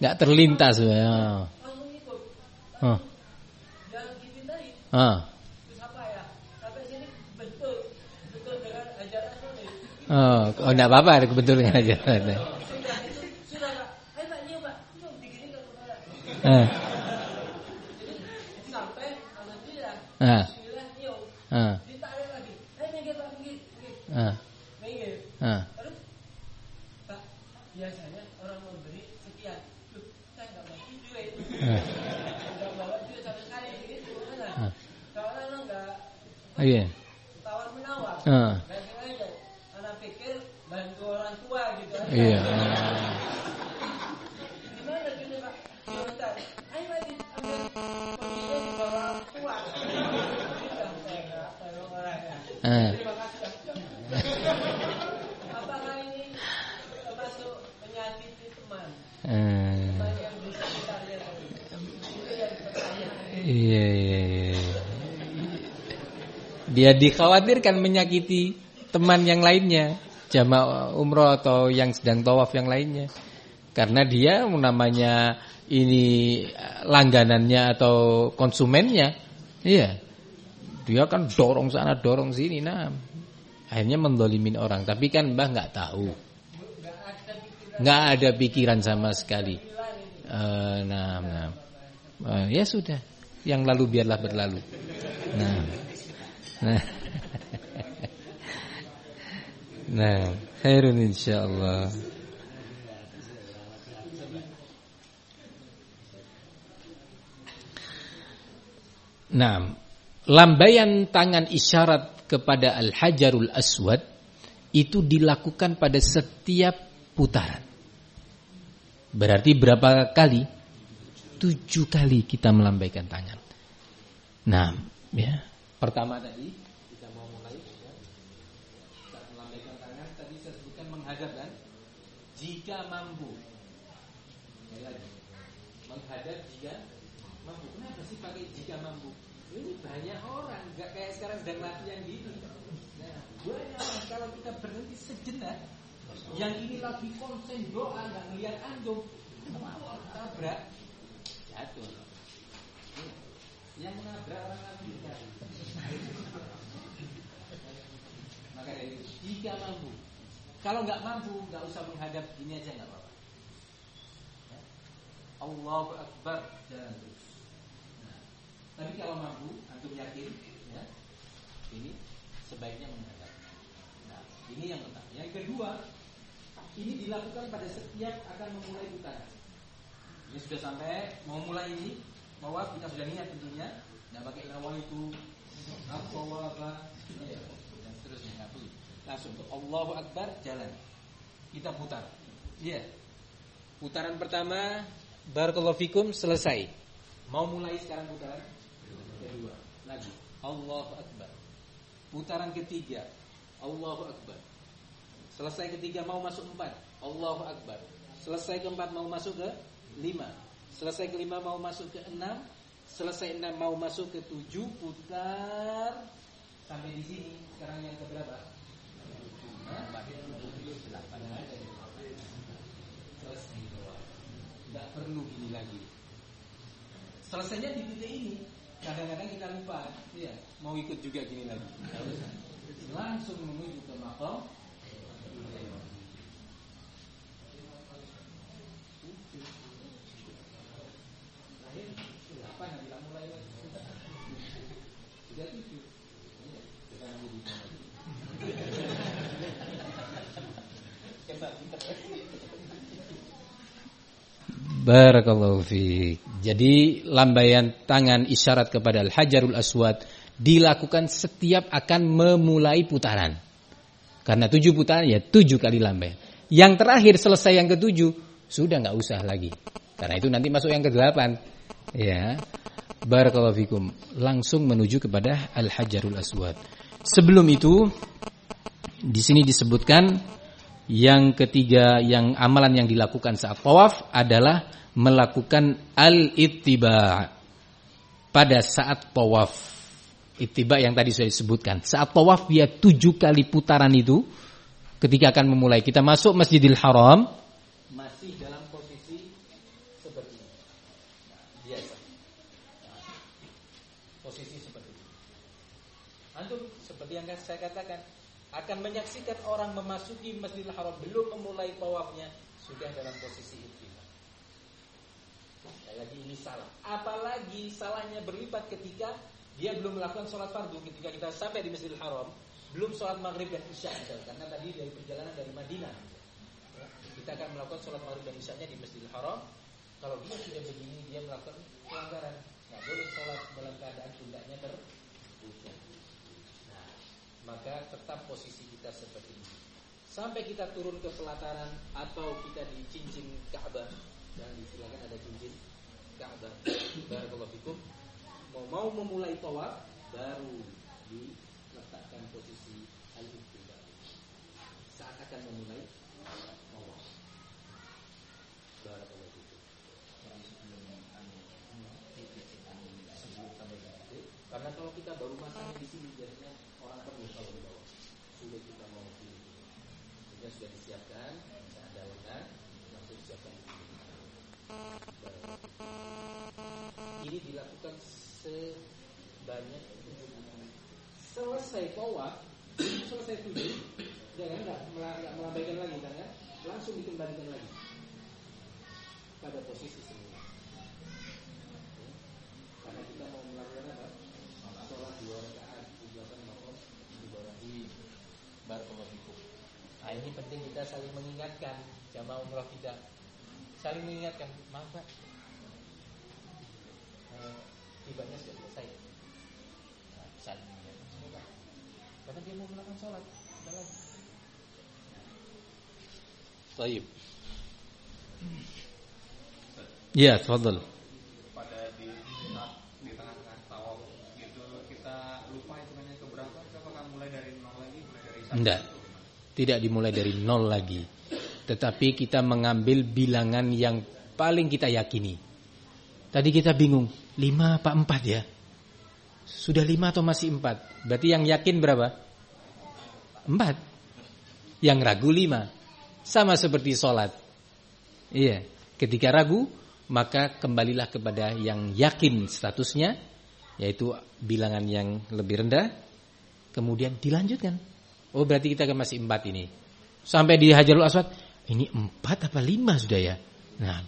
Nggak terlintas ya. ikut. Oh. Ah. Ya? Oh, oh enggak apa-apa betul dengan aja. Ayo Iya. tawar menawar. Ah. Aja. Anak pikir bantu orang tua gitu. Iya. Gimana gitu pak? Sebentar. Ayo pak, di- ambil kopinya di bawah orang tua. Sudah, saya nggak tolong orangnya. Ah. Terima kasih. Apakah ini termasuk menyakiti teman? Ah. Teman yang di sekitarnya tadi. Itu yang pertanyaan. Iya, iya, iya. Dia dikhawatirkan menyakiti teman yang lainnya, jamaah umroh atau yang sedang tawaf yang lainnya. Karena dia namanya ini langganannya atau konsumennya, iya. Dia kan dorong sana dorong sini, nah akhirnya mendolimin orang. Tapi kan mbah nggak tahu, nggak ada pikiran sama sekali. Eh, nah, nah. Eh, ya sudah, yang lalu biarlah berlalu. Nah, nah, (laughs) nah, khairun insyaallah. Nah, lambaian tangan isyarat kepada Al-Hajarul Aswad itu dilakukan pada setiap putaran. Berarti berapa kali? Tujuh kali kita melambaikan tangan. Nah, ya. Pertama tadi kita mau mulai ya. Saat melambaikan tangan tadi saya sebutkan menghadap kan? Jika mampu. Lagi. Menghadap jika mampu. Kenapa sih pakai jika mampu? Ini banyak orang nggak kayak sekarang sedang latihan gitu. Nah, banyak orang kalau kita berhenti sejenak, yang ini lagi konsen doa nggak ngeliat antum, tabrak jatuh. Yang menabrak orang Afrika. Maka itu, jika mampu. Kalau nggak mampu, nggak usah menghadap ini aja nggak apa-apa. Ya. Allahu Akbar jalan terus. Nah, tapi kalau mampu, antum yakin, ya, ini sebaiknya menghadap. Nah, ini yang pertama. Yang kedua, ini dilakukan pada setiap akan memulai putaran. Ini sudah sampai mau mulai ini, bahwa kita sudah niat tentunya, tidak pakai nawa itu Langsung untuk Allahu Akbar jalan. kita putar. Iya. Putaran pertama barakallahu fikum selesai. Mau mulai sekarang putaran kedua. Lagi. Allahu akbar. Putaran ketiga. Allahu akbar. Selesai ketiga mau masuk empat. Allahu akbar. Selesai keempat mau masuk ke lima. Selesai kelima mau masuk ke enam. Selesai enam mau masuk ke tujuh. Putar sampai di sini. Sekarang yang keberapa? Tidak perlu gini lagi. Selesainya di titik ini. Kadang-kadang kita lupa, ya, mau ikut juga gini lagi. Langsung menuju ke makom. Lahir delapan, nanti lah mulai lagi. Sudah tujuh. Iya, kita nanti di sana. Barakallahu fiik. Jadi lambaian tangan isyarat kepada Al-Hajarul Aswad dilakukan setiap akan memulai putaran. Karena tujuh putaran ya tujuh kali lambaian. Yang terakhir selesai yang ketujuh sudah nggak usah lagi. Karena itu nanti masuk yang kedelapan. Ya. Barakallahu fikum. Langsung menuju kepada Al-Hajarul Aswad. Sebelum itu di sini disebutkan yang ketiga yang amalan yang dilakukan saat tawaf adalah melakukan al-ittiba pada saat tawaf. Ittiba yang tadi sudah disebutkan. Saat tawaf dia tujuh kali putaran itu ketika akan memulai kita masuk Masjidil Haram masih dalam posisi seperti ini. Nah, biasa. Nah, posisi seperti ini. Antum seperti yang saya katakan akan menyaksikan orang memasuki Masjidil Haram. Belum memulai tawafnya sudah dalam posisi itu. Sekali lagi ini salah. Apalagi salahnya berlipat ketika dia belum melakukan sholat fardu. Ketika kita sampai di Masjidil Haram belum sholat maghrib dan isya karena tadi dari perjalanan dari Madinah. Kita akan melakukan sholat maghrib dan isya di Masjidil Haram. Kalau dia sudah begini dia melakukan pelanggaran. Nggak boleh sholat dalam keadaan terbuka nah maka tetap posisi kita seperti ini. Sampai kita turun ke pelataran atau kita di cincin Ka'bah. Dan disilakan ada cincin Ka'bah. Barakallahu fikum. Mau mau memulai tawaf baru diletakkan posisi al-ittiba saat akan memulai tawaf barakallahu fikum karena kalau kita baru masang di sini biasanya orang penuh kalau di bawah sulit kita mau pilih sehingga sudah disiapkan bisa ada lengan langsung disiapkan. Di sini ini dilakukan sebanyak selesai tawaf selesai tujuh jangan nggak melambaikan lagi kan ya. Langsung dikembalikan lagi. Pada posisi semula karena kita mau melakukan apa sholat dua rakaat tujuan makom Ibrahim barakallahu fikum nah ini penting kita saling mengingatkan jamaah umrah kita saling mengingatkan maaf pak eh, tibanya sudah selesai. Nah, saling mengingatkan semoga. Karena dia mau melakukan sholat. Ada lagi. Taib. Ya, tafadhal. pada di saat di tengah-tengah tawaf gitu kita lupa hitungannya ke berapa apakah mulai dari nol lagi mulai dari satu Enggak. Tidak dimulai dari nol lagi. Tetapi kita mengambil bilangan yang paling kita yakini. Tadi kita bingung, lima apa empat ya? Sudah lima atau masih empat? Berarti yang yakin berapa? Empat. Yang ragu lima. Sama seperti sholat. Iya. Ketika ragu, maka kembalilah kepada yang yakin statusnya, yaitu bilangan yang lebih rendah. Kemudian dilanjutkan. Oh berarti kita kan masih empat ini. Sampai di Hajarul Aswad, ini empat apa lima sudah ya? Nah,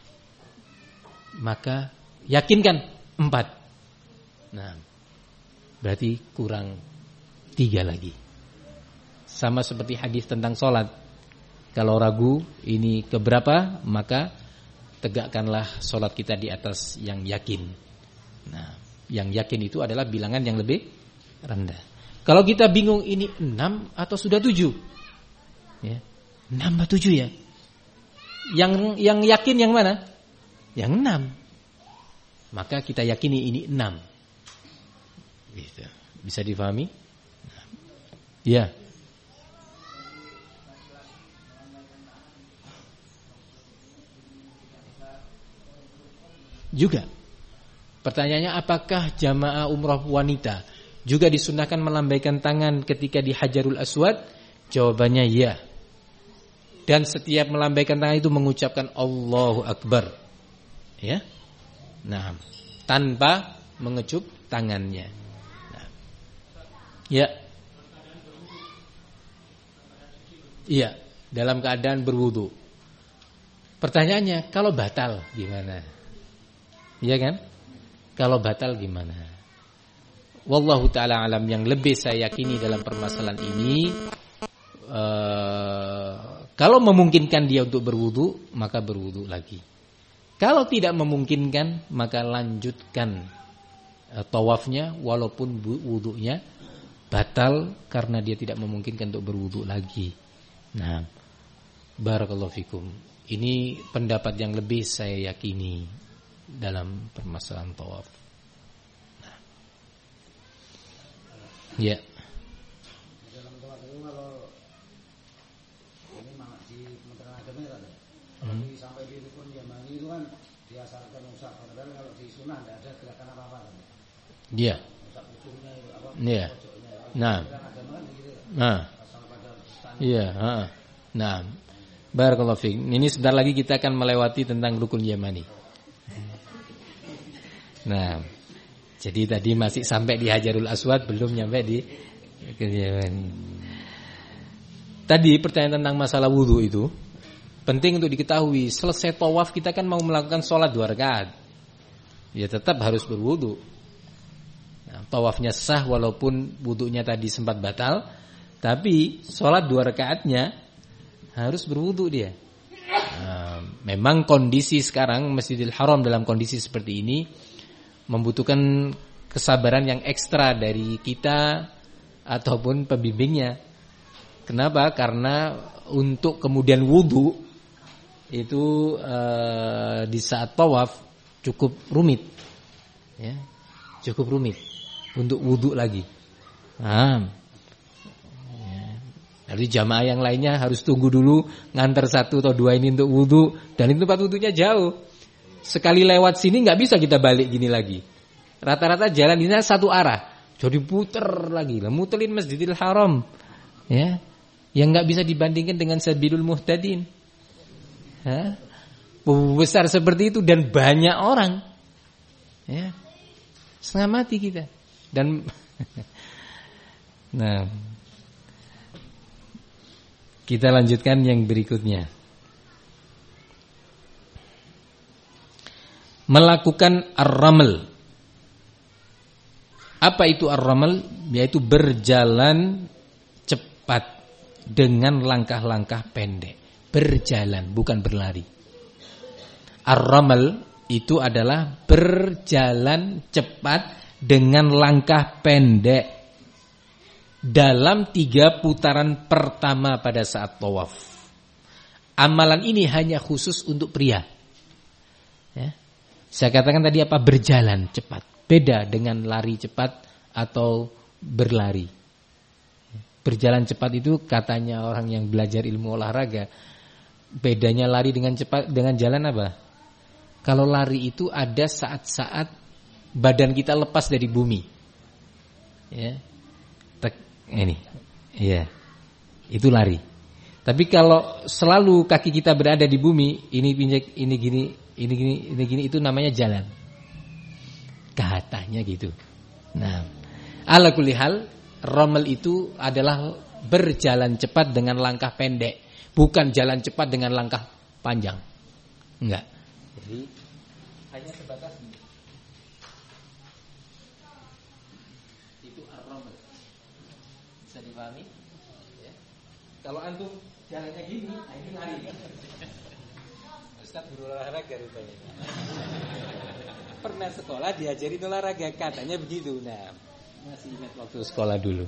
maka yakinkan empat. Nah, berarti kurang tiga lagi. Sama seperti hadis tentang sholat. Kalau ragu ini keberapa, maka tegakkanlah sholat kita di atas yang yakin. Nah, yang yakin itu adalah bilangan yang lebih rendah. Kalau kita bingung ini enam atau sudah tujuh, ya, Enam atau tujuh ya? Yang yang yakin yang mana? Yang enam. Maka kita yakini ini enam. Gitu. Bisa difahami? Ya. Juga. Pertanyaannya apakah jamaah umroh wanita juga disunahkan melambaikan tangan ketika di Hajarul Aswad? Jawabannya ya. Dan setiap melambaikan tangan itu mengucapkan Allahu Akbar. Ya. Nah, tanpa mengecup tangannya. Nah. Ya. Iya, dalam keadaan berwudu. Pertanyaannya, kalau batal gimana? Iya kan? Kalau batal gimana? Wallahu taala alam yang lebih saya yakini dalam permasalahan ini uh, kalau memungkinkan dia untuk berwudu, maka berwudu lagi. Kalau tidak memungkinkan, maka lanjutkan uh, tawafnya walaupun wudunya batal karena dia tidak memungkinkan untuk berwudu lagi. Nah, barakallahu fikum. Ini pendapat yang lebih saya yakini dalam permasalahan tawaf. Nah. Ya. Dalam tawaf itu kalau ini mana di Kementerian Agama ya kan? Kalau Hmm. sampai di rukun Yamani itu kan diasarkan usah. Padahal kalau di sunnah tidak ada gerakan apa-apa kan? Iya. Itu apa? Iya. Pojoknya. Nah. Kan begitu. kan? Nah. Stand. Iya, heeh. Nah, barakallahu fiik. Ini sebentar lagi kita akan melewati tentang rukun Yamani. Nah, jadi tadi masih sampai di Hajarul Aswad belum nyampe di. Tadi pertanyaan tentang masalah wudhu itu penting untuk diketahui. Selesai tawaf kita kan mau melakukan sholat dua rakaat. Ya tetap harus berwudhu. Nah, tawafnya sah walaupun wudhunya tadi sempat batal, tapi sholat dua rakaatnya harus berwudhu dia. Nah, memang kondisi sekarang Masjidil Haram dalam kondisi seperti ini membutuhkan kesabaran yang ekstra dari kita ataupun pembimbingnya. Kenapa? Karena untuk kemudian wudhu itu eh, di saat tawaf cukup rumit, ya, cukup rumit untuk wudhu lagi. Nah, Jadi jamaah yang lainnya harus tunggu dulu ngantar satu atau dua ini untuk wudhu dan itu tempat wudhunya jauh. Sekali lewat sini nggak bisa kita balik gini lagi. Rata-rata jalan ini satu arah. Jadi puter lagi, muterin Masjidil Haram. Ya. Yang nggak bisa dibandingkan dengan Sabilul Muhtadin. Ya. Besar seperti itu dan banyak orang. Ya. Setengah mati kita. Dan (laughs) Nah, kita lanjutkan yang berikutnya. Melakukan ar-ramal. Apa itu ar-ramal? Yaitu berjalan cepat dengan langkah-langkah pendek. Berjalan, bukan berlari. Ar-ramal itu adalah berjalan cepat dengan langkah pendek dalam tiga putaran pertama pada saat tawaf. Amalan ini hanya khusus untuk pria. Ya. Saya katakan tadi apa berjalan cepat, beda dengan lari cepat atau berlari. Berjalan cepat itu katanya orang yang belajar ilmu olahraga. Bedanya lari dengan cepat dengan jalan apa? Kalau lari itu ada saat-saat badan kita lepas dari bumi. Ya. Tek, ini. Iya. Itu lari. Tapi kalau selalu kaki kita berada di bumi, ini pinjek, ini gini, ini gini, ini gini itu namanya jalan. Katanya gitu. Nah, ala kulli hal, romel itu adalah berjalan cepat dengan langkah pendek, bukan jalan cepat dengan langkah panjang. Enggak. Jadi hanya sebatas ini. Itu ar-raml. Bisa dipahami? Ya. Kalau antum jalannya gini, nah ini lari. Ustaz guru olahraga rupanya. Pernah sekolah diajari olahraga katanya begitu. Nah, masih ingat waktu sekolah dulu.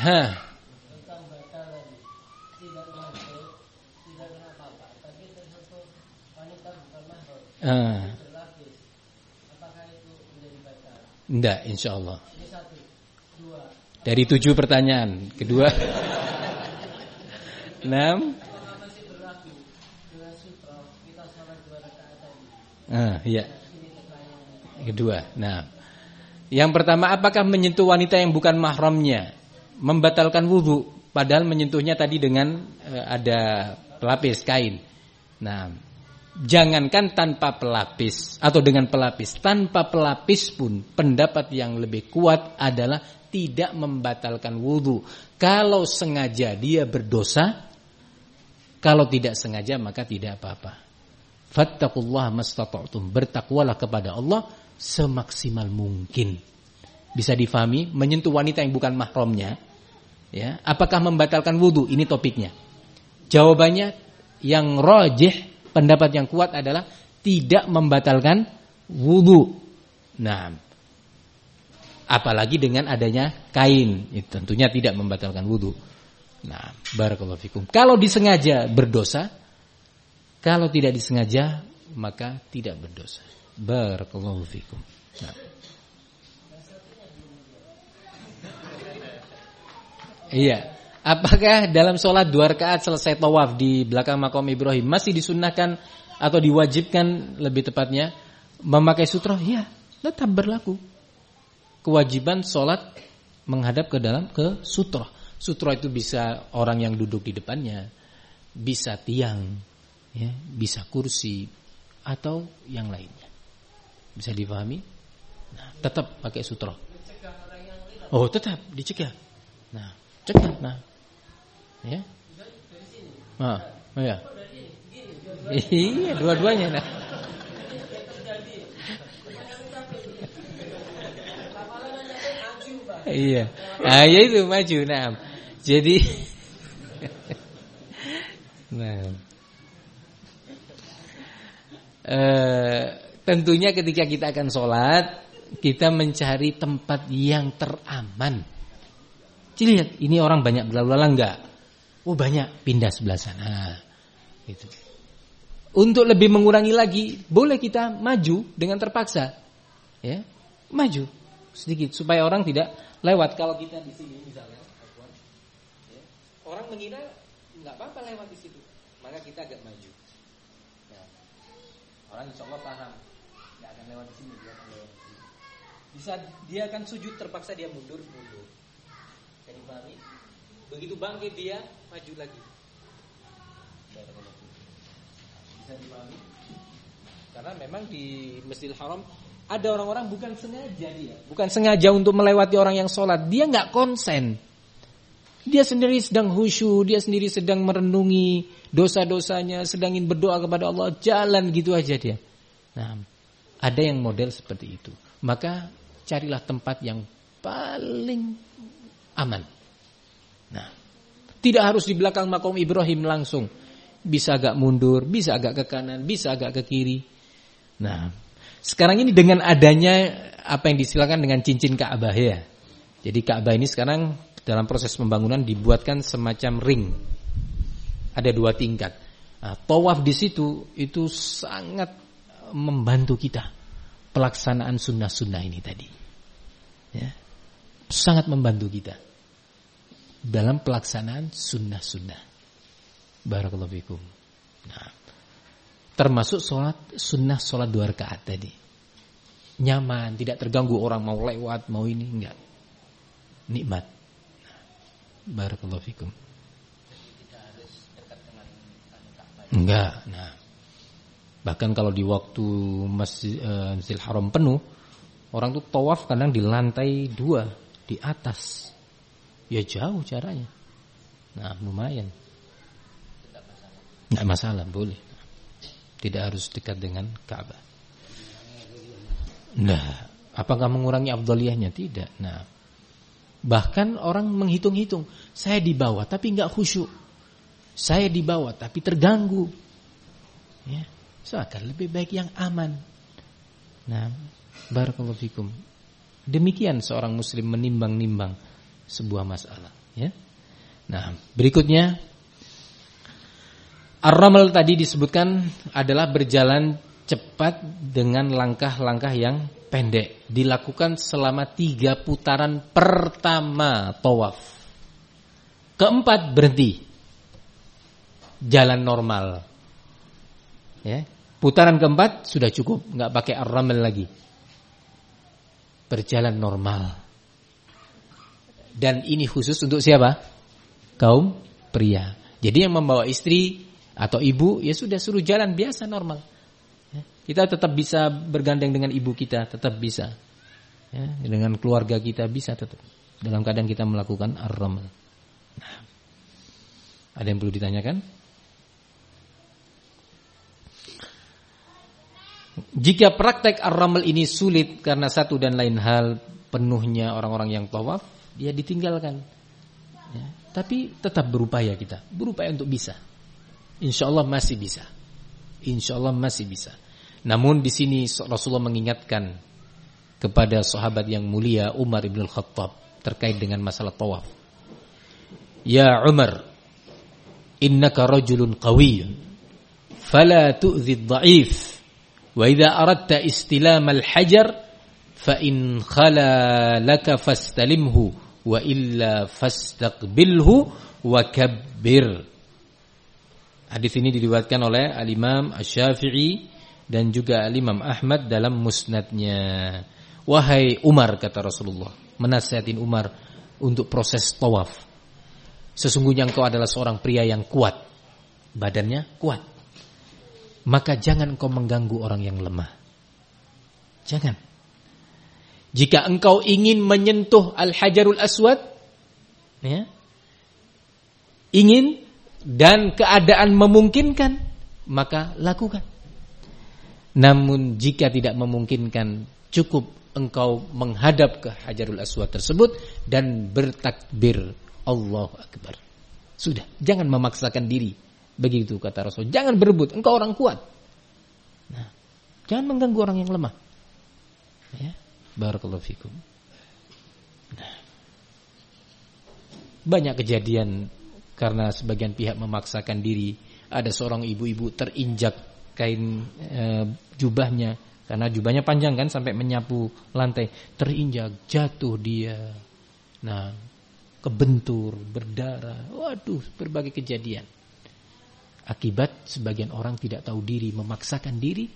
Hah. Ah, enggak, insya Allah. Dari tujuh pertanyaan, kedua, (laughs) enam, Apakah masih berlaku dengan sutra kita sholat dua rakaat tadi? Ah, iya. Kedua, nah, yang pertama, apakah menyentuh wanita yang bukan mahramnya membatalkan wudhu? Padahal menyentuhnya tadi dengan eh, ada pelapis kain. Nah, jangankan tanpa pelapis atau dengan pelapis, tanpa pelapis pun pendapat yang lebih kuat adalah tidak membatalkan wudhu. Kalau sengaja dia berdosa, kalau tidak sengaja maka tidak apa-apa. Fattakullah mastata'tum. Bertakwalah kepada Allah semaksimal mungkin. Bisa difahami, menyentuh wanita yang bukan mahramnya, ya, apakah membatalkan wudhu? Ini topiknya. Jawabannya yang rojih, pendapat yang kuat adalah tidak membatalkan wudhu. Nah, apalagi dengan adanya kain, tentunya tidak membatalkan wudhu. Nah, barakallahu fikum. Kalau disengaja berdosa, kalau tidak disengaja maka tidak berdosa. Barakallahu fikum. Nah. Iya. Apakah dalam sholat dua rakaat selesai tawaf di belakang makam Ibrahim masih disunnahkan atau diwajibkan lebih tepatnya memakai sutra? Ya, tetap berlaku. Kewajiban sholat menghadap ke dalam ke sutra. Sutra itu bisa orang yang duduk di depannya, bisa tiang, ya, bisa kursi atau yang lainnya. Bisa dipahami? Nah, tetap pakai sutra. Oh, tetap dicegah. Nah, cegah. Nah, ya. Nah, oh ya. Iya, dua-duanya. Nah. Iya. Ah, ya itu maju. Nah. Jadi (laughs) Nah. Eh, tentunya ketika kita akan sholat kita mencari tempat yang teraman. Lihat, ini orang banyak berlalu lalang enggak? Oh banyak, pindah sebelah sana. Gitu. Untuk lebih mengurangi lagi, boleh kita maju dengan terpaksa. Ya, maju sedikit supaya orang tidak lewat kalau kita di sini misalnya. Ya, orang mengira nggak apa-apa lewat di situ, maka kita agak maju. Orang insya Allah paham, nggak akan lewat di sini, dia akan lewat di sini. Bisa dia akan sujud terpaksa dia mundur mundur. Jadi pahami? Begitu bangkit dia maju lagi. Bisa dipahami? Karena memang di Masjidil Haram ada orang-orang bukan sengaja dia, bukan sengaja untuk melewati orang yang sholat, dia nggak konsen. Dia sendiri sedang khusyuk, dia sendiri sedang merenungi dosa-dosanya, sedang ingin berdoa kepada Allah, jalan gitu aja dia. Nah, ada yang model seperti itu. Maka carilah tempat yang paling aman. Nah, tidak harus di belakang makom Ibrahim langsung. Bisa agak mundur, bisa agak ke kanan, bisa agak ke kiri. Nah, sekarang ini dengan adanya apa yang disilakan dengan cincin Ka'bah ya. Jadi Ka'bah ini sekarang dalam proses pembangunan dibuatkan semacam ring. Ada dua tingkat. Nah, tawaf di situ itu sangat membantu kita pelaksanaan sunnah-sunnah ini tadi. Ya, sangat membantu kita dalam pelaksanaan sunnah-sunnah. Barakallahu fikum. Nah, termasuk sholat sunnah sholat dua rakaat tadi. Nyaman, tidak terganggu orang mau lewat, mau ini enggak. Nikmat. Barakallahu fikum. Enggak. Nah, bahkan kalau di waktu masjid, uh, masjidil haram penuh, orang tuh tawaf kadang di lantai dua di atas. Ya jauh caranya. Nah, lumayan. Enggak masalah, boleh. Tidak harus dekat dengan Ka'bah. Nah, apakah mengurangi afdaliyahnya? Tidak. Nah, bahkan orang menghitung-hitung, saya di bawah tapi enggak khusyuk. Saya di bawah tapi terganggu. Ya, seakan lebih baik yang aman. Nah, barakallahu fikum. Demikian seorang muslim menimbang-nimbang sebuah masalah, ya. Nah, berikutnya Ar-ramal tadi disebutkan adalah berjalan cepat dengan langkah-langkah yang pendek. Dilakukan selama tiga putaran pertama tawaf. Keempat berhenti. Jalan normal. Ya. Putaran keempat sudah cukup, nggak pakai ar-ramal lagi. Berjalan normal. Dan ini khusus untuk siapa? Kaum pria. Jadi yang membawa istri atau ibu ya sudah suruh jalan biasa normal. Kita tetap bisa bergandeng dengan ibu kita, tetap bisa. Ya, dengan keluarga kita bisa tetap. Dalam keadaan kita melakukan ar-ramal. Nah, ada yang perlu ditanyakan? Jika praktek ar-ramal ini sulit karena satu dan lain hal penuhnya orang-orang yang tawaf, dia ditinggalkan. Ya, tapi tetap berupaya kita, berupaya untuk bisa. Insya Allah masih bisa. Insya Allah masih bisa. Namun di sini Rasulullah mengingatkan kepada sahabat yang mulia Umar ibn Khattab terkait dengan masalah tawaf. Ya Umar, innaka rajulun qawiyyun, fala tu'zi dhaif wa idza aradta istilam al-hajar fa in khala laka fastalimhu wa illa fastaqbilhu wa kabbir. Hadis ini diriwayatkan oleh Al-Imam Asy-Syafi'i dan juga Al-Imam Ahmad dalam musnadnya. Wahai Umar kata Rasulullah, menasihatin Umar untuk proses tawaf. Sesungguhnya engkau adalah seorang pria yang kuat. Badannya kuat. Maka jangan engkau mengganggu orang yang lemah. Jangan. Jika engkau ingin menyentuh Al-Hajarul Aswad, ya, ingin dan keadaan memungkinkan, maka lakukan. Namun jika tidak memungkinkan, cukup engkau menghadap ke Hajarul Aswad tersebut dan bertakbir Allahu Akbar. Sudah, jangan memaksakan diri. Begitu kata Rasul. Jangan berebut, engkau orang kuat. Nah, jangan mengganggu orang yang lemah. Ya, barakallahu fikum. Nah, banyak kejadian karena sebagian pihak memaksakan diri. Ada seorang ibu-ibu terinjak kain e, jubahnya karena jubahnya panjang kan sampai menyapu lantai, terinjak, jatuh dia. Nah, kebentur, berdarah. Waduh, berbagai kejadian. Akibat sebagian orang tidak tahu diri, memaksakan diri,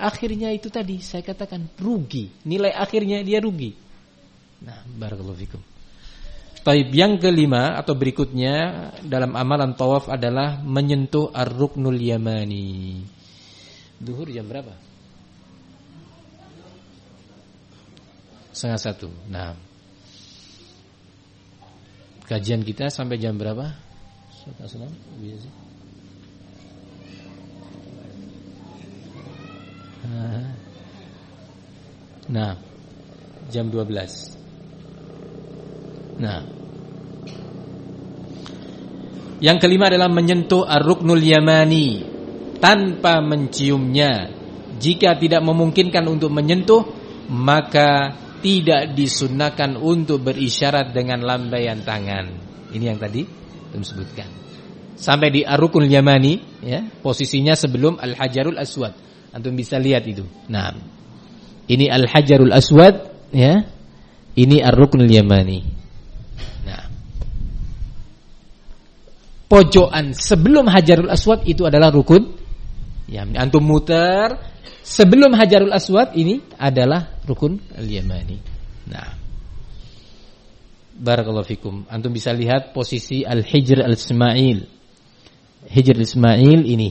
akhirnya itu tadi saya katakan rugi. Nilai akhirnya dia rugi. Nah, barakallahu fikum. Taib yang kelima atau berikutnya dalam amalan tawaf adalah menyentuh ar-ruknul yamani. Duhur jam berapa? Setengah satu. Nah, kajian kita sampai jam berapa? Nah, jam 12. Nah. Yang kelima adalah menyentuh ar-ruknul yamani tanpa menciumnya. Jika tidak memungkinkan untuk menyentuh, maka tidak disunahkan untuk berisyarat dengan lambaian tangan. Ini yang tadi belum sebutkan. Sampai di ar-ruknul yamani, ya, posisinya sebelum al-hajarul aswad. Antum bisa lihat itu. Nah, ini al-hajarul aswad, ya. Ini ar-ruknul yamani. pojokan sebelum Hajarul Aswad itu adalah rukun. Ya, antum muter sebelum Hajarul Aswad ini adalah rukun al-yamani. Nah. Barakallahu fikum. Antum bisa lihat posisi Al-Hijr Al-Ismail. Hijr Ismail ini.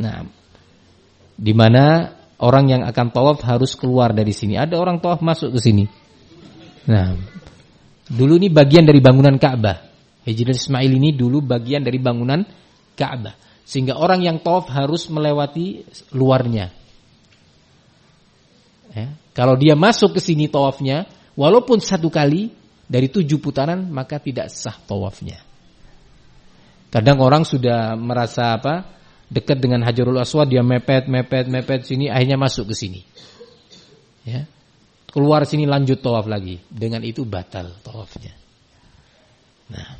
Nah, di mana orang yang akan tawaf harus keluar dari sini. Ada orang tawaf masuk ke sini. Nah, dulu ini bagian dari bangunan Ka'bah. Hijrah Ismail ini dulu bagian dari bangunan Ka'bah. Sehingga orang yang tawaf harus melewati luarnya. Ya. Kalau dia masuk ke sini tawafnya, walaupun satu kali dari tujuh putaran, maka tidak sah tawafnya. Kadang orang sudah merasa apa? Dekat dengan Hajarul Aswad, dia mepet, mepet, mepet sini, akhirnya masuk ke sini. Ya. Keluar sini lanjut tawaf lagi. Dengan itu batal tawafnya. Nah,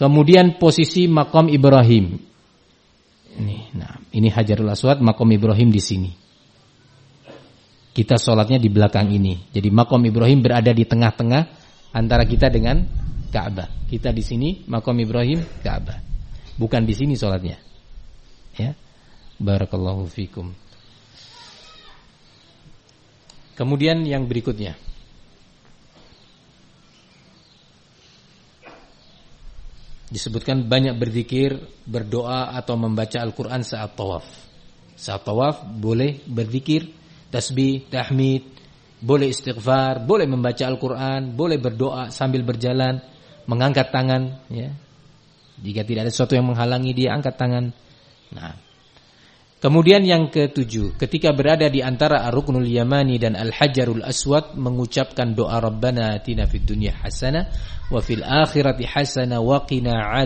Kemudian posisi makom Ibrahim. Ini, nah, ini Hajarul Aswad, makom Ibrahim di sini. Kita sholatnya di belakang ini. Jadi makom Ibrahim berada di tengah-tengah antara kita dengan Ka'bah. Kita di sini, makom Ibrahim, Ka'bah. Bukan di sini sholatnya. Ya. Barakallahu fikum. Kemudian yang berikutnya. Disebutkan banyak berzikir, berdoa atau membaca Al-Quran saat tawaf. Saat tawaf boleh berzikir, tasbih, tahmid, boleh istighfar, boleh membaca Al-Quran, boleh berdoa sambil berjalan, mengangkat tangan. Ya. Jika tidak ada sesuatu yang menghalangi dia, angkat tangan. Nah, Kemudian yang ketujuh, ketika berada di antara Ar-Ruknul Yamani dan Al-Hajarul Aswad mengucapkan doa Rabbana atina fid dunya hasanah wa fil akhirati hasanah wa qina.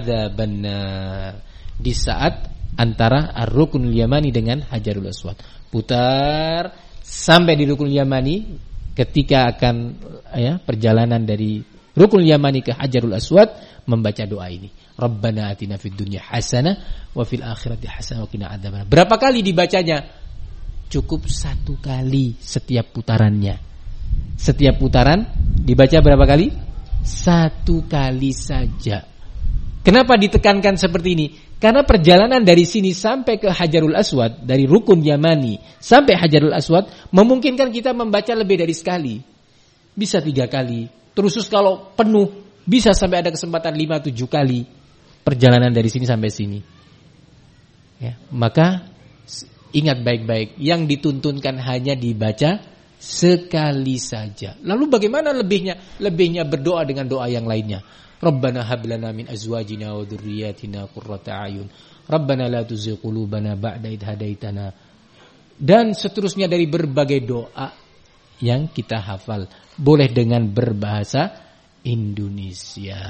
Di saat antara Ar-Ruknul Yamani dengan Hajarul Aswad. Putar sampai di Ruknul Yamani ketika akan ya perjalanan dari Ruknul Yamani ke Hajarul Aswad membaca doa ini. Rabbana atina fid dunya hasanah wa fil akhirati hasanah wa qina adzabannar. Berapa kali dibacanya? Cukup satu kali setiap putarannya. Setiap putaran dibaca berapa kali? Satu kali saja. Kenapa ditekankan seperti ini? Karena perjalanan dari sini sampai ke Hajarul Aswad, dari Rukun Yamani sampai Hajarul Aswad, memungkinkan kita membaca lebih dari sekali. Bisa tiga kali. Terus kalau penuh, bisa sampai ada kesempatan lima tujuh kali perjalanan dari sini sampai sini. Ya, maka ingat baik-baik, yang dituntunkan hanya dibaca sekali saja. Lalu bagaimana lebihnya? Lebihnya berdoa dengan doa yang lainnya. Rabbana hab lana min azwajina wa dzurriyyatina qurrata ayun. Rabbana la tuzigh qulubana ba'da idh hadaitana. Dan seterusnya dari berbagai doa yang kita hafal. Boleh dengan berbahasa Indonesia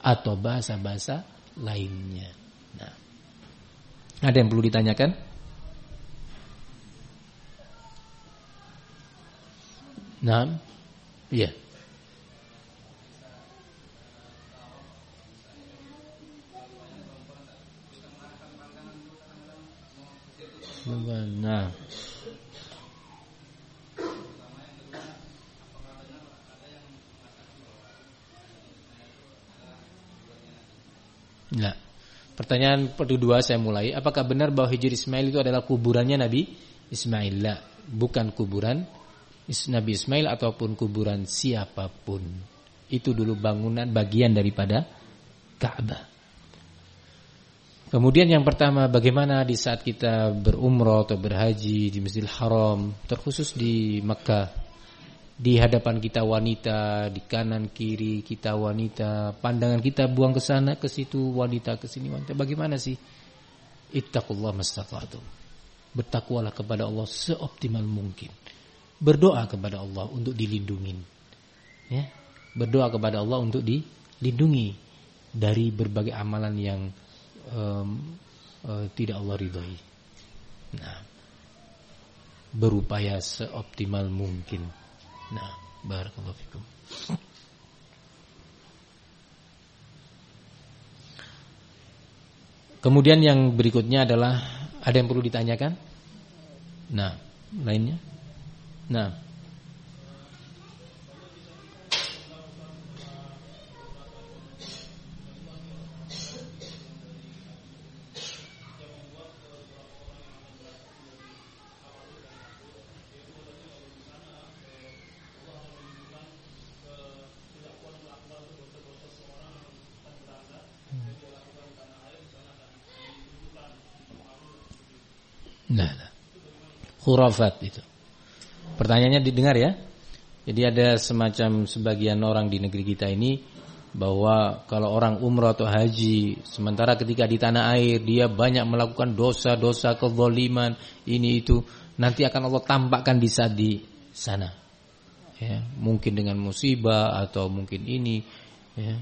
atau bahasa-bahasa lainnya. Nah, ada yang perlu ditanyakan? Nah, iya. Nah, Nah, pertanyaan kedua saya mulai, apakah benar bahwa Hijr Ismail itu adalah kuburannya Nabi Ismail? Lah, bukan kuburan Nabi Ismail ataupun kuburan siapa pun. Itu dulu bangunan bagian daripada Ka'bah. Kemudian yang pertama bagaimana di saat kita berumrah atau berhaji di Masjidil Haram, terkhusus di Makkah di hadapan kita wanita, di kanan kiri kita wanita, pandangan kita buang ke sana ke situ wanita ke sini wanita. Bagaimana sih? Ittaqullah mastata'tum. Bertakwalah kepada Allah seoptimal mungkin. Berdoa kepada Allah untuk dilindungi. Ya. Berdoa kepada Allah untuk dilindungi dari berbagai amalan yang um, uh, tidak Allah ridhoi. Nah, berupaya seoptimal mungkin Nah, barakallahu fikum. Kemudian yang berikutnya adalah ada yang perlu ditanyakan? Nah, lainnya? Nah, nah. Khurafat itu. Pertanyaannya didengar ya. Jadi ada semacam sebagian orang di negeri kita ini bahwa kalau orang umrah atau haji sementara ketika di tanah air dia banyak melakukan dosa-dosa kezaliman ini itu nanti akan Allah tampakkan di di sana. Ya, mungkin dengan musibah atau mungkin ini ya.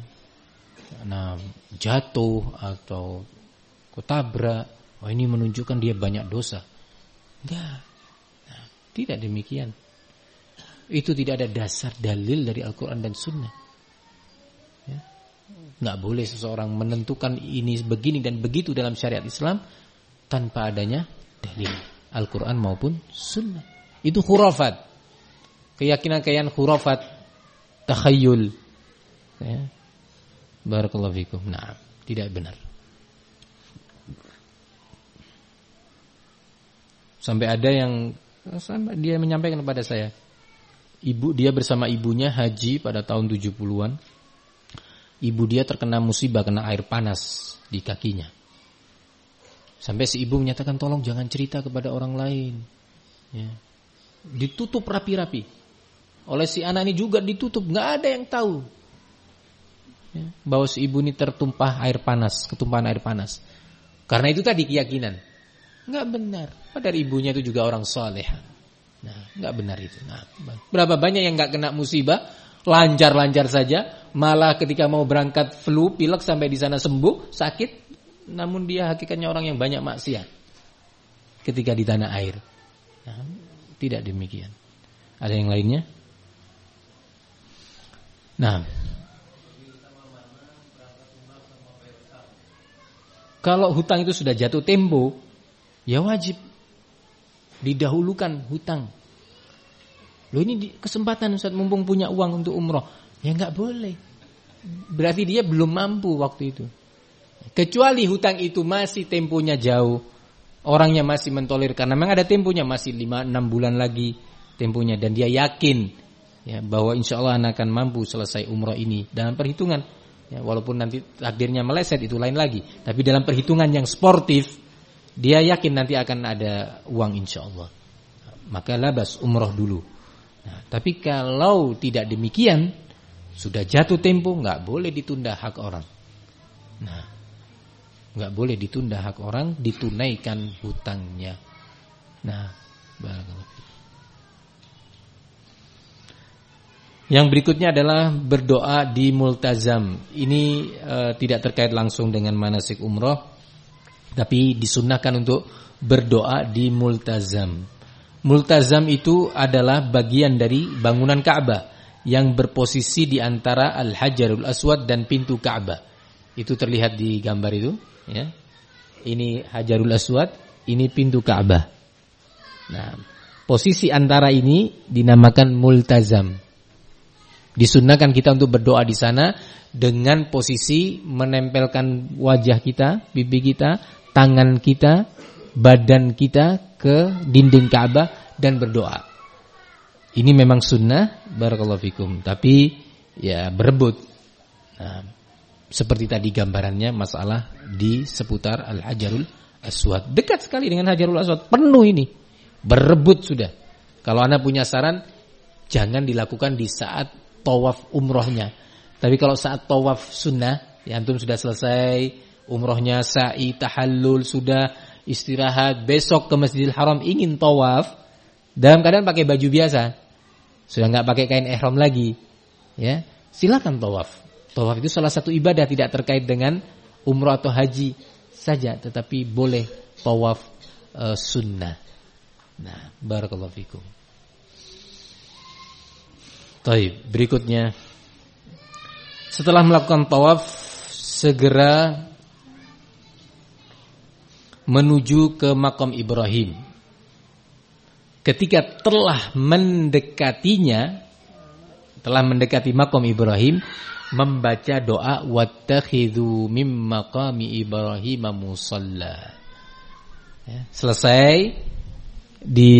Nah, jatuh atau ketabrak Oh ini menunjukkan dia banyak dosa. Enggak. Tidak demikian. Itu tidak ada dasar dalil dari Al-Quran dan Sunnah. Ya. Nggak boleh seseorang menentukan ini begini dan begitu dalam syariat Islam tanpa adanya dalil Al-Quran maupun Sunnah. Itu khurafat. Keyakinan-keyakinan khurafat, takhayul. Ya. Barakallahu fikum. Nah, tidak benar. Sampai ada yang dia menyampaikan kepada saya, ibu dia bersama ibunya haji pada tahun 70-an. Ibu dia terkena musibah kena air panas di kakinya. Sampai si ibu menyatakan tolong jangan cerita kepada orang lain. Ya. Ditutup rapi-rapi. Oleh si anak ini juga ditutup, nggak ada yang tahu. Ya. Bahwa si ibu ini tertumpah air panas, ketumpahan air panas. Karena itu tadi keyakinan. Nggak benar. Padahal ibunya itu juga orang soleh. Nah, nggak benar itu. Nah, berapa banyak yang nggak kena musibah, lancar-lancar saja, malah ketika mau berangkat flu, pilek sampai di sana sembuh, sakit, namun dia hakikatnya orang yang banyak maksiat ketika di tanah air. Nah, tidak demikian. Ada yang lainnya? Nah, kalau hutang itu sudah jatuh tempo, ya wajib didahulukan hutang. Loh ini kesempatan Ustaz mumpung punya uang untuk umroh. Ya nggak boleh. Berarti dia belum mampu waktu itu. Kecuali hutang itu masih temponya jauh. Orangnya masih mentolir karena memang ada temponya masih 5 6 bulan lagi temponya dan dia yakin ya bahwa insya Allah akan mampu selesai umroh ini dalam perhitungan. Ya, walaupun nanti takdirnya meleset itu lain lagi, tapi dalam perhitungan yang sportif dia yakin nanti akan ada uang insya Allah. Maka labas umroh dulu. Nah, tapi kalau tidak demikian, sudah jatuh tempo, nggak boleh ditunda hak orang. Nah, nggak boleh ditunda hak orang, ditunaikan hutangnya. Nah, Yang berikutnya adalah berdoa di multazam. Ini e, tidak terkait langsung dengan manasik umroh, tapi disunahkan untuk berdoa di multazam. Multazam itu adalah bagian dari bangunan Ka'bah yang berposisi di antara Al-Hajarul Aswad dan pintu Ka'bah. Itu terlihat di gambar itu, ya. Ini Hajarul Aswad, ini pintu Ka'bah. Nah, posisi antara ini dinamakan multazam. Disunahkan kita untuk berdoa di sana dengan posisi menempelkan wajah kita, pipi kita, tangan kita, badan kita ke dinding Ka'bah dan berdoa. Ini memang sunnah barakallahu fikum, tapi ya berebut. Nah, seperti tadi gambarannya masalah di seputar Al-Hajarul Aswad. Dekat sekali dengan Hajarul Aswad, penuh ini. Berebut sudah. Kalau Anda punya saran, jangan dilakukan di saat tawaf umrohnya. Tapi kalau saat tawaf sunnah, ya antum sudah selesai umrohnya, sa'i, tahallul, sudah istirahat, besok ke Masjidil Haram ingin tawaf dalam keadaan pakai baju biasa. Sudah nggak pakai kain ihram lagi. Ya, silakan tawaf. Tawaf itu salah satu ibadah tidak terkait dengan umroh atau haji saja, tetapi boleh tawaf e, sunnah. Nah, barakallahu fikum. Taib, berikutnya setelah melakukan tawaf segera menuju ke makam Ibrahim. Ketika telah mendekatinya, telah mendekati makam Ibrahim, membaca doa wattakhidhu mim maqami Ibrahim musalla. Ya, selesai di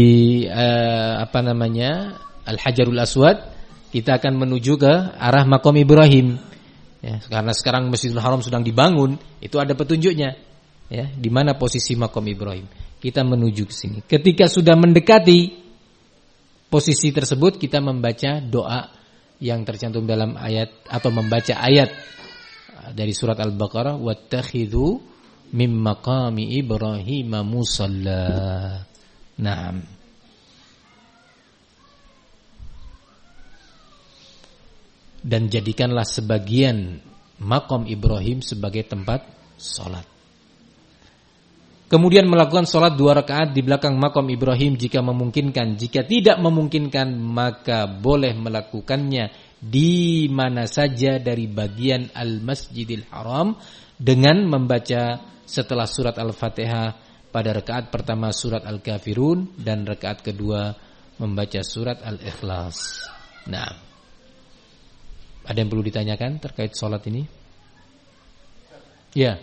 uh, apa namanya Al Hajarul Aswad, kita akan menuju ke arah makam Ibrahim. Ya, karena sekarang Masjidil Haram sedang dibangun, itu ada petunjuknya ya di mana posisi makom Ibrahim? Kita menuju ke sini. Ketika sudah mendekati posisi tersebut kita membaca doa yang tercantum dalam ayat atau membaca ayat dari surat Al-Baqarah wattakhidhu mim maqami Ibrahim musalla. Nah dan jadikanlah sebagian makom Ibrahim sebagai tempat sholat Kemudian melakukan sholat dua rakaat di belakang makam Ibrahim jika memungkinkan. Jika tidak memungkinkan maka boleh melakukannya di mana saja dari bagian Al-Masjidil Haram dengan membaca setelah surat Al-Fatihah pada rakaat pertama surat Al-Kafirun dan rakaat kedua membaca surat Al-Ikhlas. Nah, ada yang perlu ditanyakan terkait sholat ini? Ya.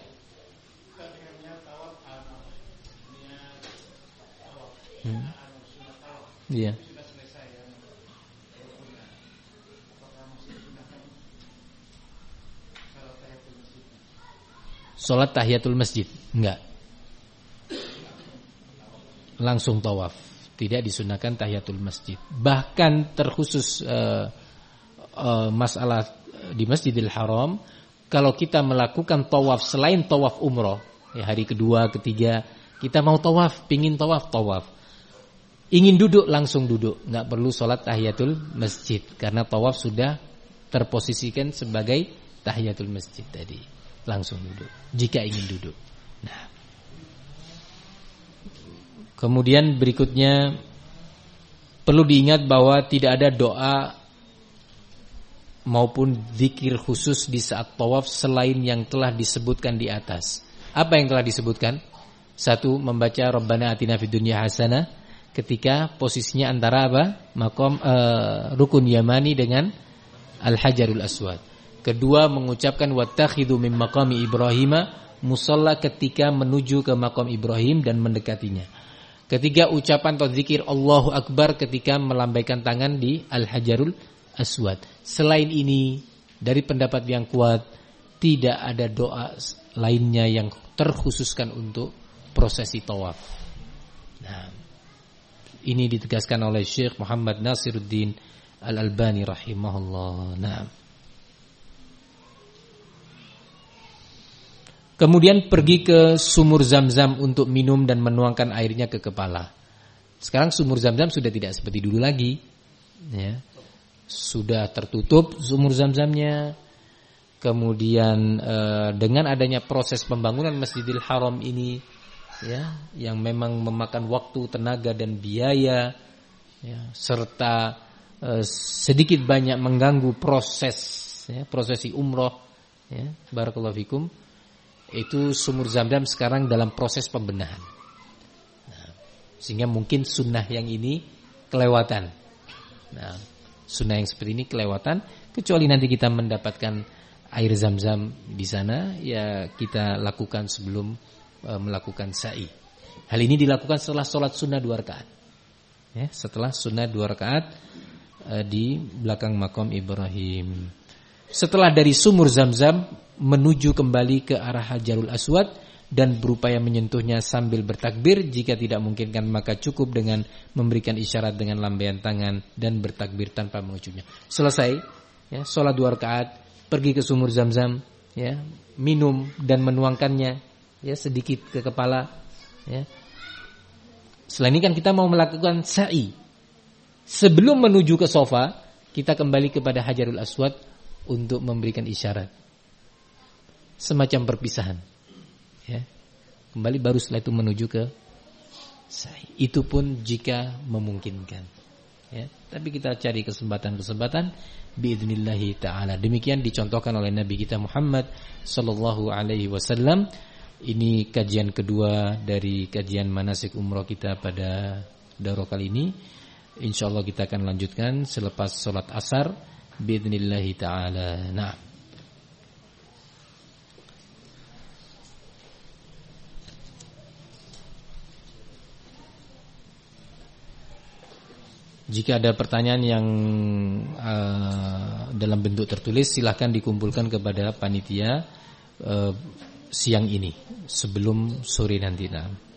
Hmm. Iya. Sholat tahiyatul masjid? Enggak. Langsung tawaf. Tidak disunahkan tahiyatul masjid. Bahkan terkhusus uh, uh, Masalah di masjidil haram Kalau kita melakukan tawaf Selain tawaf umroh ya, Hari kedua, ketiga Kita mau tawaf, pingin tawaf, tawaf Ingin duduk, langsung duduk Enggak perlu sholat tahiyatul masjid Karena tawaf sudah terposisikan sebagai tahiyatul masjid tadi langsung duduk jika ingin duduk. Nah. Kemudian berikutnya perlu diingat bahwa tidak ada doa maupun zikir khusus di saat tawaf selain yang telah disebutkan di atas. Apa yang telah disebutkan? Satu membaca Rabbana atina fid dunya hasanah ketika posisinya antara apa? Makom uh, rukun yamani dengan al-hajarul aswad. Kedua mengucapkan wattakhidhu min maqami Ibrahim musalla ketika menuju ke makam Ibrahim dan mendekatinya. Ketiga ucapan atau zikir Allahu Akbar ketika melambaikan tangan di Al-Hajarul Aswad. Selain ini dari pendapat yang kuat tidak ada doa lainnya yang terkhususkan untuk prosesi tawaf. Nah, ini ditegaskan oleh Syekh Muhammad Nasiruddin Al-Albani rahimahullah. Nah, Kemudian pergi ke sumur zam-zam untuk minum dan menuangkan airnya ke kepala. Sekarang sumur zam-zam sudah tidak seperti dulu lagi. Ya. Sudah tertutup sumur zam-zamnya. Kemudian e, dengan adanya proses pembangunan Masjidil Haram ini ya, yang memang memakan waktu, tenaga dan biaya ya, serta e, sedikit banyak mengganggu proses ya, prosesi umroh ya, barakallahu fikum itu sumur zam-zam sekarang dalam proses pembenahan. Nah, sehingga mungkin sunnah yang ini kelewatan. Nah, sunnah yang seperti ini kelewatan, kecuali nanti kita mendapatkan air zam-zam di sana, ya kita lakukan sebelum melakukan sa'i. Hal ini dilakukan setelah sholat sunnah dua rakaat. Ya, setelah sunnah dua rakaat e, di belakang makom Ibrahim. Setelah dari sumur zam-zam menuju kembali ke arah Hajarul Aswad dan berupaya menyentuhnya sambil bertakbir jika tidak mungkin kan maka cukup dengan memberikan isyarat dengan lambaian tangan dan bertakbir tanpa mengucapnya. Selesai ya salat dua rakaat, pergi ke sumur Zam-Zam ya, minum dan menuangkannya ya sedikit ke kepala ya. Selain ini kan kita mau melakukan sa'i. Sebelum menuju ke sofa, kita kembali kepada Hajarul Aswad untuk memberikan isyarat semacam perpisahan. Ya. Kembali baru setelah itu menuju ke sa'i. Itu pun jika memungkinkan. Ya. Tapi kita cari kesempatan-kesempatan taala. Demikian dicontohkan oleh Nabi kita Muhammad sallallahu alaihi wasallam. Ini kajian kedua dari kajian manasik umroh kita pada daurah kali ini. Insyaallah kita akan lanjutkan selepas sholat asar biidnillahi taala. Nah. Jika ada pertanyaan yang uh, dalam bentuk tertulis silahkan dikumpulkan kepada panitia uh, siang ini sebelum sore nanti. Nah.